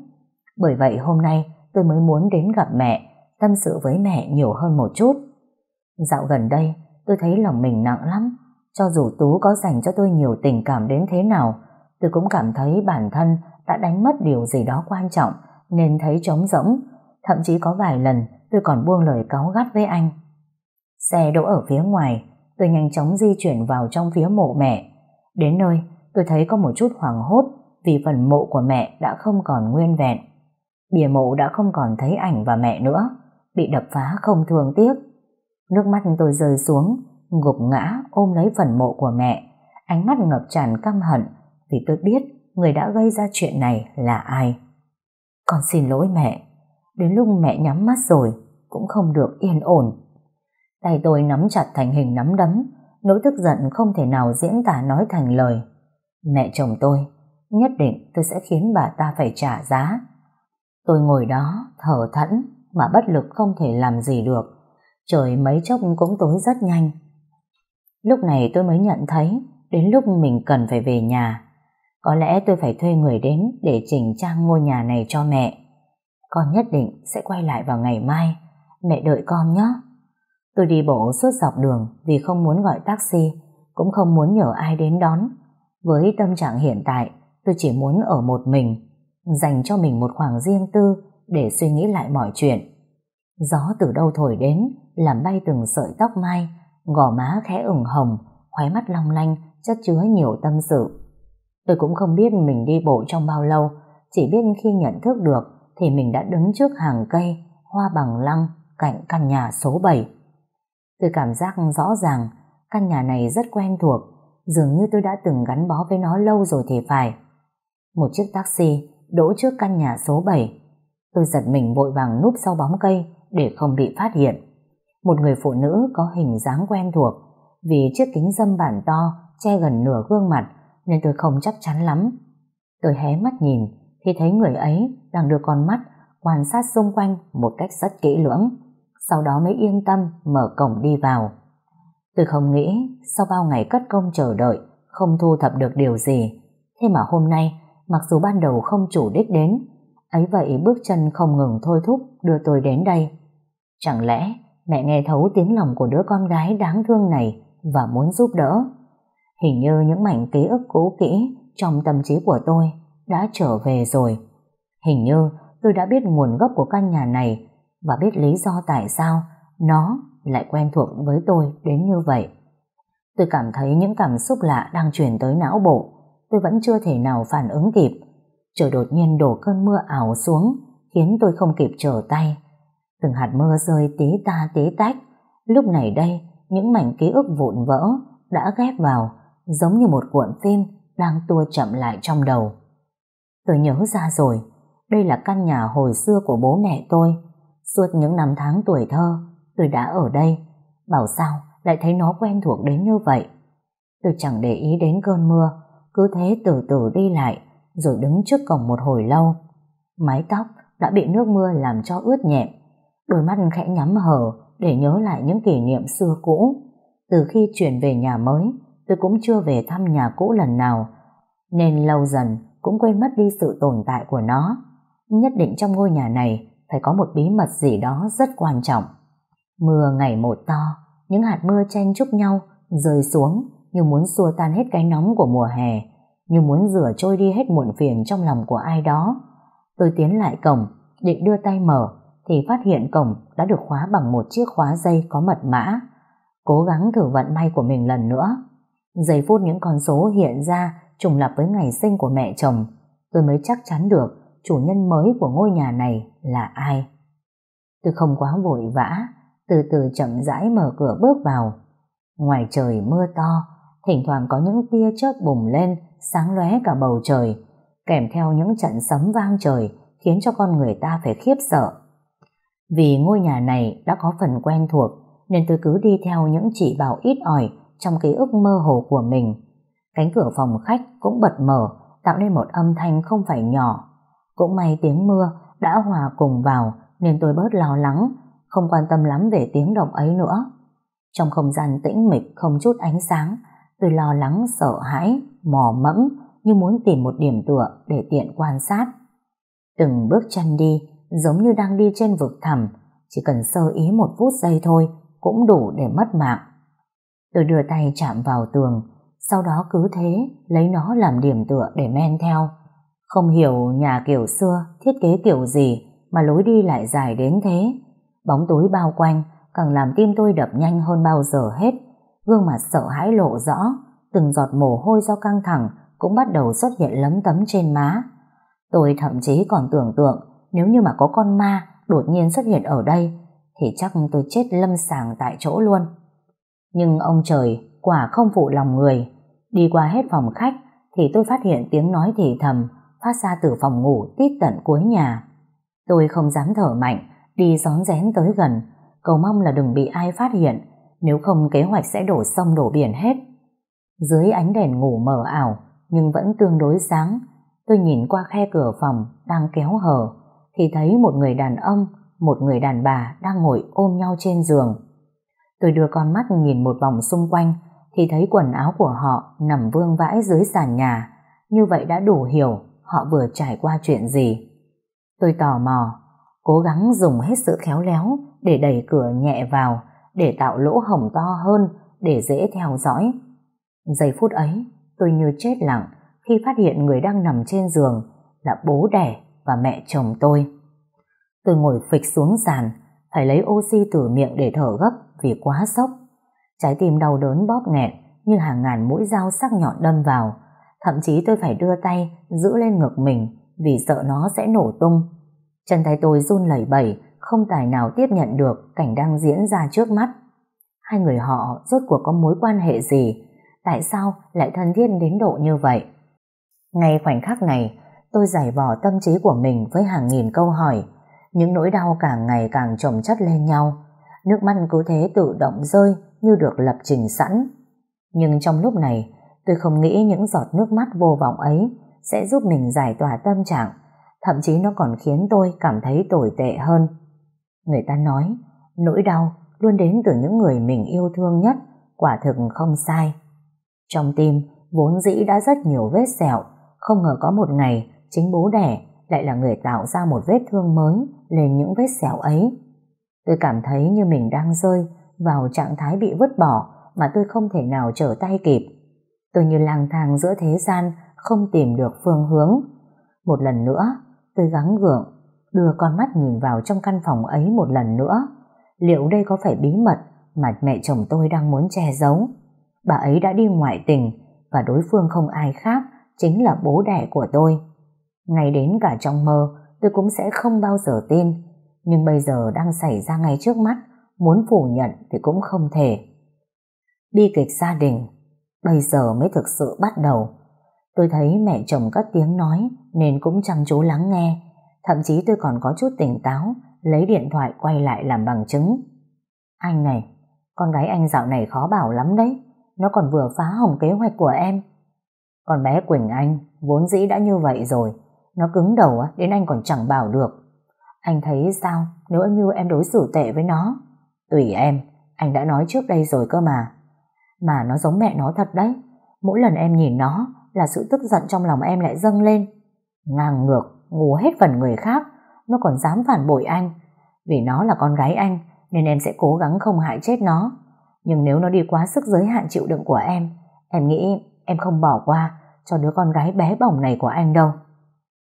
Bởi vậy hôm nay tôi mới muốn đến gặp mẹ, tâm sự với mẹ nhiều hơn một chút. Dạo gần đây, tôi thấy lòng mình nặng lắm, Cho dù Tú có dành cho tôi nhiều tình cảm đến thế nào, tôi cũng cảm thấy bản thân đã đánh mất điều gì đó quan trọng nên thấy trống rỗng. Thậm chí có vài lần tôi còn buông lời cáu gắt với anh. Xe đỗ ở phía ngoài, tôi nhanh chóng di chuyển vào trong phía mộ mẹ. Đến nơi, tôi thấy có một chút hoảng hốt vì phần mộ của mẹ đã không còn nguyên vẹn. Bìa mộ đã không còn thấy ảnh và mẹ nữa, bị đập phá không thương tiếc. Nước mắt tôi rơi xuống, gục ngã ôm lấy phần mộ của mẹ, ánh mắt ngập tràn căm hận vì tôi biết người đã gây ra chuyện này là ai. Con xin lỗi mẹ, đến lúc mẹ nhắm mắt rồi cũng không được yên ổn. Tay tôi nắm chặt thành hình nắm đấm, nỗi tức giận không thể nào diễn tả nói thành lời. Mẹ chồng tôi, nhất định tôi sẽ khiến bà ta phải trả giá. Tôi ngồi đó, thở thẫn, mà bất lực không thể làm gì được. Trời mấy chốc cũng tối rất nhanh. Lúc này tôi mới nhận thấy, đến lúc mình cần phải về nhà. Có lẽ tôi phải thuê người đến để chỉnh trang ngôi nhà này cho mẹ. Con nhất định sẽ quay lại vào ngày mai. Mẹ đợi con nhé. Tôi đi bộ suốt dọc đường vì không muốn gọi taxi, cũng không muốn nhờ ai đến đón. Với tâm trạng hiện tại, tôi chỉ muốn ở một mình, dành cho mình một khoảng riêng tư để suy nghĩ lại mọi chuyện. Gió từ đâu thổi đến, làm bay từng sợi tóc mai, gò má khẽ ửng hồng, khóe mắt long lanh, chất chứa nhiều tâm sự. Tôi cũng không biết mình đi bộ trong bao lâu, chỉ biết khi nhận thức được thì mình đã đứng trước hàng cây, hoa bằng lăng, cạnh căn nhà số 7. Tôi cảm giác rõ ràng căn nhà này rất quen thuộc, dường như tôi đã từng gắn bó với nó lâu rồi thì phải. Một chiếc taxi đỗ trước căn nhà số 7. Tôi giật mình vội vàng núp sau bóng cây để không bị phát hiện. Một người phụ nữ có hình dáng quen thuộc vì chiếc kính dâm bản to che gần nửa gương mặt nên tôi không chắc chắn lắm. Tôi hé mắt nhìn thì thấy người ấy đang đưa con mắt quan sát xung quanh một cách rất kỹ lưỡng, sau đó mới yên tâm mở cổng đi vào. Tôi không nghĩ sau bao ngày cất công chờ đợi, không thu thập được điều gì thế mà hôm nay, mặc dù ban đầu không chủ đích đến, ấy vậy bước chân không ngừng thôi thúc đưa tôi đến đây. Chẳng lẽ mẹ nghe thấu tiếng lòng của đứa con gái đáng thương này và muốn giúp đỡ? Hình như những mảnh ký ức cũ kỹ trong tâm trí của tôi đã trở về rồi. Hình như tôi đã biết nguồn gốc của căn nhà này và biết lý do tại sao nó lại quen thuộc với tôi đến như vậy. Tôi cảm thấy những cảm xúc lạ đang truyền tới não bộ. Tôi vẫn chưa thể nào phản ứng kịp. Trời đột nhiên đổ cơn mưa ảo xuống khiến tôi không kịp trở tay. Từng hạt mưa rơi tí ta tí tách. Lúc này đây, những mảnh ký ức vụn vỡ đã ghép vào giống như một cuộn phim đang tua chậm lại trong đầu. Tôi nhớ ra rồi, đây là căn nhà hồi xưa của bố mẹ tôi. Suốt những năm tháng tuổi thơ, tôi đã ở đây. Bảo sao lại thấy nó quen thuộc đến như vậy. Tôi chẳng để ý đến cơn mưa, cứ thế từ từ đi lại, rồi đứng trước cổng một hồi lâu. Mái tóc đã bị nước mưa làm cho ướt nhẹm, đôi mắt khẽ nhắm hờ để nhớ lại những kỷ niệm xưa cũ. Từ khi chuyển về nhà mới, tôi cũng chưa về thăm nhà cũ lần nào, nên lâu dần cũng quên mất đi sự tồn tại của nó. Nhất định trong ngôi nhà này phải có một bí mật gì đó rất quan trọng. Mưa ngày một to, những hạt mưa chen chúc nhau, rơi xuống như muốn xua tan hết cái nóng của mùa hè, như muốn rửa trôi đi hết muộn phiền trong lòng của ai đó. Tôi tiến lại cổng, định đưa tay mở, thì phát hiện cổng đã được khóa bằng một chiếc khóa dây có mật mã. Cố gắng thử vận may của mình lần nữa. Giây phút những con số hiện ra trùng lập với ngày sinh của mẹ chồng, tôi mới chắc chắn được chủ nhân mới của ngôi nhà này là ai. Tôi không quá vội vã, từ từ chậm rãi mở cửa bước vào. Ngoài trời mưa to, thỉnh thoảng có những tia chớp bùng lên, sáng lóe cả bầu trời, kèm theo những trận sấm vang trời khiến cho con người ta phải khiếp sợ. Vì ngôi nhà này đã có phần quen thuộc, nên tôi cứ đi theo những chỉ bảo ít ỏi trong ký ức mơ hồ của mình. Cánh cửa phòng khách cũng bật mở, tạo nên một âm thanh không phải nhỏ. Cũng may tiếng mưa đã hòa cùng vào nên tôi bớt lo lắng, không quan tâm lắm về tiếng động ấy nữa. Trong không gian tĩnh mịch không chút ánh sáng, tôi lo lắng sợ hãi, mò mẫm như muốn tìm một điểm tựa để tiện quan sát. Từng bước chân đi giống như đang đi trên vực thẳm, chỉ cần sơ ý một phút giây thôi cũng đủ để mất mạng. Tôi đưa tay chạm vào tường, sau đó cứ thế lấy nó làm điểm tựa để men theo. Không hiểu nhà kiểu xưa thiết kế kiểu gì mà lối đi lại dài đến thế. Bóng tối bao quanh càng làm tim tôi đập nhanh hơn bao giờ hết. Gương mặt sợ hãi lộ rõ, từng giọt mồ hôi do căng thẳng cũng bắt đầu xuất hiện lấm tấm trên má. Tôi thậm chí còn tưởng tượng nếu như mà có con ma đột nhiên xuất hiện ở đây thì chắc tôi chết lâm sàng tại chỗ luôn. Nhưng ông trời quả không phụ lòng người. Đi qua hết phòng khách thì tôi phát hiện tiếng nói thì thầm phát ra từ phòng ngủ tít tận cuối nhà. Tôi không dám thở mạnh, đi gión rén tới gần, cầu mong là đừng bị ai phát hiện, nếu không kế hoạch sẽ đổ sông đổ biển hết. Dưới ánh đèn ngủ mờ ảo, nhưng vẫn tương đối sáng, tôi nhìn qua khe cửa phòng đang kéo hở, thì thấy một người đàn ông, một người đàn bà đang ngồi ôm nhau trên giường. Tôi đưa con mắt nhìn một vòng xung quanh, thì thấy quần áo của họ nằm vương vãi dưới sàn nhà, như vậy đã đủ hiểu họ vừa trải qua chuyện gì. Tôi tò mò, cố gắng dùng hết sự khéo léo để đẩy cửa nhẹ vào, để tạo lỗ hổng to hơn, để dễ theo dõi. Giây phút ấy, tôi như chết lặng khi phát hiện người đang nằm trên giường là bố đẻ và mẹ chồng tôi. Tôi ngồi phịch xuống sàn, phải lấy oxy từ miệng để thở gấp vì quá sốc. Trái tim đau đớn bóp nghẹn như hàng ngàn mũi dao sắc nhọn đâm vào. Thậm chí tôi phải đưa tay giữ lên ngực mình vì sợ nó sẽ nổ tung. Chân tay tôi run lẩy bẩy, không tài nào tiếp nhận được cảnh đang diễn ra trước mắt. Hai người họ rốt cuộc có mối quan hệ gì? Tại sao lại thân thiết đến độ như vậy? Ngay khoảnh khắc này, tôi giải bỏ tâm trí của mình với hàng nghìn câu hỏi. Những nỗi đau càng ngày càng chồng chất lên nhau. Nước mắt cứ thế tự động rơi như được lập trình sẵn. Nhưng trong lúc này, tôi không nghĩ những giọt nước mắt vô vọng ấy sẽ giúp mình giải tỏa tâm trạng, thậm chí nó còn khiến tôi cảm thấy tồi tệ hơn. Người ta nói, nỗi đau luôn đến từ những người mình yêu thương nhất, quả thực không sai. Trong tim, vốn dĩ đã rất nhiều vết sẹo, không ngờ có một ngày, chính bố đẻ lại là người tạo ra một vết thương mới lên những vết sẹo ấy. Tôi cảm thấy như mình đang rơi vào trạng thái bị vứt bỏ mà tôi không thể nào trở tay kịp. Tôi như lang thang giữa thế gian, không tìm được phương hướng. Một lần nữa, tôi gắng gượng, đưa con mắt nhìn vào trong căn phòng ấy một lần nữa. Liệu đây có phải bí mật mà mẹ chồng tôi đang muốn che giấu? Bà ấy đã đi ngoại tình và đối phương không ai khác, chính là bố đẻ của tôi. Ngay đến cả trong mơ, tôi cũng sẽ không bao giờ tin. Nhưng bây giờ đang xảy ra ngay trước mắt, muốn phủ nhận thì cũng không thể. Bi kịch gia đình, bây giờ mới thực sự bắt đầu. Tôi thấy mẹ chồng cất tiếng nói nên cũng chăm chú lắng nghe. Thậm chí tôi còn có chút tỉnh táo, lấy điện thoại quay lại làm bằng chứng. Anh này, con gái anh dạo này khó bảo lắm đấy. Nó còn vừa phá hỏng kế hoạch của em. còn bé Quỳnh Anh vốn dĩ đã như vậy rồi. Nó cứng đầu đến anh còn chẳng bảo được. Anh thấy sao nếu như em đối xử tệ với nó? Tùy em, anh đã nói trước đây rồi cơ mà. Mà nó giống mẹ nó thật đấy. Mỗi lần em nhìn nó là sự tức giận trong lòng em lại dâng lên. Ngang ngược, ngu hết phần người khác, nó còn dám phản bội anh. Vì nó là con gái anh, nên em sẽ cố gắng không hại chết nó. Nhưng nếu nó đi quá sức giới hạn chịu đựng của em, em nghĩ em không bỏ qua cho đứa con gái bé bỏng này của anh đâu.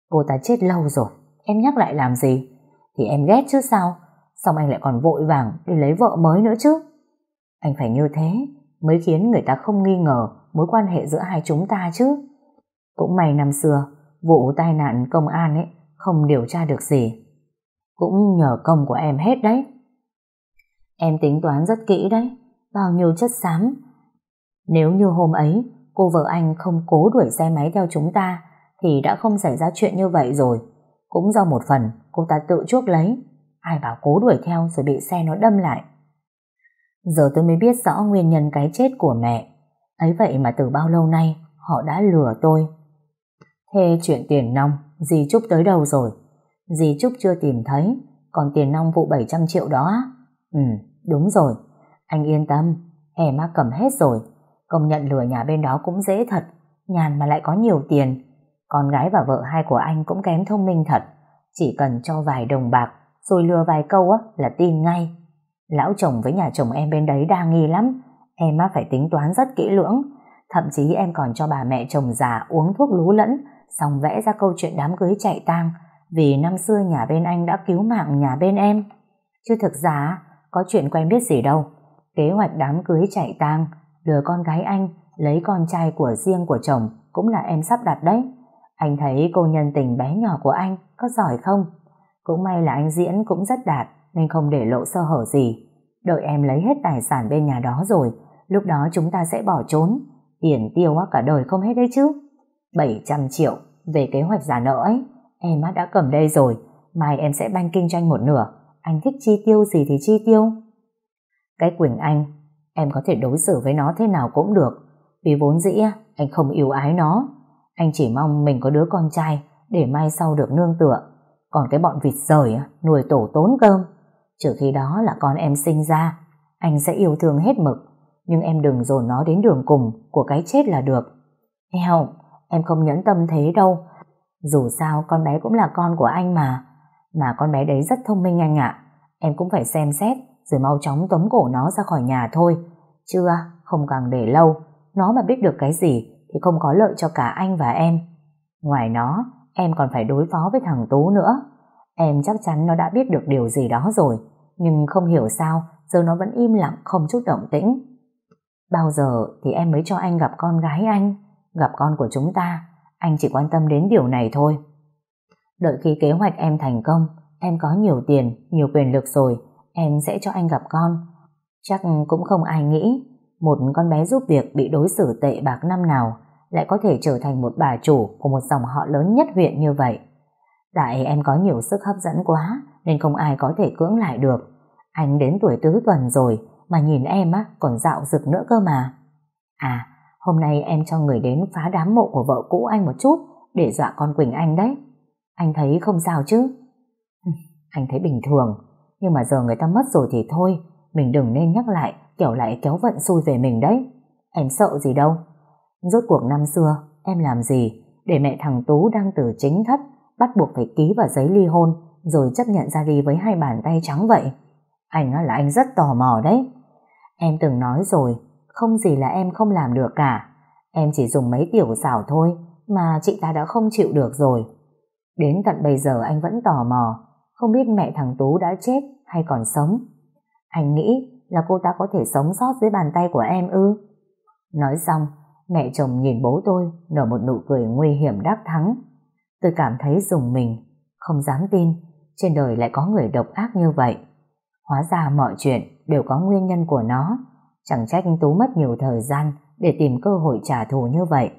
Cô ta chết lâu rồi, em nhắc lại làm gì? Thì em ghét chứ sao? Xong anh lại còn vội vàng đi lấy vợ mới nữa chứ. Anh phải như thế mới khiến người ta không nghi ngờ mối quan hệ giữa hai chúng ta chứ. Cũng may năm xưa, vụ tai nạn công an ấy không điều tra được gì. Cũng nhờ công của em hết đấy. Em tính toán rất kỹ đấy, bao nhiêu chất xám. Nếu như hôm ấy cô vợ anh không cố đuổi xe máy theo chúng ta thì đã không xảy ra chuyện như vậy rồi. Cũng do một phần cô ta tự chuốc lấy. Ai bảo cố đuổi theo rồi bị xe nó đâm lại. Giờ tôi mới biết rõ nguyên nhân cái chết của mẹ. Ấy vậy mà từ bao lâu nay họ đã lừa tôi. Thế chuyện tiền nong, dì Trúc tới đâu rồi? Dì Trúc chưa tìm thấy, còn tiền nong vụ 700 triệu đó á? Ừ, đúng rồi. Anh yên tâm, em má cầm hết rồi. Công nhận lừa nhà bên đó cũng dễ thật, nhàn mà lại có nhiều tiền. Con gái và vợ hai của anh cũng kém thông minh thật. Chỉ cần cho vài đồng bạc, rồi lừa vài câu á là tin ngay. Lão chồng với nhà chồng em bên đấy đa nghi lắm. Em á phải tính toán rất kỹ lưỡng, thậm chí em còn cho bà mẹ chồng già uống thuốc lú lẫn, xong vẽ ra câu chuyện đám cưới chạy tang, vì năm xưa nhà bên anh đã cứu mạng nhà bên em. Chứ thực ra, có chuyện quen biết gì đâu. Kế hoạch đám cưới chạy tang, lừa con gái anh, lấy con trai của riêng của chồng, cũng là em sắp đặt đấy. Anh thấy cô nhân tình bé nhỏ của anh có giỏi không? Cũng may là anh diễn cũng rất đạt, nên không để lộ sơ hở gì. Đợi em lấy hết tài sản bên nhà đó rồi, lúc đó chúng ta sẽ bỏ trốn. Tiền tiêu cả đời không hết đấy chứ. 700 triệu về kế hoạch giả nợ ấy, em đã cầm đây rồi, mai em sẽ banh kinh doanh một nửa, anh thích chi tiêu gì thì chi tiêu. Cái Quỳnh Anh, em có thể đối xử với nó thế nào cũng được, vì vốn dĩ anh không yêu ái nó, anh chỉ mong mình có đứa con trai để mai sau được nương tựa, còn cái bọn vịt rời nuôi tổ tốn cơm, trừ khi đó là con em sinh ra, anh sẽ yêu thương hết mực, nhưng em đừng dồn nó đến đường cùng của cái chết là được. Eo, em không nhẫn tâm thế đâu, dù sao con bé cũng là con của anh mà. Mà con bé đấy rất thông minh anh ạ. Em cũng phải xem xét rồi mau chóng tống cổ nó ra khỏi nhà thôi. Chưa, không càng để lâu. Nó mà biết được cái gì thì không có lợi cho cả anh và em. Ngoài nó, em còn phải đối phó với thằng Tú nữa. Em chắc chắn nó đã biết được điều gì đó rồi. Nhưng không hiểu sao giờ nó vẫn im lặng không chút động tĩnh. Bao giờ thì em mới cho anh gặp con gái anh, gặp con của chúng ta anh chỉ quan tâm đến điều này thôi. Đợi khi kế hoạch em thành công, em có nhiều tiền, nhiều quyền lực rồi, em sẽ cho anh gặp con. Chắc cũng không ai nghĩ một con bé giúp việc bị đối xử tệ bạc năm nào lại có thể trở thành một bà chủ của một dòng họ lớn nhất huyện như vậy. Tại em có nhiều sức hấp dẫn quá nên không ai có thể cưỡng lại được. Anh đến tuổi tứ tuần rồi mà nhìn em á còn dạo rực nữa cơ mà. À, Hôm nay em cho người đến phá đám mộ của vợ cũ anh một chút để dọa con Quỳnh Anh đấy. Anh thấy không sao chứ? *laughs* Anh thấy bình thường, nhưng mà giờ người ta mất rồi thì thôi, mình đừng nên nhắc lại, kiểu lại kéo vận xui về mình đấy. Em sợ gì đâu. Rốt cuộc năm xưa, em làm gì để mẹ thằng Tú đang từ chính thất bắt buộc phải ký vào giấy ly hôn rồi chấp nhận ra đi với hai bàn tay trắng vậy? Anh là anh rất tò mò đấy. Em từng nói rồi, không gì là em không làm được cả. Em chỉ dùng mấy tiểu xảo thôi mà chị ta đã không chịu được rồi. Đến tận bây giờ anh vẫn tò mò, không biết mẹ thằng Tú đã chết hay còn sống. Anh nghĩ là cô ta có thể sống sót dưới bàn tay của em ư. Nói xong, mẹ chồng nhìn bố tôi nở một nụ cười nguy hiểm đắc thắng. Tôi cảm thấy dùng mình, không dám tin trên đời lại có người độc ác như vậy. Hóa ra mọi chuyện đều có nguyên nhân của nó. Chẳng trách Tú mất nhiều thời gian để tìm cơ hội trả thù như vậy.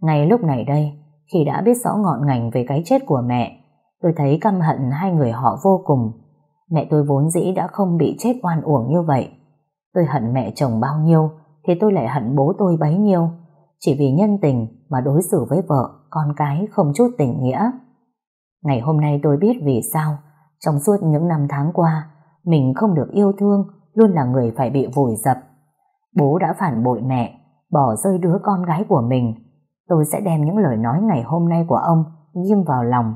Ngay lúc này đây, khi đã biết rõ ngọn ngành về cái chết của mẹ, tôi thấy căm hận hai người họ vô cùng. Mẹ tôi vốn dĩ đã không bị chết oan uổng như vậy. Tôi hận mẹ chồng bao nhiêu, thì tôi lại hận bố tôi bấy nhiêu. Chỉ vì nhân tình mà đối xử với vợ, con cái không chút tình nghĩa. Ngày hôm nay tôi biết vì sao, trong suốt những năm tháng qua, mình không được yêu thương, luôn là người phải bị vùi dập. Bố đã phản bội mẹ, bỏ rơi đứa con gái của mình. Tôi sẽ đem những lời nói ngày hôm nay của ông ghim vào lòng.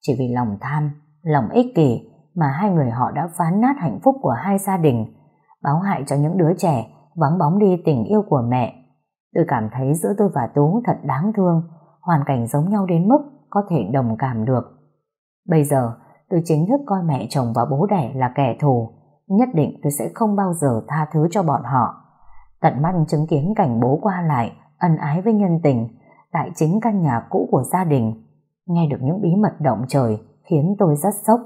Chỉ vì lòng tham, lòng ích kỷ mà hai người họ đã phán nát hạnh phúc của hai gia đình, báo hại cho những đứa trẻ vắng bóng đi tình yêu của mẹ. Tôi cảm thấy giữa tôi và Tú thật đáng thương, hoàn cảnh giống nhau đến mức có thể đồng cảm được. Bây giờ, tôi chính thức coi mẹ chồng và bố đẻ là kẻ thù, nhất định tôi sẽ không bao giờ tha thứ cho bọn họ. Tận mắt chứng kiến cảnh bố qua lại, ân ái với nhân tình, tại chính căn nhà cũ của gia đình. Nghe được những bí mật động trời khiến tôi rất sốc.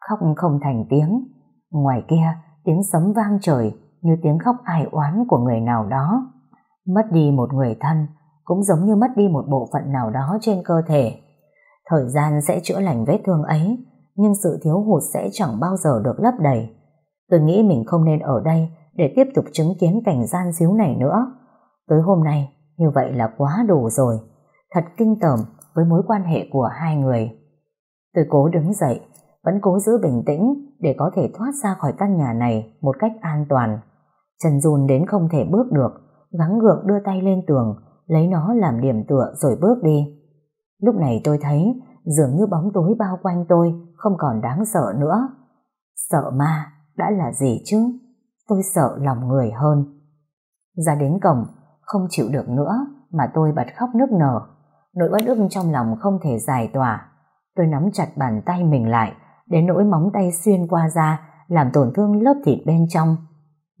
Khóc không thành tiếng. Ngoài kia, tiếng sấm vang trời như tiếng khóc ai oán của người nào đó. Mất đi một người thân cũng giống như mất đi một bộ phận nào đó trên cơ thể. Thời gian sẽ chữa lành vết thương ấy, nhưng sự thiếu hụt sẽ chẳng bao giờ được lấp đầy. Tôi nghĩ mình không nên ở đây để tiếp tục chứng kiến cảnh gian díu này nữa. Tới hôm nay, như vậy là quá đủ rồi. Thật kinh tởm với mối quan hệ của hai người. Tôi cố đứng dậy, vẫn cố giữ bình tĩnh để có thể thoát ra khỏi căn nhà này một cách an toàn. Chân run đến không thể bước được, gắng gượng đưa tay lên tường, lấy nó làm điểm tựa rồi bước đi. Lúc này tôi thấy dường như bóng tối bao quanh tôi không còn đáng sợ nữa. Sợ ma đã là gì chứ? tôi sợ lòng người hơn. Ra đến cổng, không chịu được nữa mà tôi bật khóc nức nở. Nỗi bất ức trong lòng không thể giải tỏa. Tôi nắm chặt bàn tay mình lại, đến nỗi móng tay xuyên qua da, làm tổn thương lớp thịt bên trong.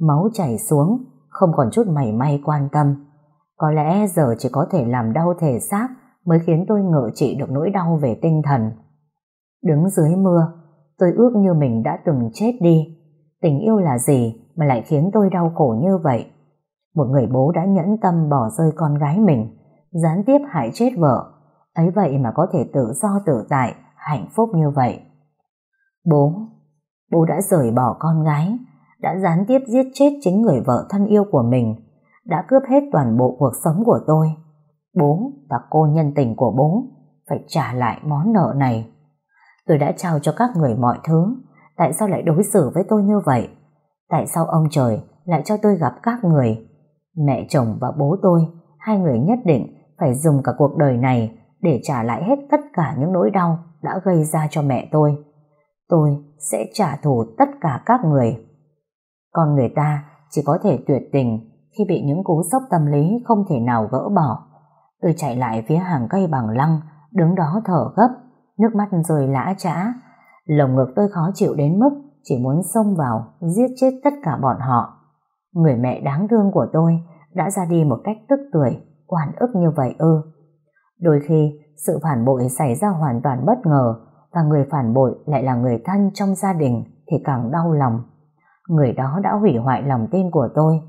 Máu chảy xuống, không còn chút mảy may quan tâm. Có lẽ giờ chỉ có thể làm đau thể xác mới khiến tôi ngự trị được nỗi đau về tinh thần. Đứng dưới mưa, tôi ước như mình đã từng chết đi. Tình yêu là gì mà lại khiến tôi đau khổ như vậy? Một người bố đã nhẫn tâm bỏ rơi con gái mình, gián tiếp hại chết vợ. Ấy vậy mà có thể tự do tự tại, hạnh phúc như vậy. Bố, bố đã rời bỏ con gái, đã gián tiếp giết chết chính người vợ thân yêu của mình, đã cướp hết toàn bộ cuộc sống của tôi. Bố và cô nhân tình của bố phải trả lại món nợ này. Tôi đã trao cho các người mọi thứ, tại sao lại đối xử với tôi như vậy? Tại sao ông trời lại cho tôi gặp các người? Mẹ chồng và bố tôi, hai người nhất định phải dùng cả cuộc đời này để trả lại hết tất cả những nỗi đau đã gây ra cho mẹ tôi. Tôi sẽ trả thù tất cả các người. Con người ta chỉ có thể tuyệt tình khi bị những cú sốc tâm lý không thể nào gỡ bỏ. Tôi chạy lại phía hàng cây bằng lăng, đứng đó thở gấp, nước mắt rơi lã trã. Lồng ngực tôi khó chịu đến mức chỉ muốn xông vào, giết chết tất cả bọn họ. Người mẹ đáng thương của tôi đã ra đi một cách tức tuổi, oan ức như vậy ư. Đôi khi, sự phản bội xảy ra hoàn toàn bất ngờ và người phản bội lại là người thân trong gia đình thì càng đau lòng. Người đó đã hủy hoại lòng tin của tôi.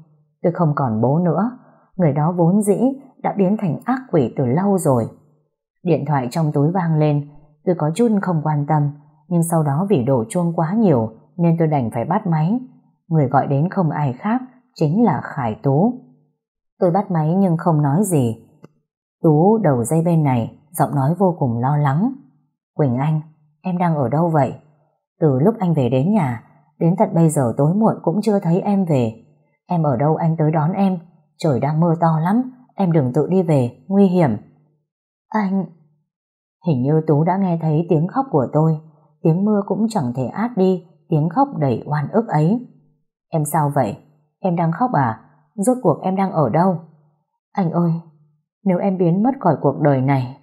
Tôi không còn bố nữa. Người đó vốn dĩ đã biến thành ác quỷ từ lâu rồi. Điện thoại trong túi vang lên, tôi có chút không quan tâm, nhưng sau đó vì đổ chuông quá nhiều nên tôi đành phải bắt máy. Người gọi đến không ai khác, chính là Khải Tú. Tôi bắt máy nhưng không nói gì. Tú đầu dây bên này, giọng nói vô cùng lo lắng. Quỳnh Anh, em đang ở đâu vậy? Từ lúc anh về đến nhà, đến tận bây giờ tối muộn cũng chưa thấy em về. Em ở đâu anh tới đón em, trời đang mưa to lắm, em đừng tự đi về, nguy hiểm. Anh... Hình như Tú đã nghe thấy tiếng khóc của tôi, tiếng mưa cũng chẳng thể át đi tiếng khóc đầy oan ức ấy. Em sao vậy? Em đang khóc à? Rốt cuộc em đang ở đâu? Anh ơi, nếu em biến mất khỏi cuộc đời này,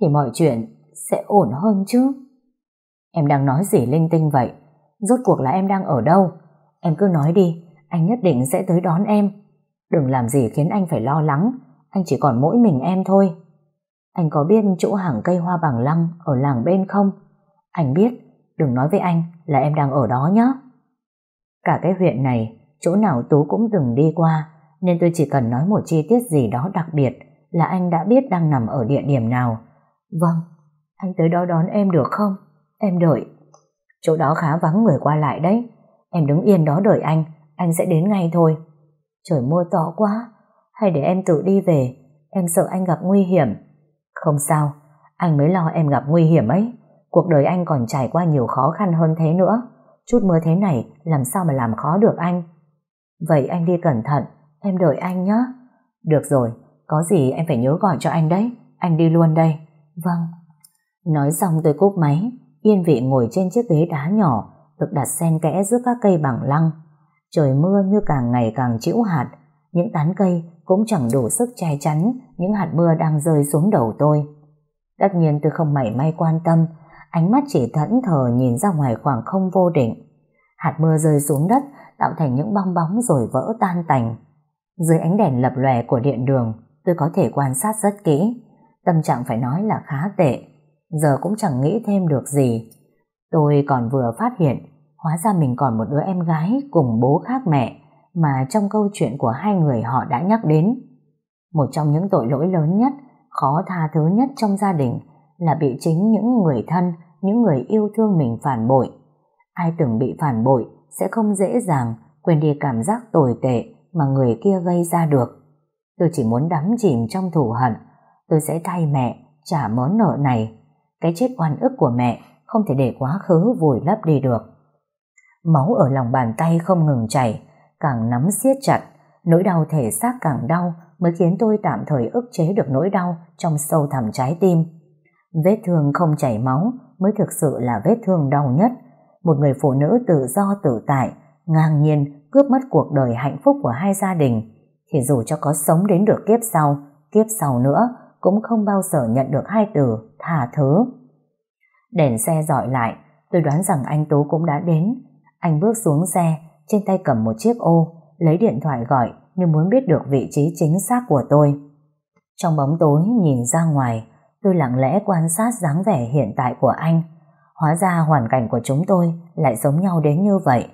thì mọi chuyện sẽ ổn hơn chứ. Em đang nói gì linh tinh vậy? Rốt cuộc là em đang ở đâu? Em cứ nói đi, anh nhất định sẽ tới đón em. Đừng làm gì khiến anh phải lo lắng, anh chỉ còn mỗi mình em thôi. Anh có biết chỗ hàng cây hoa bằng lăng ở làng bên không? Anh biết, đừng nói với anh là em đang ở đó nhé. Cả cái huyện này, chỗ nào Tú cũng từng đi qua, nên tôi chỉ cần nói một chi tiết gì đó đặc biệt là anh đã biết đang nằm ở địa điểm nào. Vâng, anh tới đó đón em được không? Em đợi. Chỗ đó khá vắng người qua lại đấy. Em đứng yên đó đợi anh, anh sẽ đến ngay thôi. Trời mưa to quá, hay để em tự đi về, em sợ anh gặp nguy hiểm. Không sao, anh mới lo em gặp nguy hiểm ấy. Cuộc đời anh còn trải qua nhiều khó khăn hơn thế nữa. Chút mưa thế này làm sao mà làm khó được anh. Vậy anh đi cẩn thận, em đợi anh nhé. Được rồi, có gì em phải nhớ gọi cho anh đấy. Anh đi luôn đây. Vâng. Nói xong tôi cúp máy, yên vị ngồi trên chiếc ghế đá nhỏ, được đặt xen kẽ giữa các cây bằng lăng. Trời mưa như càng ngày càng chịu hạt, những tán cây cũng chẳng đủ sức che chắn những hạt mưa đang rơi xuống đầu tôi. Tất nhiên tôi không mảy may quan tâm, ánh mắt chỉ thẫn thờ nhìn ra ngoài khoảng không vô định. Hạt mưa rơi xuống đất tạo thành những bong bóng rồi vỡ tan tành. Dưới ánh đèn lập lòe của điện đường, tôi có thể quan sát rất kỹ. Tâm trạng phải nói là khá tệ. Giờ cũng chẳng nghĩ thêm được gì. Tôi còn vừa phát hiện, hóa ra mình còn một đứa em gái cùng bố khác mẹ mà trong câu chuyện của hai người họ đã nhắc đến. Một trong những tội lỗi lớn nhất, khó tha thứ nhất trong gia đình là bị chính những người thân, những người yêu thương mình phản bội. Ai từng bị phản bội sẽ không dễ dàng quên đi cảm giác tồi tệ mà người kia gây ra được. Tôi chỉ muốn đắm chìm trong thù hận. Tôi sẽ thay mẹ trả món nợ này. Cái chết oan ức của mẹ không thể để quá khứ vùi lấp đi được. Máu ở lòng bàn tay không ngừng chảy, càng nắm siết chặt, nỗi đau thể xác càng đau mới khiến tôi tạm thời ức chế được nỗi đau trong sâu thẳm trái tim. Vết thương không chảy máu mới thực sự là vết thương đau nhất. Một người phụ nữ tự do tự tại, ngang nhiên cướp mất cuộc đời hạnh phúc của hai gia đình thì dù cho có sống đến được kiếp sau, kiếp sau nữa cũng không bao giờ nhận được hai từ tha thứ. Đèn xe dọi lại, tôi đoán rằng anh Tú cũng đã đến. Anh bước xuống xe, trên tay cầm một chiếc ô, lấy điện thoại gọi như muốn biết được vị trí chính xác của tôi. Trong bóng tối nhìn ra ngoài, tôi lặng lẽ quan sát dáng vẻ hiện tại của anh. Hóa ra hoàn cảnh của chúng tôi lại giống nhau đến như vậy.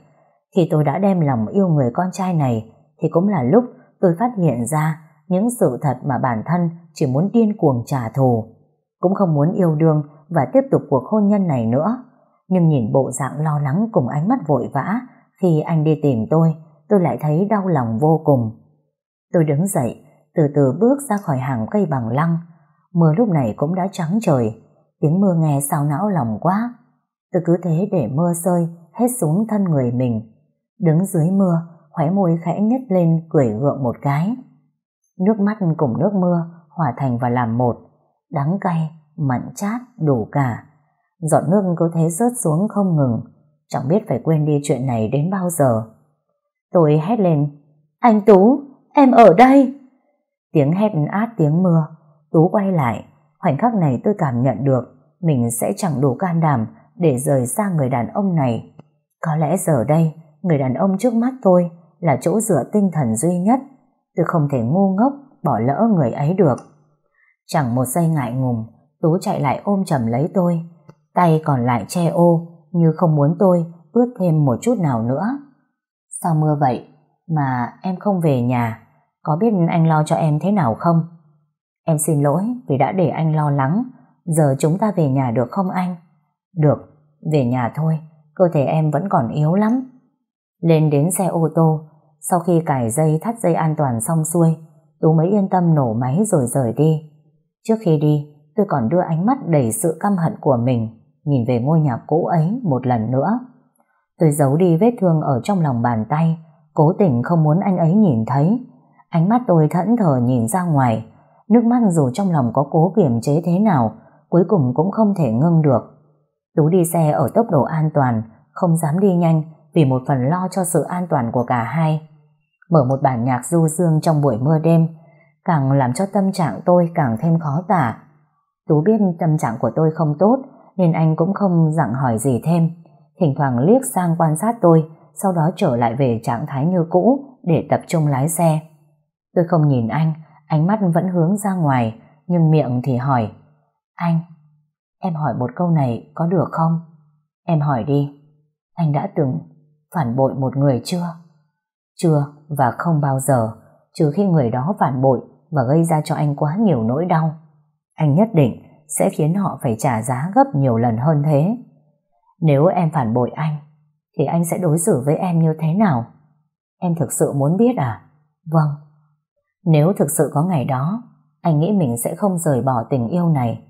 Khi tôi đã đem lòng yêu người con trai này, thì cũng là lúc tôi phát hiện ra những sự thật mà bản thân chỉ muốn điên cuồng trả thù. Cũng không muốn yêu đương và tiếp tục cuộc hôn nhân này nữa. Nhưng nhìn bộ dạng lo lắng cùng ánh mắt vội vã khi anh đi tìm tôi, tôi lại thấy đau lòng vô cùng. Tôi đứng dậy, từ từ bước ra khỏi hàng cây bằng lăng. Mưa lúc này cũng đã trắng trời, tiếng mưa nghe sao não lòng quá. Tôi cứ thế để mưa rơi hết xuống thân người mình. Đứng dưới mưa, khóe môi khẽ nhếch lên cười gượng một cái. Nước mắt cùng nước mưa hòa thành và làm một, đắng cay, mặn chát, đủ cả. Giọt nước cứ thế rớt xuống không ngừng, chẳng biết phải quên đi chuyện này đến bao giờ. Tôi hét lên, anh Tú, em ở đây. Tiếng hét át tiếng mưa, Tú quay lại, khoảnh khắc này tôi cảm nhận được mình sẽ chẳng đủ can đảm để rời xa người đàn ông này. Có lẽ giờ đây, người đàn ông trước mắt tôi là chỗ dựa tinh thần duy nhất. Tôi không thể ngu ngốc bỏ lỡ người ấy được. Chẳng một giây ngại ngùng, Tú chạy lại ôm chầm lấy tôi, tay còn lại che ô như không muốn tôi ướt thêm một chút nào nữa. Sao mưa vậy mà em không về nhà? Có biết anh lo cho em thế nào không? Em xin lỗi vì đã để anh lo lắng. Giờ chúng ta về nhà được không anh? Được, về nhà thôi. Cơ thể em vẫn còn yếu lắm. Lên đến xe ô tô, sau khi cài dây thắt dây an toàn xong xuôi, Tú mới yên tâm nổ máy rồi rời đi. Trước khi đi, tôi còn đưa ánh mắt đầy sự căm hận của mình, nhìn về ngôi nhà cũ ấy một lần nữa. Tôi giấu đi vết thương ở trong lòng bàn tay, cố tình không muốn anh ấy nhìn thấy. Ánh mắt tôi thẫn thờ nhìn ra ngoài, nước mắt dù trong lòng có cố kiềm chế thế nào, cuối cùng cũng không thể ngưng được. Tú đi xe ở tốc độ an toàn, không dám đi nhanh vì một phần lo cho sự an toàn của cả hai. Mở một bản nhạc du dương trong buổi mưa đêm, càng làm cho tâm trạng tôi càng thêm khó tả. Tú biết tâm trạng của tôi không tốt, nên anh cũng không dặn hỏi gì thêm. Thỉnh thoảng liếc sang quan sát tôi, sau đó trở lại về trạng thái như cũ để tập trung lái xe. Tôi không nhìn anh, ánh mắt vẫn hướng ra ngoài, nhưng miệng thì hỏi. Anh, em hỏi một câu này có được không? Em hỏi đi, anh đã từng phản bội một người chưa? Chưa và không bao giờ, trừ khi người đó phản bội và gây ra cho anh quá nhiều nỗi đau. Anh nhất định sẽ khiến họ phải trả giá gấp nhiều lần hơn thế. Nếu em phản bội anh, thì anh sẽ đối xử với em như thế nào? Em thực sự muốn biết à? Vâng. Nếu thực sự có ngày đó, anh nghĩ mình sẽ không rời bỏ tình yêu này.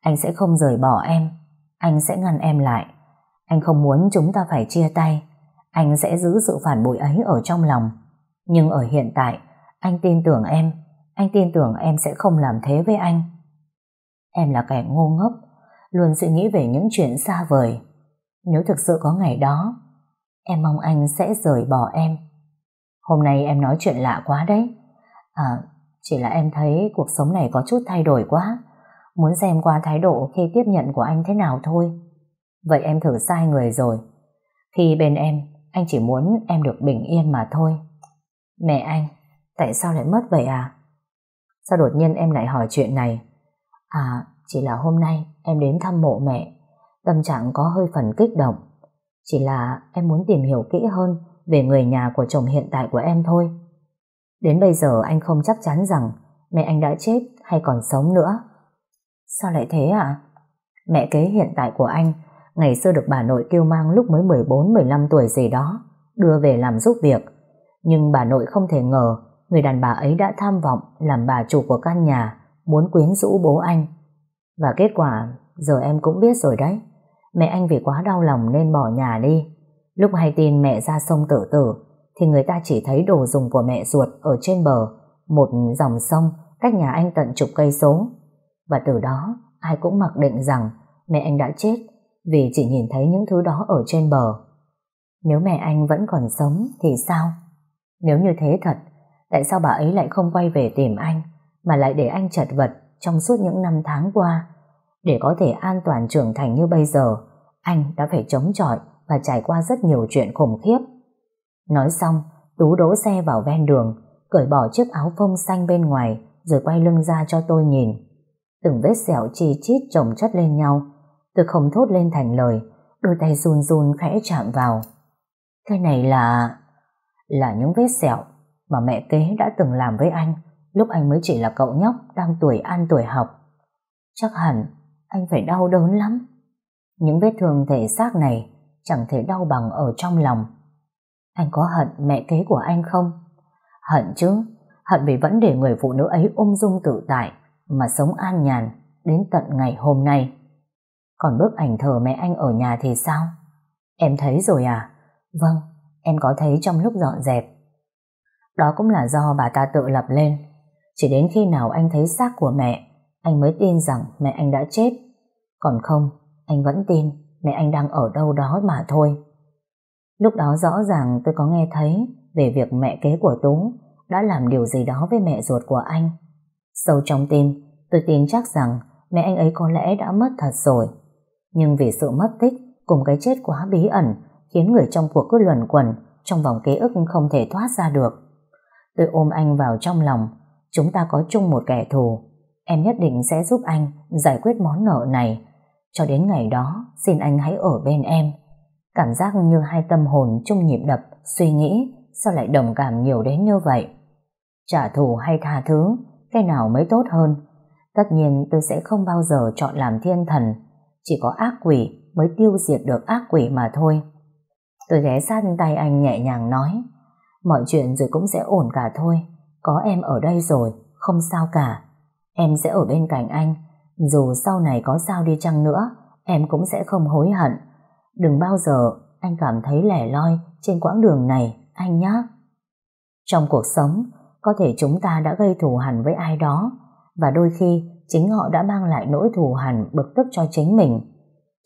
Anh sẽ không rời bỏ em. Anh sẽ ngăn em lại. Anh không muốn chúng ta phải chia tay. Anh sẽ giữ sự phản bội ấy ở trong lòng. Nhưng ở hiện tại, anh tin tưởng em. Anh tin tưởng em sẽ không làm thế với anh. Em là kẻ ngu ngốc, luôn suy nghĩ về những chuyện xa vời. Nếu thực sự có ngày đó, em mong anh sẽ rời bỏ em. Hôm nay em nói chuyện lạ quá đấy. À, chỉ là em thấy cuộc sống này có chút thay đổi quá. Muốn xem qua thái độ khi tiếp nhận của anh thế nào thôi. Vậy em thử sai người rồi. Khi bên em, anh chỉ muốn em được bình yên mà thôi. Mẹ anh, tại sao lại mất vậy à? Sao đột nhiên em lại hỏi chuyện này? À, chỉ là hôm nay em đến thăm mộ mẹ. Tâm trạng có hơi phần kích động. Chỉ là em muốn tìm hiểu kỹ hơn về người nhà của chồng hiện tại của em thôi. Đến bây giờ anh không chắc chắn rằng mẹ anh đã chết hay còn sống nữa. Sao lại thế ạ? Mẹ kế hiện tại của anh ngày xưa được bà nội kêu mang lúc mới 14-15 tuổi gì đó đưa về làm giúp việc. Nhưng bà nội không thể ngờ người đàn bà ấy đã tham vọng làm bà chủ của căn nhà muốn quyến rũ bố anh. Và kết quả giờ em cũng biết rồi đấy. Mẹ anh vì quá đau lòng nên bỏ nhà đi. Lúc hay tin mẹ ra sông tự tử thì người ta chỉ thấy đồ dùng của mẹ ruột ở trên bờ, một dòng sông cách nhà anh tận chục cây số. Và từ đó, ai cũng mặc định rằng mẹ anh đã chết vì chỉ nhìn thấy những thứ đó ở trên bờ. Nếu mẹ anh vẫn còn sống thì sao? Nếu như thế thật, Tại sao bà ấy lại không quay về tìm anh mà lại để anh chật vật trong suốt những năm tháng qua? Để có thể an toàn trưởng thành như bây giờ, anh đã phải chống chọi và trải qua rất nhiều chuyện khủng khiếp. Nói xong, Tú đỗ xe vào ven đường, cởi bỏ chiếc áo phông xanh bên ngoài rồi quay lưng ra cho tôi nhìn. Từng vết sẹo chi chít chồng chất lên nhau, tôi không thốt lên thành lời, đôi tay run run khẽ chạm vào. Cái này là... là những vết sẹo mà mẹ kế đã từng làm với anh lúc anh mới chỉ là cậu nhóc đang tuổi ăn tuổi học. Chắc hẳn anh phải đau đớn lắm. Những vết thương thể xác này chẳng thể đau bằng ở trong lòng. Anh có hận mẹ kế của anh không? Hận chứ, hận vì vẫn để người phụ nữ ấy ung dung tự tại mà sống an nhàn đến tận ngày hôm nay. Còn bức ảnh thờ mẹ anh ở nhà thì sao? Em thấy rồi à? Vâng, em có thấy trong lúc dọn dẹp. Đó cũng là do bà ta tự lập lên. Chỉ đến khi nào anh thấy xác của mẹ, anh mới tin rằng mẹ anh đã chết. Còn không, anh vẫn tin mẹ anh đang ở đâu đó mà thôi. Lúc đó rõ ràng tôi có nghe thấy về việc mẹ kế của Tú đã làm điều gì đó với mẹ ruột của anh. Sâu trong tim, tôi tin chắc rằng mẹ anh ấy có lẽ đã mất thật rồi. Nhưng vì sự mất tích cùng cái chết quá bí ẩn khiến người trong cuộc cứ luẩn quẩn trong vòng ký ức không thể thoát ra được. Tôi ôm anh vào trong lòng, chúng ta có chung một kẻ thù. Em nhất định sẽ giúp anh giải quyết món nợ này. Cho đến ngày đó, xin anh hãy ở bên em. Cảm giác như hai tâm hồn chung nhịp đập, suy nghĩ, sao lại đồng cảm nhiều đến như vậy? Trả thù hay tha thứ, cái nào mới tốt hơn? Tất nhiên tôi sẽ không bao giờ chọn làm thiên thần, chỉ có ác quỷ mới tiêu diệt được ác quỷ mà thôi. Tôi ghé sát tay anh nhẹ nhàng nói, mọi chuyện rồi cũng sẽ ổn cả thôi, có em ở đây rồi, không sao cả. Em sẽ ở bên cạnh anh, dù sau này có sao đi chăng nữa, em cũng sẽ không hối hận. Đừng bao giờ anh cảm thấy lẻ loi trên quãng đường này, anh nhé. Trong cuộc sống, có thể chúng ta đã gây thù hằn với ai đó, và đôi khi chính họ đã mang lại nỗi thù hằn bực tức cho chính mình.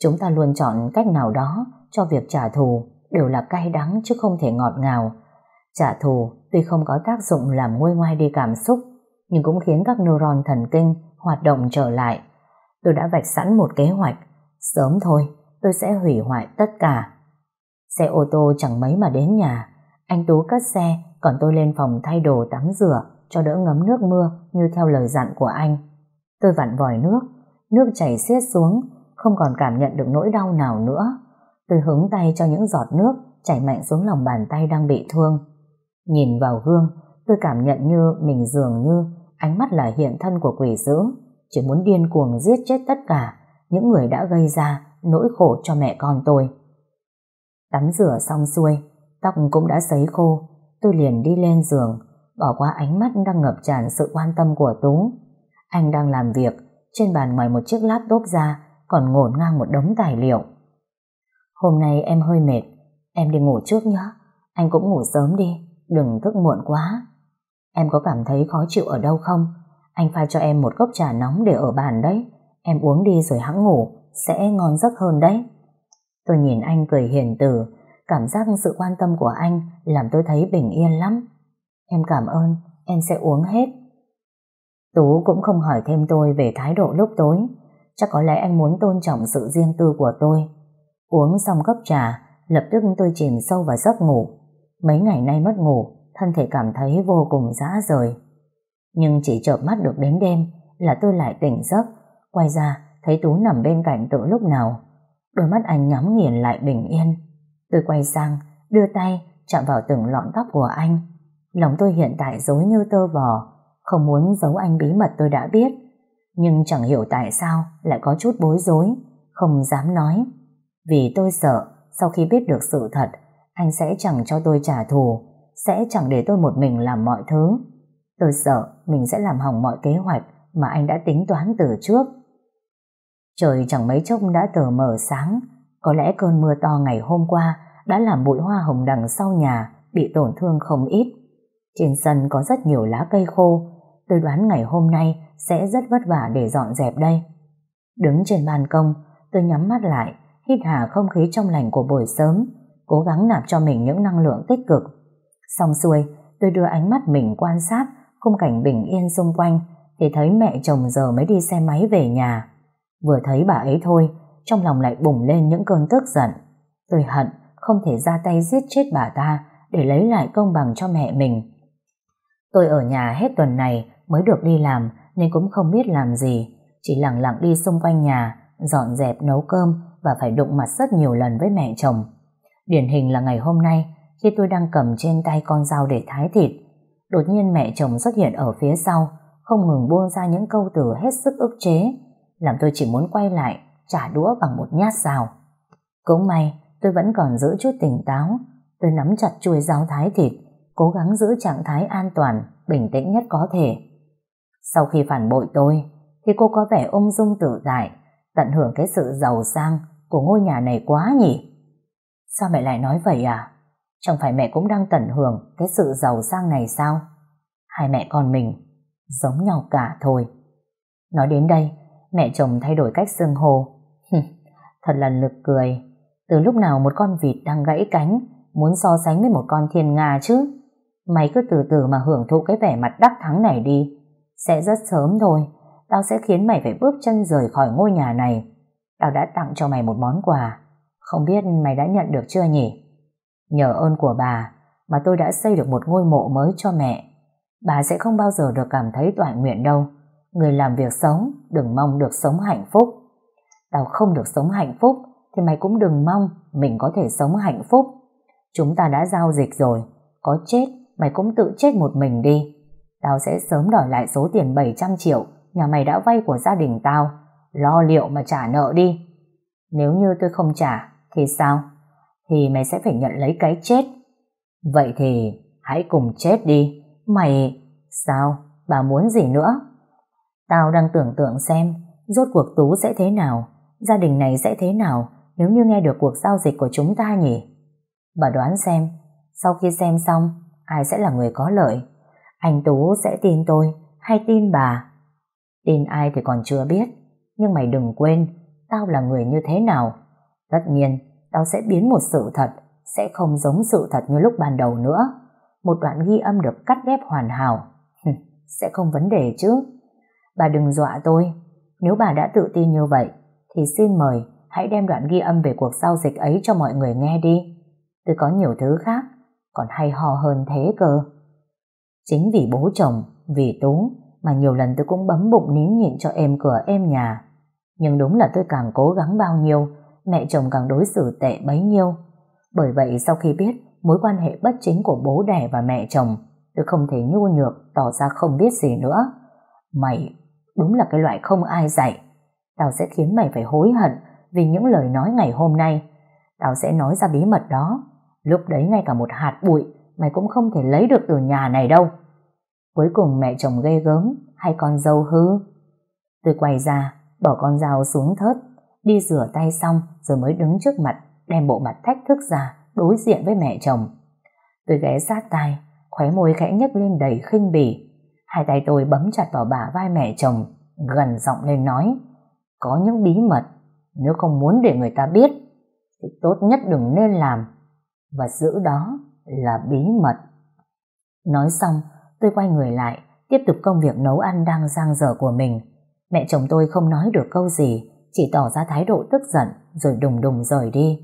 Chúng ta luôn chọn cách nào đó cho việc trả thù đều là cay đắng chứ không thể ngọt ngào. Trả thù tuy không có tác dụng làm nguôi ngoai đi cảm xúc, nhưng cũng khiến các neuron thần kinh hoạt động trở lại. Tôi đã vạch sẵn một kế hoạch, sớm thôi tôi sẽ hủy hoại tất cả. Xe ô tô chẳng mấy mà đến nhà, anh Tú cất xe, còn tôi lên phòng thay đồ tắm rửa cho đỡ ngấm nước mưa như theo lời dặn của anh. Tôi vặn vòi nước, nước chảy xiết xuống, không còn cảm nhận được nỗi đau nào nữa. Tôi hứng tay cho những giọt nước chảy mạnh xuống lòng bàn tay đang bị thương. Nhìn vào gương, tôi cảm nhận như mình dường như ánh mắt là hiện thân của quỷ dữ, chỉ muốn điên cuồng giết chết tất cả những người đã gây ra nỗi khổ cho mẹ con tôi. Tắm rửa xong xuôi, tóc cũng đã sấy khô, tôi liền đi lên giường, bỏ qua ánh mắt đang ngập tràn sự quan tâm của Tú. Anh đang làm việc, trên bàn ngoài một chiếc laptop ra, còn ngổn ngang một đống tài liệu. Hôm nay em hơi mệt, em đi ngủ trước nhé, anh cũng ngủ sớm đi, đừng thức muộn quá. Em có cảm thấy khó chịu ở đâu không? Anh pha cho em một cốc trà nóng để ở bàn đấy, em uống đi rồi hãng ngủ, sẽ ngon giấc hơn đấy. Tôi nhìn anh cười hiền từ, cảm giác sự quan tâm của anh làm tôi thấy bình yên lắm. Em cảm ơn, em sẽ uống hết. Tú cũng không hỏi thêm tôi về thái độ lúc tối, chắc có lẽ anh muốn tôn trọng sự riêng tư của tôi. Uống xong cốc trà, lập tức tôi chìm sâu vào giấc ngủ. Mấy ngày nay mất ngủ, thân thể cảm thấy vô cùng rã rời. Nhưng chỉ chợp mắt được đến đêm là tôi lại tỉnh giấc, quay ra thấy Tú nằm bên cạnh từ lúc nào. Đôi mắt anh nhắm nghiền lại bình yên. Tôi quay sang, đưa tay, chạm vào từng lọn tóc của anh. Lòng tôi hiện tại dối như tơ vò, không muốn giấu anh bí mật tôi đã biết. Nhưng chẳng hiểu tại sao lại có chút bối rối, không dám nói. Vì tôi sợ, sau khi biết được sự thật, anh sẽ chẳng cho tôi trả thù, sẽ chẳng để tôi một mình làm mọi thứ. Tôi sợ mình sẽ làm hỏng mọi kế hoạch mà anh đã tính toán từ trước. Trời chẳng mấy chốc đã tờ mờ sáng, có lẽ cơn mưa to ngày hôm qua đã làm bụi hoa hồng đằng sau nhà bị tổn thương không ít. Trên sân có rất nhiều lá cây khô, tôi đoán ngày hôm nay sẽ rất vất vả để dọn dẹp đây. Đứng trên ban công, tôi nhắm mắt lại, hít hà không khí trong lành của buổi sớm, cố gắng nạp cho mình những năng lượng tích cực. Xong xuôi, tôi đưa ánh mắt mình quan sát khung cảnh bình yên xung quanh thì thấy mẹ chồng giờ mới đi xe máy về nhà. Vừa thấy bà ấy thôi, trong lòng lại bùng lên những cơn tức giận. Tôi hận không thể ra tay giết chết bà ta để lấy lại công bằng cho mẹ mình. Tôi ở nhà hết tuần này mới được đi làm nên cũng không biết làm gì, chỉ lặng lặng đi xung quanh nhà, dọn dẹp nấu cơm và phải đụng mặt rất nhiều lần với mẹ chồng. Điển hình là ngày hôm nay, khi tôi đang cầm trên tay con dao để thái thịt, đột nhiên mẹ chồng xuất hiện ở phía sau, không ngừng buông ra những câu từ hết sức ức chế, làm tôi chỉ muốn quay lại, trả đũa bằng một nhát dao. Cũng may, tôi vẫn còn giữ chút tỉnh táo, tôi nắm chặt chuôi dao thái thịt, cố gắng giữ trạng thái an toàn, bình tĩnh nhất có thể. Sau khi phản bội tôi, thì cô có vẻ ung dung tự tại, tận hưởng cái sự giàu sang của ngôi nhà này quá nhỉ? Sao mẹ lại nói vậy à? Chẳng phải mẹ cũng đang tận hưởng cái sự giàu sang này sao? Hai mẹ con mình giống nhau cả thôi. Nói đến đây, mẹ chồng thay đổi cách xưng hô. Thật là lực cười. Từ lúc nào một con vịt đang gãy cánh muốn so sánh với một con thiên nga chứ? Mày cứ từ từ mà hưởng thụ cái vẻ mặt đắc thắng này đi. Sẽ rất sớm thôi, tao sẽ khiến mày phải bước chân rời khỏi ngôi nhà này. Tao đã tặng cho mày một món quà. Không biết mày đã nhận được chưa nhỉ? Nhờ ơn của bà mà tôi đã xây được một ngôi mộ mới cho mẹ. Bà sẽ không bao giờ được cảm thấy toại nguyện đâu. Người làm việc sống đừng mong được sống hạnh phúc. Tao không được sống hạnh phúc thì mày cũng đừng mong mình có thể sống hạnh phúc. Chúng ta đã giao dịch rồi. Có chết mày cũng tự chết một mình đi. Tao sẽ sớm đòi lại số tiền 700 triệu nhà mày đã vay của gia đình tao. Lo liệu mà trả nợ đi. Nếu như tôi không trả thì sao? Thì mày sẽ phải nhận lấy cái chết. Vậy thì hãy cùng chết đi. Mày... Sao? Bà muốn gì nữa? Tao đang tưởng tượng xem rốt cuộc Tú sẽ thế nào, gia đình này sẽ thế nào nếu như nghe được cuộc giao dịch của chúng ta nhỉ? Bà đoán xem, sau khi xem xong, ai sẽ là người có lợi? Anh Tú sẽ tin tôi hay tin bà? Tin ai thì còn chưa biết, nhưng mày đừng quên, tao là người như thế nào. Tất nhiên, tao sẽ biến một sự thật, sẽ không giống sự thật như lúc ban đầu nữa. Một đoạn ghi âm được cắt ghép hoàn hảo. sẽ không vấn đề chứ. Bà đừng dọa tôi. Nếu bà đã tự tin như vậy, thì xin mời hãy đem đoạn ghi âm về cuộc giao dịch ấy cho mọi người nghe đi. Tôi có nhiều thứ khác, còn hay ho hơn thế cơ. Chính vì bố chồng, vì Tú, mà nhiều lần tôi cũng bấm bụng nín nhịn cho em cửa em nhà. Nhưng đúng là tôi càng cố gắng bao nhiêu, mẹ chồng càng đối xử tệ bấy nhiêu. Bởi vậy sau khi biết mối quan hệ bất chính của bố đẻ và mẹ chồng, tôi không thể nhu nhược tỏ ra không biết gì nữa. Mày đúng là cái loại không ai dạy. Tao sẽ khiến mày phải hối hận vì những lời nói ngày hôm nay. Tao sẽ nói ra bí mật đó. Lúc đấy ngay cả một hạt bụi mày cũng không thể lấy được từ nhà này đâu. Cuối cùng mẹ chồng ghê gớm hay con dâu hư. Tôi quay ra, bỏ con dao xuống thớt, đi rửa tay xong rồi mới đứng trước mặt, đem bộ mặt thách thức ra, đối diện với mẹ chồng. Tôi ghé sát tai, khóe môi khẽ nhếch lên đầy khinh bỉ. Hai tay tôi bấm chặt vào bả vai mẹ chồng, gần giọng lên nói, có những bí mật, nếu không muốn để người ta biết, thì tốt nhất đừng nên làm, và giữ đó là bí mật. Nói xong, tôi quay người lại, tiếp tục công việc nấu ăn đang giang dở của mình. Mẹ chồng tôi không nói được câu gì, chỉ tỏ ra thái độ tức giận rồi đùng đùng rời đi.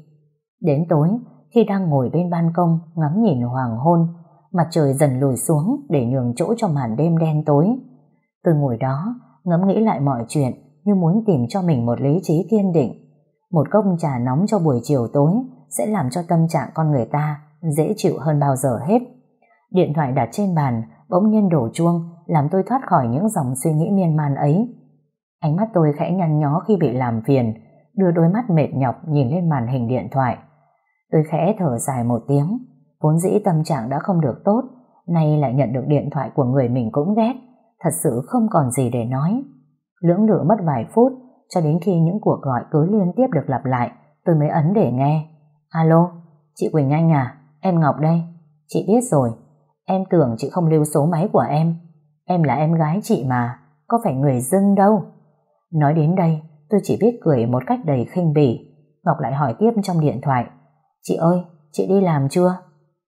Đến tối, khi đang ngồi bên ban công ngắm nhìn hoàng hôn, mặt trời dần lùi xuống để nhường chỗ cho màn đêm đen tối. Tôi ngồi đó, ngẫm nghĩ lại mọi chuyện như muốn tìm cho mình một lý trí kiên định. Một cốc trà nóng cho buổi chiều tối sẽ làm cho tâm trạng con người ta dễ chịu hơn bao giờ hết. Điện thoại đặt trên bàn bỗng nhiên đổ chuông làm tôi thoát khỏi những dòng suy nghĩ miên man ấy. Ánh mắt tôi khẽ nhăn nhó khi bị làm phiền, đưa đôi mắt mệt nhọc nhìn lên màn hình điện thoại. Tôi khẽ thở dài một tiếng, vốn dĩ tâm trạng đã không được tốt, nay lại nhận được điện thoại của người mình cũng ghét, thật sự không còn gì để nói. Lưỡng lự mất vài phút, cho đến khi những cuộc gọi cứ liên tiếp được lặp lại, tôi mới ấn để nghe. Alo, chị Quỳnh Anh à, em Ngọc đây. Chị biết rồi, em tưởng chị không lưu số máy của em. Em là em gái chị mà, có phải người dưng đâu. Nói đến đây, tôi chỉ biết cười một cách đầy khinh bỉ. Ngọc lại hỏi tiếp trong điện thoại. Chị ơi, chị đi làm chưa?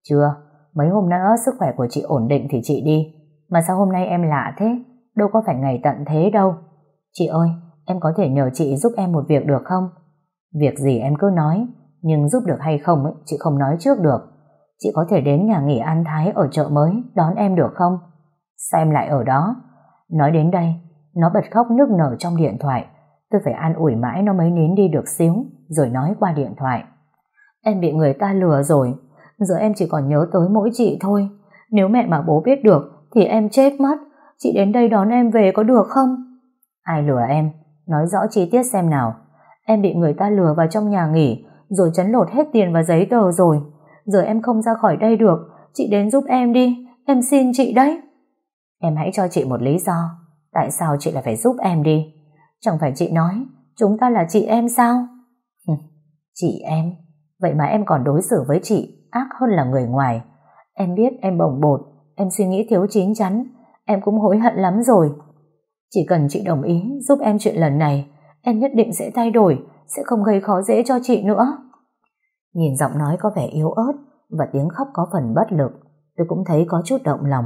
Chưa, mấy hôm nữa sức khỏe của chị ổn định thì chị đi. Mà sao hôm nay em lạ thế? Đâu có phải ngày tận thế đâu. Chị ơi, em có thể nhờ chị giúp em một việc được không? Việc gì em cứ nói, nhưng giúp được hay không ấy, chị không nói trước được. Chị có thể đến nhà nghỉ An Thái ở chợ mới đón em được không? Sao em lại ở đó? Nói đến đây, nó bật khóc nức nở trong điện thoại. Tôi phải an ủi mãi nó mới nín đi được xíu, rồi nói qua điện thoại. Em bị người ta lừa rồi, giờ em chỉ còn nhớ tới mỗi chị thôi. Nếu mẹ mà bố biết được, thì em chết mất. Chị đến đây đón em về có được không? Ai lừa em? Nói rõ chi tiết xem nào. Em bị người ta lừa vào trong nhà nghỉ, rồi chấn lột hết tiền và giấy tờ rồi. Giờ em không ra khỏi đây được, chị đến giúp em đi, em xin chị đấy. Em hãy cho chị một lý do, tại sao chị lại phải giúp em đi? Chẳng phải chị nói, chúng ta là chị em sao? chị em, vậy mà em còn đối xử với chị ác hơn là người ngoài. Em biết em bồng bột, em suy nghĩ thiếu chín chắn, em cũng hối hận lắm rồi. Chỉ cần chị đồng ý giúp em chuyện lần này, em nhất định sẽ thay đổi, sẽ không gây khó dễ cho chị nữa. Nhìn giọng nói có vẻ yếu ớt và tiếng khóc có phần bất lực, tôi cũng thấy có chút động lòng.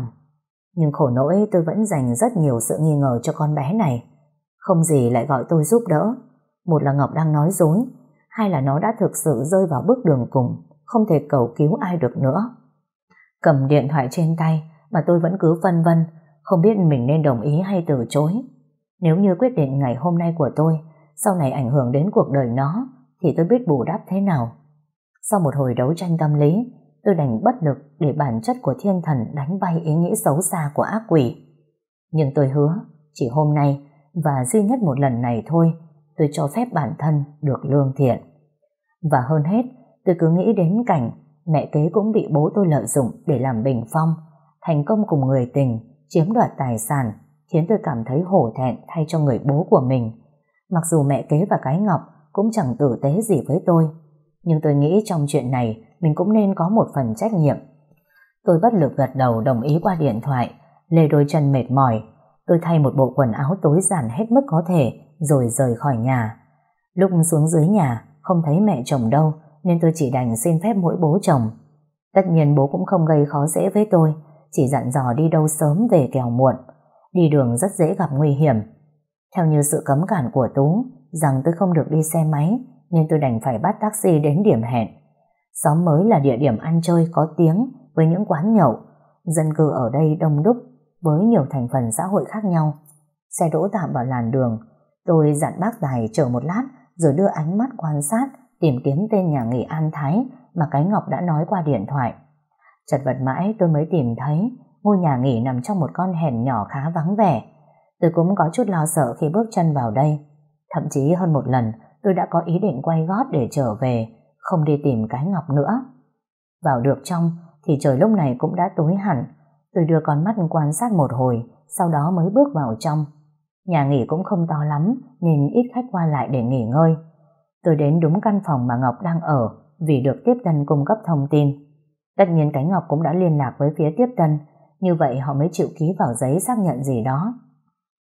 Nhưng khổ nỗi tôi vẫn dành rất nhiều sự nghi ngờ cho con bé này. Không gì lại gọi tôi giúp đỡ. Một là Ngọc đang nói dối, hai là nó đã thực sự rơi vào bước đường cùng, không thể cầu cứu ai được nữa. Cầm điện thoại trên tay mà tôi vẫn cứ phân vân, không biết mình nên đồng ý hay từ chối. Nếu như quyết định ngày hôm nay của tôi sau này ảnh hưởng đến cuộc đời nó thì tôi biết bù đắp thế nào. Sau một hồi đấu tranh tâm lý, tôi đành bất lực để bản chất của thiên thần đánh bay ý nghĩ xấu xa của ác quỷ. Nhưng tôi hứa, chỉ hôm nay và duy nhất một lần này thôi, tôi cho phép bản thân được lương thiện. Và hơn hết, tôi cứ nghĩ đến cảnh mẹ kế cũng bị bố tôi lợi dụng để làm bình phong, thành công cùng người tình, chiếm đoạt tài sản, khiến tôi cảm thấy hổ thẹn thay cho người bố của mình. Mặc dù mẹ kế và cái ngọc cũng chẳng tử tế gì với tôi, nhưng tôi nghĩ trong chuyện này mình cũng nên có một phần trách nhiệm. Tôi bất lực gật đầu đồng ý qua điện thoại, lê đôi chân mệt mỏi. Tôi thay một bộ quần áo tối giản hết mức có thể, rồi rời khỏi nhà. Lúc xuống dưới nhà, không thấy mẹ chồng đâu, nên tôi chỉ đành xin phép mỗi bố chồng. Tất nhiên bố cũng không gây khó dễ với tôi, chỉ dặn dò đi đâu sớm về kèo muộn. Đi đường rất dễ gặp nguy hiểm. Theo như sự cấm cản của Tú, rằng tôi không được đi xe máy, nên tôi đành phải bắt taxi đến điểm hẹn. Xóm mới là địa điểm ăn chơi có tiếng với những quán nhậu. Dân cư ở đây đông đúc với nhiều thành phần xã hội khác nhau. Xe đỗ tạm vào làn đường. Tôi dặn bác Tài chờ một lát rồi đưa ánh mắt quan sát, tìm kiếm tên nhà nghỉ An Thái mà cái Ngọc đã nói qua điện thoại. Chật vật mãi tôi mới tìm thấy ngôi nhà nghỉ nằm trong một con hẻm nhỏ khá vắng vẻ. Tôi cũng có chút lo sợ khi bước chân vào đây. Thậm chí hơn một lần tôi đã có ý định quay gót để trở về, không đi tìm cái ngọc nữa. Vào được trong thì trời lúc này cũng đã tối hẳn. Tôi đưa con mắt quan sát một hồi, sau đó mới bước vào trong. Nhà nghỉ cũng không to lắm nên ít khách qua lại để nghỉ ngơi. Tôi đến đúng căn phòng mà Ngọc đang ở vì được tiếp tân cung cấp thông tin. Tất nhiên cái Ngọc cũng đã liên lạc với phía tiếp tân, như vậy họ mới chịu ký vào giấy xác nhận gì đó.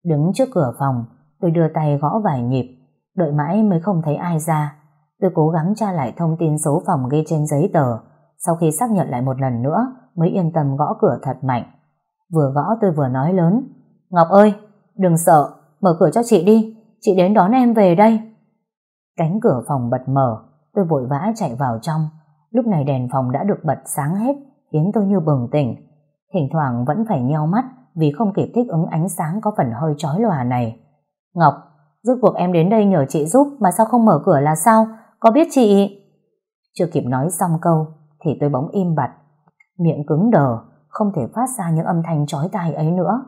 Đứng trước cửa phòng, tôi đưa tay gõ vài nhịp, đợi mãi mới không thấy ai ra. Tôi cố gắng tra lại thông tin số phòng ghi trên giấy tờ, sau khi xác nhận lại một lần nữa mới yên tâm gõ cửa thật mạnh. Vừa gõ tôi vừa nói lớn, Ngọc ơi, đừng sợ, mở cửa cho chị đi, chị đến đón em về đây. Cánh cửa phòng bật mở, tôi vội vã chạy vào trong. Lúc này đèn phòng đã được bật sáng hết, khiến tôi như bừng tỉnh. Thỉnh thoảng vẫn phải nheo mắt vì không kịp thích ứng ánh sáng có phần hơi chói lòa này. Ngọc, rốt cuộc em đến đây nhờ chị giúp mà sao không mở cửa là sao? Có biết chị... Chưa kịp nói xong câu thì tôi bỗng im bặt. Miệng cứng đờ, không thể phát ra những âm thanh chói tai ấy nữa.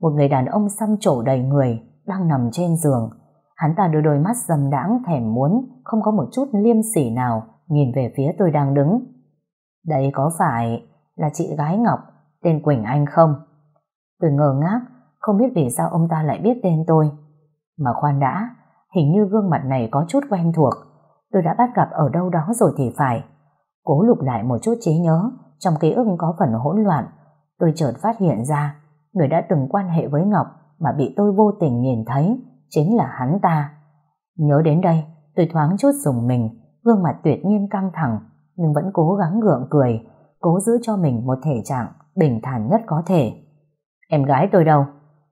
Một người đàn ông xăm trổ đầy người đang nằm trên giường. Hắn ta đưa đôi mắt dầm đãng thèm muốn, không có một chút liêm sỉ nào nhìn về phía tôi đang đứng. Đây có phải là chị gái Ngọc tên Quỳnh Anh không? Tôi ngờ ngác, không biết vì sao ông ta lại biết tên tôi. Mà khoan đã, hình như gương mặt này có chút quen thuộc. Tôi đã bắt gặp ở đâu đó rồi thì phải. Cố lục lại một chút trí nhớ, trong ký ức có phần hỗn loạn. Tôi chợt phát hiện ra, người đã từng quan hệ với Ngọc mà bị tôi vô tình nhìn thấy, chính là hắn ta. Nhớ đến đây, tôi thoáng chút dùng mình, gương mặt tuyệt nhiên căng thẳng, nhưng vẫn cố gắng gượng cười, cố giữ cho mình một thể trạng bình thản nhất có thể. Em gái tôi đâu?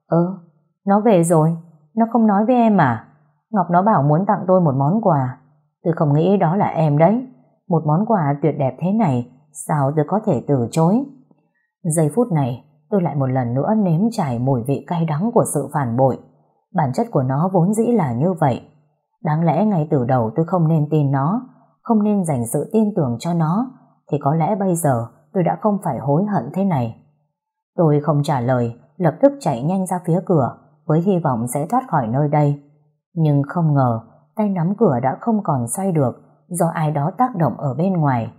Ơ, nó về rồi, nó không nói với em à? Ngọc nó bảo muốn tặng tôi một món quà. Tôi không nghĩ đó là em đấy. Một món quà tuyệt đẹp thế này, sao tôi có thể từ chối? Giây phút này, tôi lại một lần nữa nếm trải mùi vị cay đắng của sự phản bội. Bản chất của nó vốn dĩ là như vậy. Đáng lẽ ngay từ đầu tôi không nên tin nó, không nên dành sự tin tưởng cho nó, thì có lẽ bây giờ tôi đã không phải hối hận thế này. Tôi không trả lời, lập tức chạy nhanh ra phía cửa, với hy vọng sẽ thoát khỏi nơi đây. Nhưng không ngờ, tay nắm cửa đã không còn xoay được, do ai đó tác động ở bên ngoài.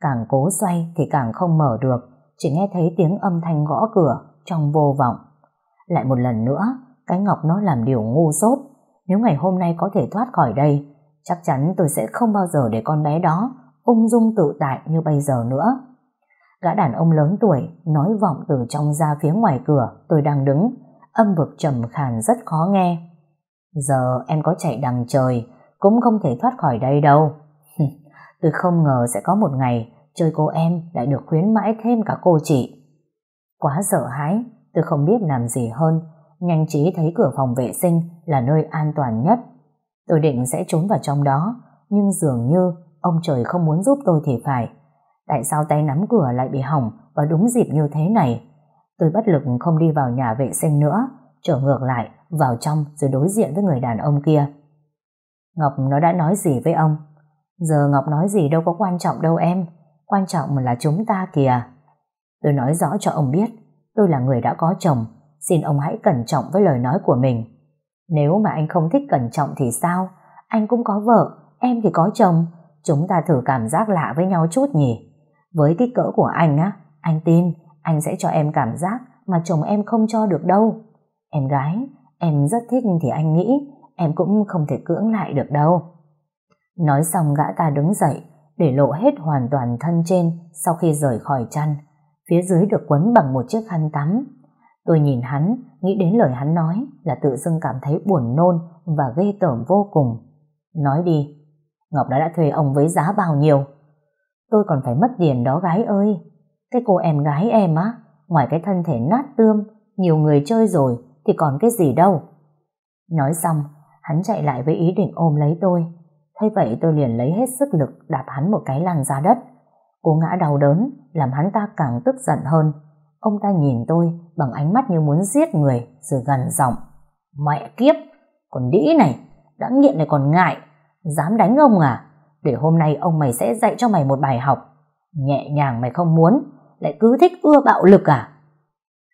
Càng cố xoay thì càng không mở được, chỉ nghe thấy tiếng âm thanh gõ cửa trong vô vọng. Lại một lần nữa, cái Ngọc nó làm điều ngu dốt. Nếu ngày hôm nay có thể thoát khỏi đây, chắc chắn tôi sẽ không bao giờ để con bé đó ung dung tự tại như bây giờ nữa. Gã đàn ông lớn tuổi nói vọng từ trong ra phía ngoài cửa tôi đang đứng, âm vực trầm khàn rất khó nghe. Giờ em có chạy đằng trời cũng không thể thoát khỏi đây đâu. tôi không ngờ sẽ có một ngày chơi cô em lại được khuyến mãi thêm cả cô chị. Quá sợ hãi, tôi không biết làm gì hơn, nhanh trí thấy cửa phòng vệ sinh là nơi an toàn nhất. Tôi định sẽ trốn vào trong đó, nhưng dường như ông trời không muốn giúp tôi thì phải. Tại sao tay nắm cửa lại bị hỏng và đúng dịp như thế này? Tôi bất lực không đi vào nhà vệ sinh nữa, trở ngược lại, vào trong rồi đối diện với người đàn ông kia. Ngọc nó đã nói gì với ông? Giờ Ngọc nói gì đâu có quan trọng đâu em, quan trọng là chúng ta kìa. Tôi nói rõ cho ông biết, tôi là người đã có chồng, xin ông hãy cẩn trọng với lời nói của mình. Nếu mà anh không thích cẩn trọng thì sao? Anh cũng có vợ, em thì có chồng, chúng ta thử cảm giác lạ với nhau chút nhỉ? Với kích cỡ của anh á, anh tin anh sẽ cho em cảm giác mà chồng em không cho được đâu. Em gái, em rất thích thì anh nghĩ em cũng không thể cưỡng lại được đâu. Nói xong gã ta đứng dậy, để lộ hết hoàn toàn thân trên sau khi rời khỏi chăn. Phía dưới được quấn bằng một chiếc khăn tắm. Tôi nhìn hắn, nghĩ đến lời hắn nói là tự dưng cảm thấy buồn nôn và ghê tởm vô cùng. Nói đi, Ngọc đã đã thuê ông với giá bao nhiêu? Tôi còn phải mất tiền đó gái ơi. Cái cô em gái em á, ngoài cái thân thể nát tươm, nhiều người chơi rồi, thì còn cái gì đâu. Nói xong, hắn chạy lại với ý định ôm lấy tôi. Thế vậy tôi liền lấy hết sức lực đạp hắn một cái lăn ra đất. Cô ngã đau đớn, làm hắn ta càng tức giận hơn. Ông ta nhìn tôi bằng ánh mắt như muốn giết người, rồi gần giọng. Mẹ kiếp, còn đĩ này, đã nghiện này còn ngại, dám đánh ông à? để hôm nay ông mày sẽ dạy cho mày một bài học. Nhẹ nhàng mày không muốn, lại cứ thích ưa bạo lực à?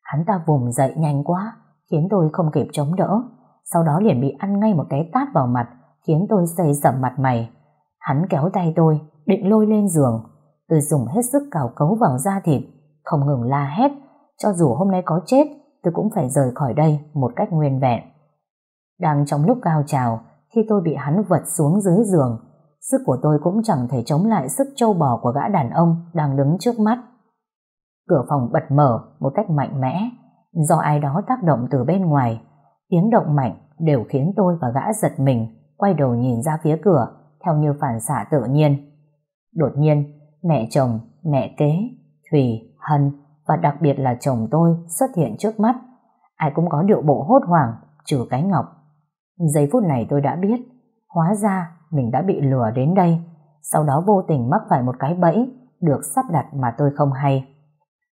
Hắn ta vùng dậy nhanh quá, khiến tôi không kịp chống đỡ. Sau đó liền bị ăn ngay một cái tát vào mặt, khiến tôi xây sầm mặt mày. Hắn kéo tay tôi, định lôi lên giường. Tôi dùng hết sức cào cấu vào da thịt, không ngừng la hét. Cho dù hôm nay có chết, tôi cũng phải rời khỏi đây một cách nguyên vẹn. Đang trong lúc cao trào, khi tôi bị hắn vật xuống dưới giường, Sức của tôi cũng chẳng thể chống lại sức trâu bò của gã đàn ông đang đứng trước mắt. Cửa phòng bật mở một cách mạnh mẽ, do ai đó tác động từ bên ngoài. Tiếng động mạnh đều khiến tôi và gã giật mình, quay đầu nhìn ra phía cửa, theo như phản xạ tự nhiên. Đột nhiên, mẹ chồng, mẹ kế, Thùy, Hân và đặc biệt là chồng tôi xuất hiện trước mắt. Ai cũng có điệu bộ hốt hoảng, trừ cái ngọc. Giây phút này tôi đã biết, hóa ra mình đã bị lừa đến đây, sau đó vô tình mắc phải một cái bẫy được sắp đặt mà tôi không hay.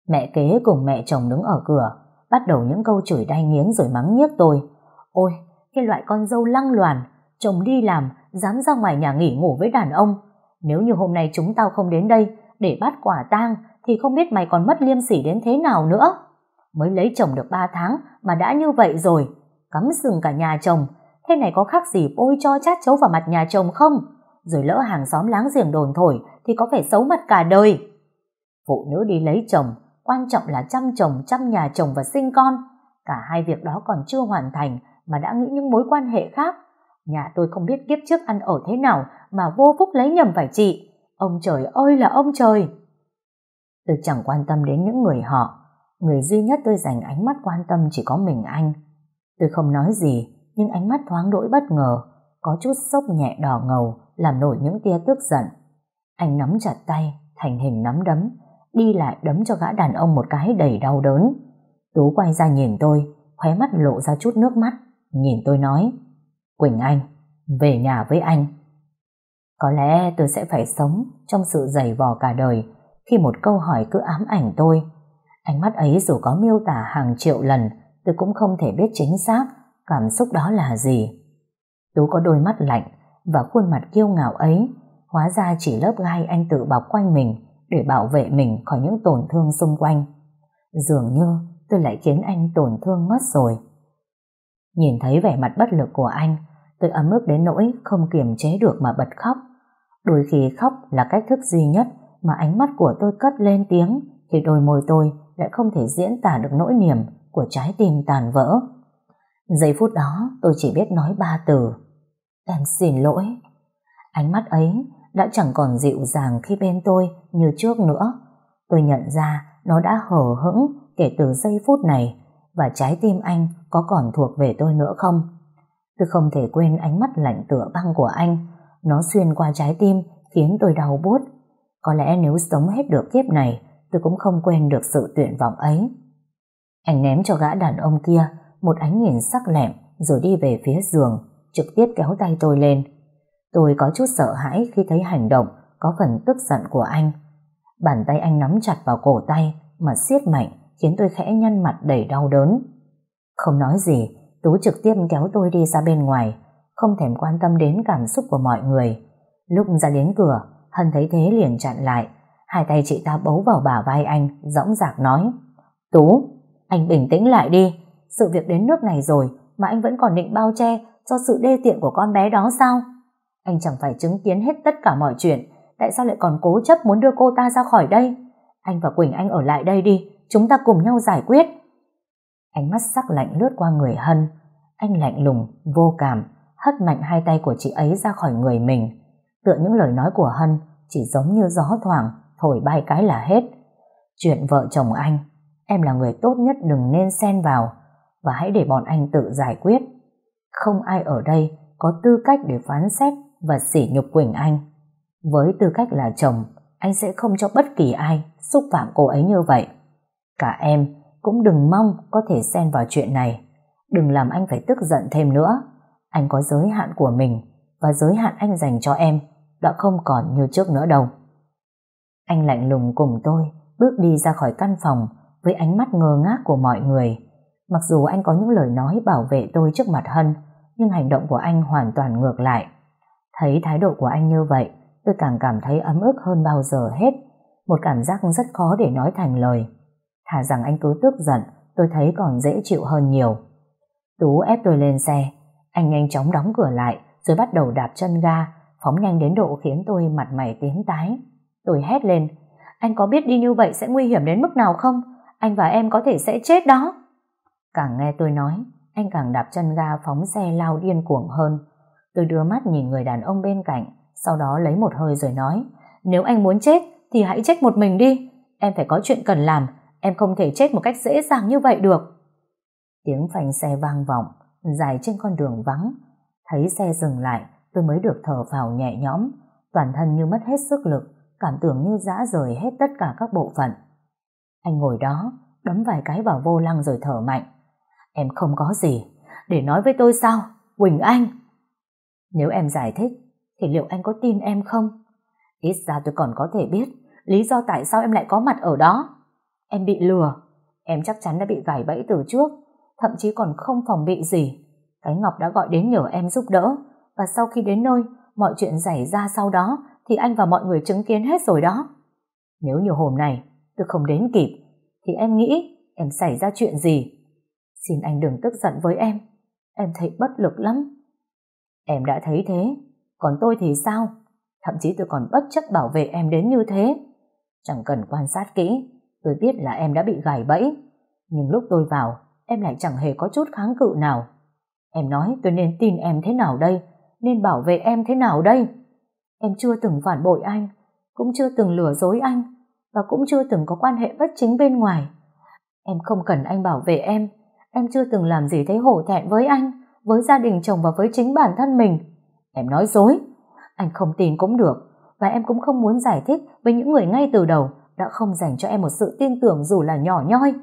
Mẹ kế cùng mẹ chồng đứng ở cửa, bắt đầu những câu chửi đai nghiến rồi mắng nhiếc tôi. Ôi, cái loại con dâu lăng loàn, chồng đi làm, dám ra ngoài nhà nghỉ ngủ với đàn ông. Nếu như hôm nay chúng tao không đến đây để bắt quả tang, thì không biết mày còn mất liêm sỉ đến thế nào nữa. Mới lấy chồng được 3 tháng mà đã như vậy rồi, cắm sừng cả nhà chồng, Thế này có khác gì bôi cho chát chấu vào mặt nhà chồng không? Rồi lỡ hàng xóm láng giềng đồn thổi thì có phải xấu mặt cả đời. Phụ nữ đi lấy chồng, quan trọng là chăm chồng, chăm nhà chồng và sinh con. Cả hai việc đó còn chưa hoàn thành mà đã nghĩ những mối quan hệ khác. Nhà tôi không biết kiếp trước ăn ở thế nào mà vô phúc lấy nhầm phải chị. Ông trời ơi là ông trời! Tôi chẳng quan tâm đến những người họ. Người duy nhất tôi dành ánh mắt quan tâm chỉ có mình anh. Tôi không nói gì, nhưng ánh mắt thoáng đỗi bất ngờ, có chút sốc nhẹ đỏ ngầu, làm nổi những tia tức giận. Anh nắm chặt tay, thành hình nắm đấm, đi lại đấm cho gã đàn ông một cái đầy đau đớn. Tú quay ra nhìn tôi, khóe mắt lộ ra chút nước mắt, nhìn tôi nói, Quỳnh Anh, về nhà với anh. Có lẽ tôi sẽ phải sống trong sự dày vò cả đời khi một câu hỏi cứ ám ảnh tôi. Ánh mắt ấy dù có miêu tả hàng triệu lần, tôi cũng không thể biết chính xác cảm xúc đó là gì. Tú có đôi mắt lạnh và khuôn mặt kiêu ngạo ấy, hóa ra chỉ lớp gai anh tự bọc quanh mình để bảo vệ mình khỏi những tổn thương xung quanh. Dường như tôi lại khiến anh tổn thương mất rồi. Nhìn thấy vẻ mặt bất lực của anh, tôi ấm ức đến nỗi không kiềm chế được mà bật khóc. Đôi khi khóc là cách thức duy nhất mà ánh mắt của tôi cất lên tiếng thì đôi môi tôi lại không thể diễn tả được nỗi niềm của trái tim tàn vỡ. Giây phút đó tôi chỉ biết nói ba từ. Em xin lỗi. Ánh mắt ấy đã chẳng còn dịu dàng khi bên tôi như trước nữa. Tôi nhận ra nó đã hở hững kể từ giây phút này và trái tim anh có còn thuộc về tôi nữa không? Tôi không thể quên ánh mắt lạnh tựa băng của anh. Nó xuyên qua trái tim khiến tôi đau buốt. Có lẽ nếu sống hết được kiếp này tôi cũng không quên được sự tuyệt vọng ấy. Anh ném cho gã đàn ông kia một ánh nhìn sắc lẹm rồi đi về phía giường, trực tiếp kéo tay tôi lên. Tôi có chút sợ hãi khi thấy hành động có phần tức giận của anh. Bàn tay anh nắm chặt vào cổ tay mà siết mạnh khiến tôi khẽ nhăn mặt đầy đau đớn. Không nói gì, Tú trực tiếp kéo tôi đi ra bên ngoài, không thèm quan tâm đến cảm xúc của mọi người. Lúc ra đến cửa, Hân thấy thế liền chặn lại, hai tay chị ta bấu vào bả vai anh, dõng dạc nói Tú, anh bình tĩnh lại đi, sự việc đến nước này rồi mà anh vẫn còn định bao che cho sự đê tiện của con bé đó sao? Anh chẳng phải chứng kiến hết tất cả mọi chuyện, tại sao lại còn cố chấp muốn đưa cô ta ra khỏi đây? Anh và Quỳnh Anh ở lại đây đi, chúng ta cùng nhau giải quyết. Ánh mắt sắc lạnh lướt qua người Hân, anh lạnh lùng, vô cảm, hất mạnh hai tay của chị ấy ra khỏi người mình. Tựa những lời nói của Hân chỉ giống như gió thoảng, thổi bay cái là hết. Chuyện vợ chồng anh, em là người tốt nhất đừng nên xen vào, và hãy để bọn anh tự giải quyết. Không ai ở đây có tư cách để phán xét và sỉ nhục Quỳnh Anh. Với tư cách là chồng, anh sẽ không cho bất kỳ ai xúc phạm cô ấy như vậy. Cả em cũng đừng mong có thể xen vào chuyện này. Đừng làm anh phải tức giận thêm nữa. Anh có giới hạn của mình và giới hạn anh dành cho em đã không còn như trước nữa đâu. Anh lạnh lùng cùng tôi bước đi ra khỏi căn phòng với ánh mắt ngơ ngác của mọi người. Mặc dù anh có những lời nói bảo vệ tôi trước mặt Hân, nhưng hành động của anh hoàn toàn ngược lại. Thấy thái độ của anh như vậy, tôi càng cảm thấy ấm ức hơn bao giờ hết. Một cảm giác rất khó để nói thành lời. Thà rằng anh cứ tức giận, tôi thấy còn dễ chịu hơn nhiều. Tú ép tôi lên xe, anh nhanh chóng đóng cửa lại, rồi bắt đầu đạp chân ga, phóng nhanh đến độ khiến tôi mặt mày tím tái. Tôi hét lên, anh có biết đi như vậy sẽ nguy hiểm đến mức nào không? Anh và em có thể sẽ chết đó. Càng nghe tôi nói, anh càng đạp chân ga phóng xe lao điên cuồng hơn. Tôi đưa mắt nhìn người đàn ông bên cạnh, sau đó lấy một hơi rồi nói, nếu anh muốn chết thì hãy chết một mình đi. Em phải có chuyện cần làm, em không thể chết một cách dễ dàng như vậy được. Tiếng phanh xe vang vọng, dài trên con đường vắng. Thấy xe dừng lại, tôi mới được thở phào nhẹ nhõm, toàn thân như mất hết sức lực, cảm tưởng như dã rời hết tất cả các bộ phận. Anh ngồi đó, đấm vài cái vào vô lăng rồi thở mạnh. Em không có gì, để nói với tôi sao? Quỳnh Anh! Nếu em giải thích, thì liệu anh có tin em không? Ít ra tôi còn có thể biết lý do tại sao em lại có mặt ở đó. Em bị lừa, em chắc chắn đã bị gài bẫy từ trước, thậm chí còn không phòng bị gì. Cái Ngọc đã gọi đến nhờ em giúp đỡ, và sau khi đến nơi, mọi chuyện xảy ra sau đó thì anh và mọi người chứng kiến hết rồi đó. Nếu như hôm nay tôi không đến kịp, thì em nghĩ em xảy ra chuyện gì? Xin anh đừng tức giận với em, em thấy bất lực lắm. Em đã thấy thế, còn tôi thì sao? Thậm chí tôi còn bất chấp bảo vệ em đến như thế. Chẳng cần quan sát kỹ, tôi biết là em đã bị gài bẫy. Nhưng lúc tôi vào, em lại chẳng hề có chút kháng cự nào. Em nói tôi nên tin em thế nào đây? Nên bảo vệ em thế nào đây? Em chưa từng phản bội anh, cũng chưa từng lừa dối anh, và cũng chưa từng có quan hệ bất chính bên ngoài. Em không cần anh bảo vệ em, em chưa từng làm gì thấy hổ thẹn với anh, với gia đình chồng và với chính bản thân mình. Em nói dối, anh không tin cũng được, và em cũng không muốn giải thích với những người ngay từ đầu đã không dành cho em một sự tin tưởng dù là nhỏ nhoi.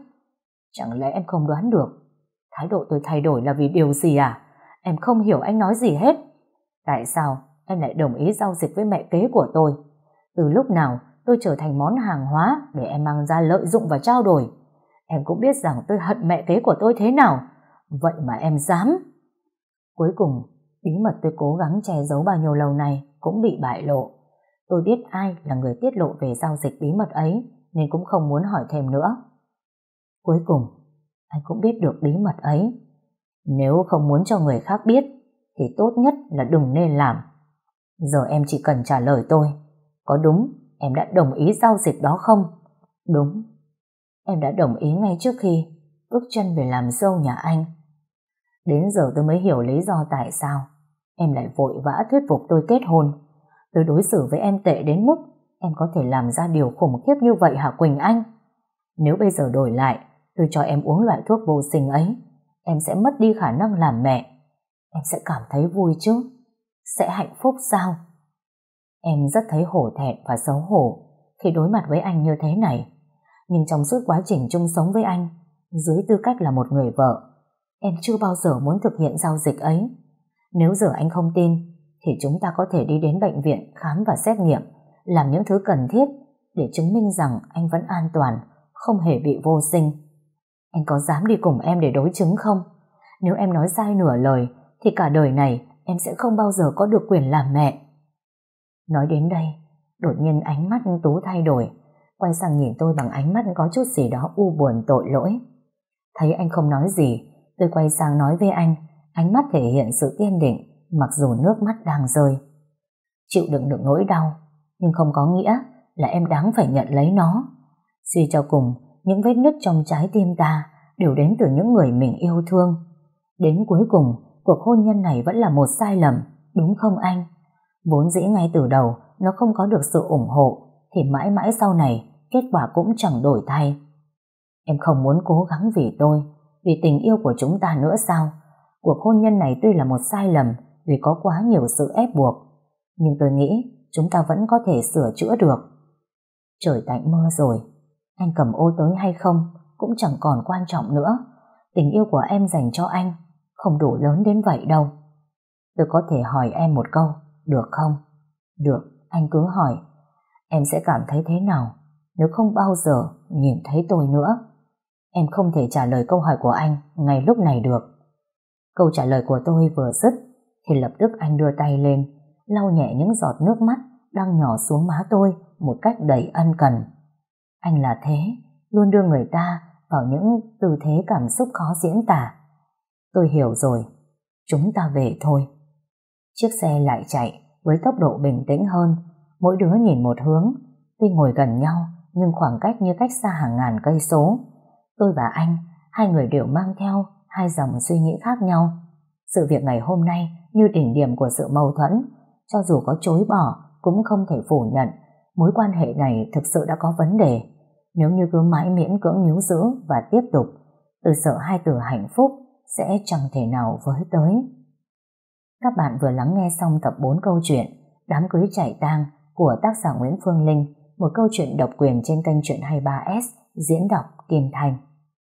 Chẳng lẽ em không đoán được thái độ tôi thay đổi là vì điều gì à? Em không hiểu anh nói gì hết. Tại sao em lại đồng ý giao dịch với mẹ kế của tôi? Từ lúc nào tôi trở thành món hàng hóa để em mang ra lợi dụng và trao đổi? Em cũng biết rằng tôi hận mẹ kế của tôi thế nào. Vậy mà em dám. Cuối cùng, bí mật tôi cố gắng che giấu bao nhiêu lâu này cũng bị bại lộ. Tôi biết ai là người tiết lộ về giao dịch bí mật ấy nên cũng không muốn hỏi thêm nữa. Cuối cùng, anh cũng biết được bí mật ấy. Nếu không muốn cho người khác biết thì tốt nhất là đừng nên làm. Giờ em chỉ cần trả lời tôi. Có đúng em đã đồng ý giao dịch đó không? Đúng. Em đã đồng ý ngay trước khi bước chân về làm dâu nhà anh. Đến giờ tôi mới hiểu lý do tại sao em lại vội vã thuyết phục tôi kết hôn. Tôi đối xử với em tệ đến mức em có thể làm ra điều khủng khiếp như vậy hả Quỳnh Anh? Nếu bây giờ đổi lại, tôi cho em uống loại thuốc vô sinh ấy, em sẽ mất đi khả năng làm mẹ. Em sẽ cảm thấy vui chứ? Sẽ hạnh phúc sao? Em rất thấy hổ thẹn và xấu hổ khi đối mặt với anh như thế này. Nhưng trong suốt quá trình chung sống với anh, dưới tư cách là một người vợ, em chưa bao giờ muốn thực hiện giao dịch ấy. Nếu giờ anh không tin, thì chúng ta có thể đi đến bệnh viện khám và xét nghiệm, làm những thứ cần thiết để chứng minh rằng anh vẫn an toàn, không hề bị vô sinh. Anh có dám đi cùng em để đối chứng không? Nếu em nói sai nửa lời, thì cả đời này em sẽ không bao giờ có được quyền làm mẹ. Nói đến đây, đột nhiên ánh mắt Tú thay đổi, quay sang nhìn tôi bằng ánh mắt có chút gì đó u buồn tội lỗi. Thấy anh không nói gì, tôi quay sang nói với anh, ánh mắt thể hiện sự kiên định, mặc dù nước mắt đang rơi. Chịu đựng được nỗi đau, nhưng không có nghĩa là em đáng phải nhận lấy nó. Suy cho cùng, những vết nứt trong trái tim ta đều đến từ những người mình yêu thương. Đến cuối cùng, cuộc hôn nhân này vẫn là một sai lầm, đúng không anh? Vốn dĩ ngay từ đầu, nó không có được sự ủng hộ, thì mãi mãi sau này, kết quả cũng chẳng đổi thay. Em không muốn cố gắng vì tôi, vì tình yêu của chúng ta nữa sao? Cuộc hôn nhân này tuy là một sai lầm, vì có quá nhiều sự ép buộc, nhưng tôi nghĩ chúng ta vẫn có thể sửa chữa được. Trời tạnh mưa rồi, anh cầm ô tới hay không cũng chẳng còn quan trọng nữa. Tình yêu của em dành cho anh không đủ lớn đến vậy đâu. Tôi có thể hỏi em một câu, được không? Được, anh cứ hỏi. Em sẽ cảm thấy thế nào nếu không bao giờ nhìn thấy tôi nữa? Em không thể trả lời câu hỏi của anh ngay lúc này được. Câu trả lời của tôi vừa dứt thì lập tức anh đưa tay lên lau nhẹ những giọt nước mắt đang nhỏ xuống má tôi một cách đầy ân cần. Anh là thế, luôn đưa người ta vào những tư thế cảm xúc khó diễn tả. Tôi hiểu rồi, chúng ta về thôi. Chiếc xe lại chạy với tốc độ bình tĩnh hơn, mỗi đứa nhìn một hướng, tuy ngồi gần nhau nhưng khoảng cách như cách xa hàng ngàn cây số. Tôi và anh, hai người đều mang theo hai dòng suy nghĩ khác nhau. Sự việc ngày hôm nay như đỉnh điểm của sự mâu thuẫn, cho dù có chối bỏ cũng không thể phủ nhận mối quan hệ này thực sự đã có vấn đề. Nếu như cứ mãi miễn cưỡng níu giữ và tiếp tục, tôi sợ hai từ hạnh phúc sẽ chẳng thể nào với tới. Các bạn vừa lắng nghe xong tập 4 câu chuyện Đám cưới chạy tang của tác giả Nguyễn Phương Linh, một câu chuyện độc quyền trên kênh truyện 23S diễn đọc Kim Thành.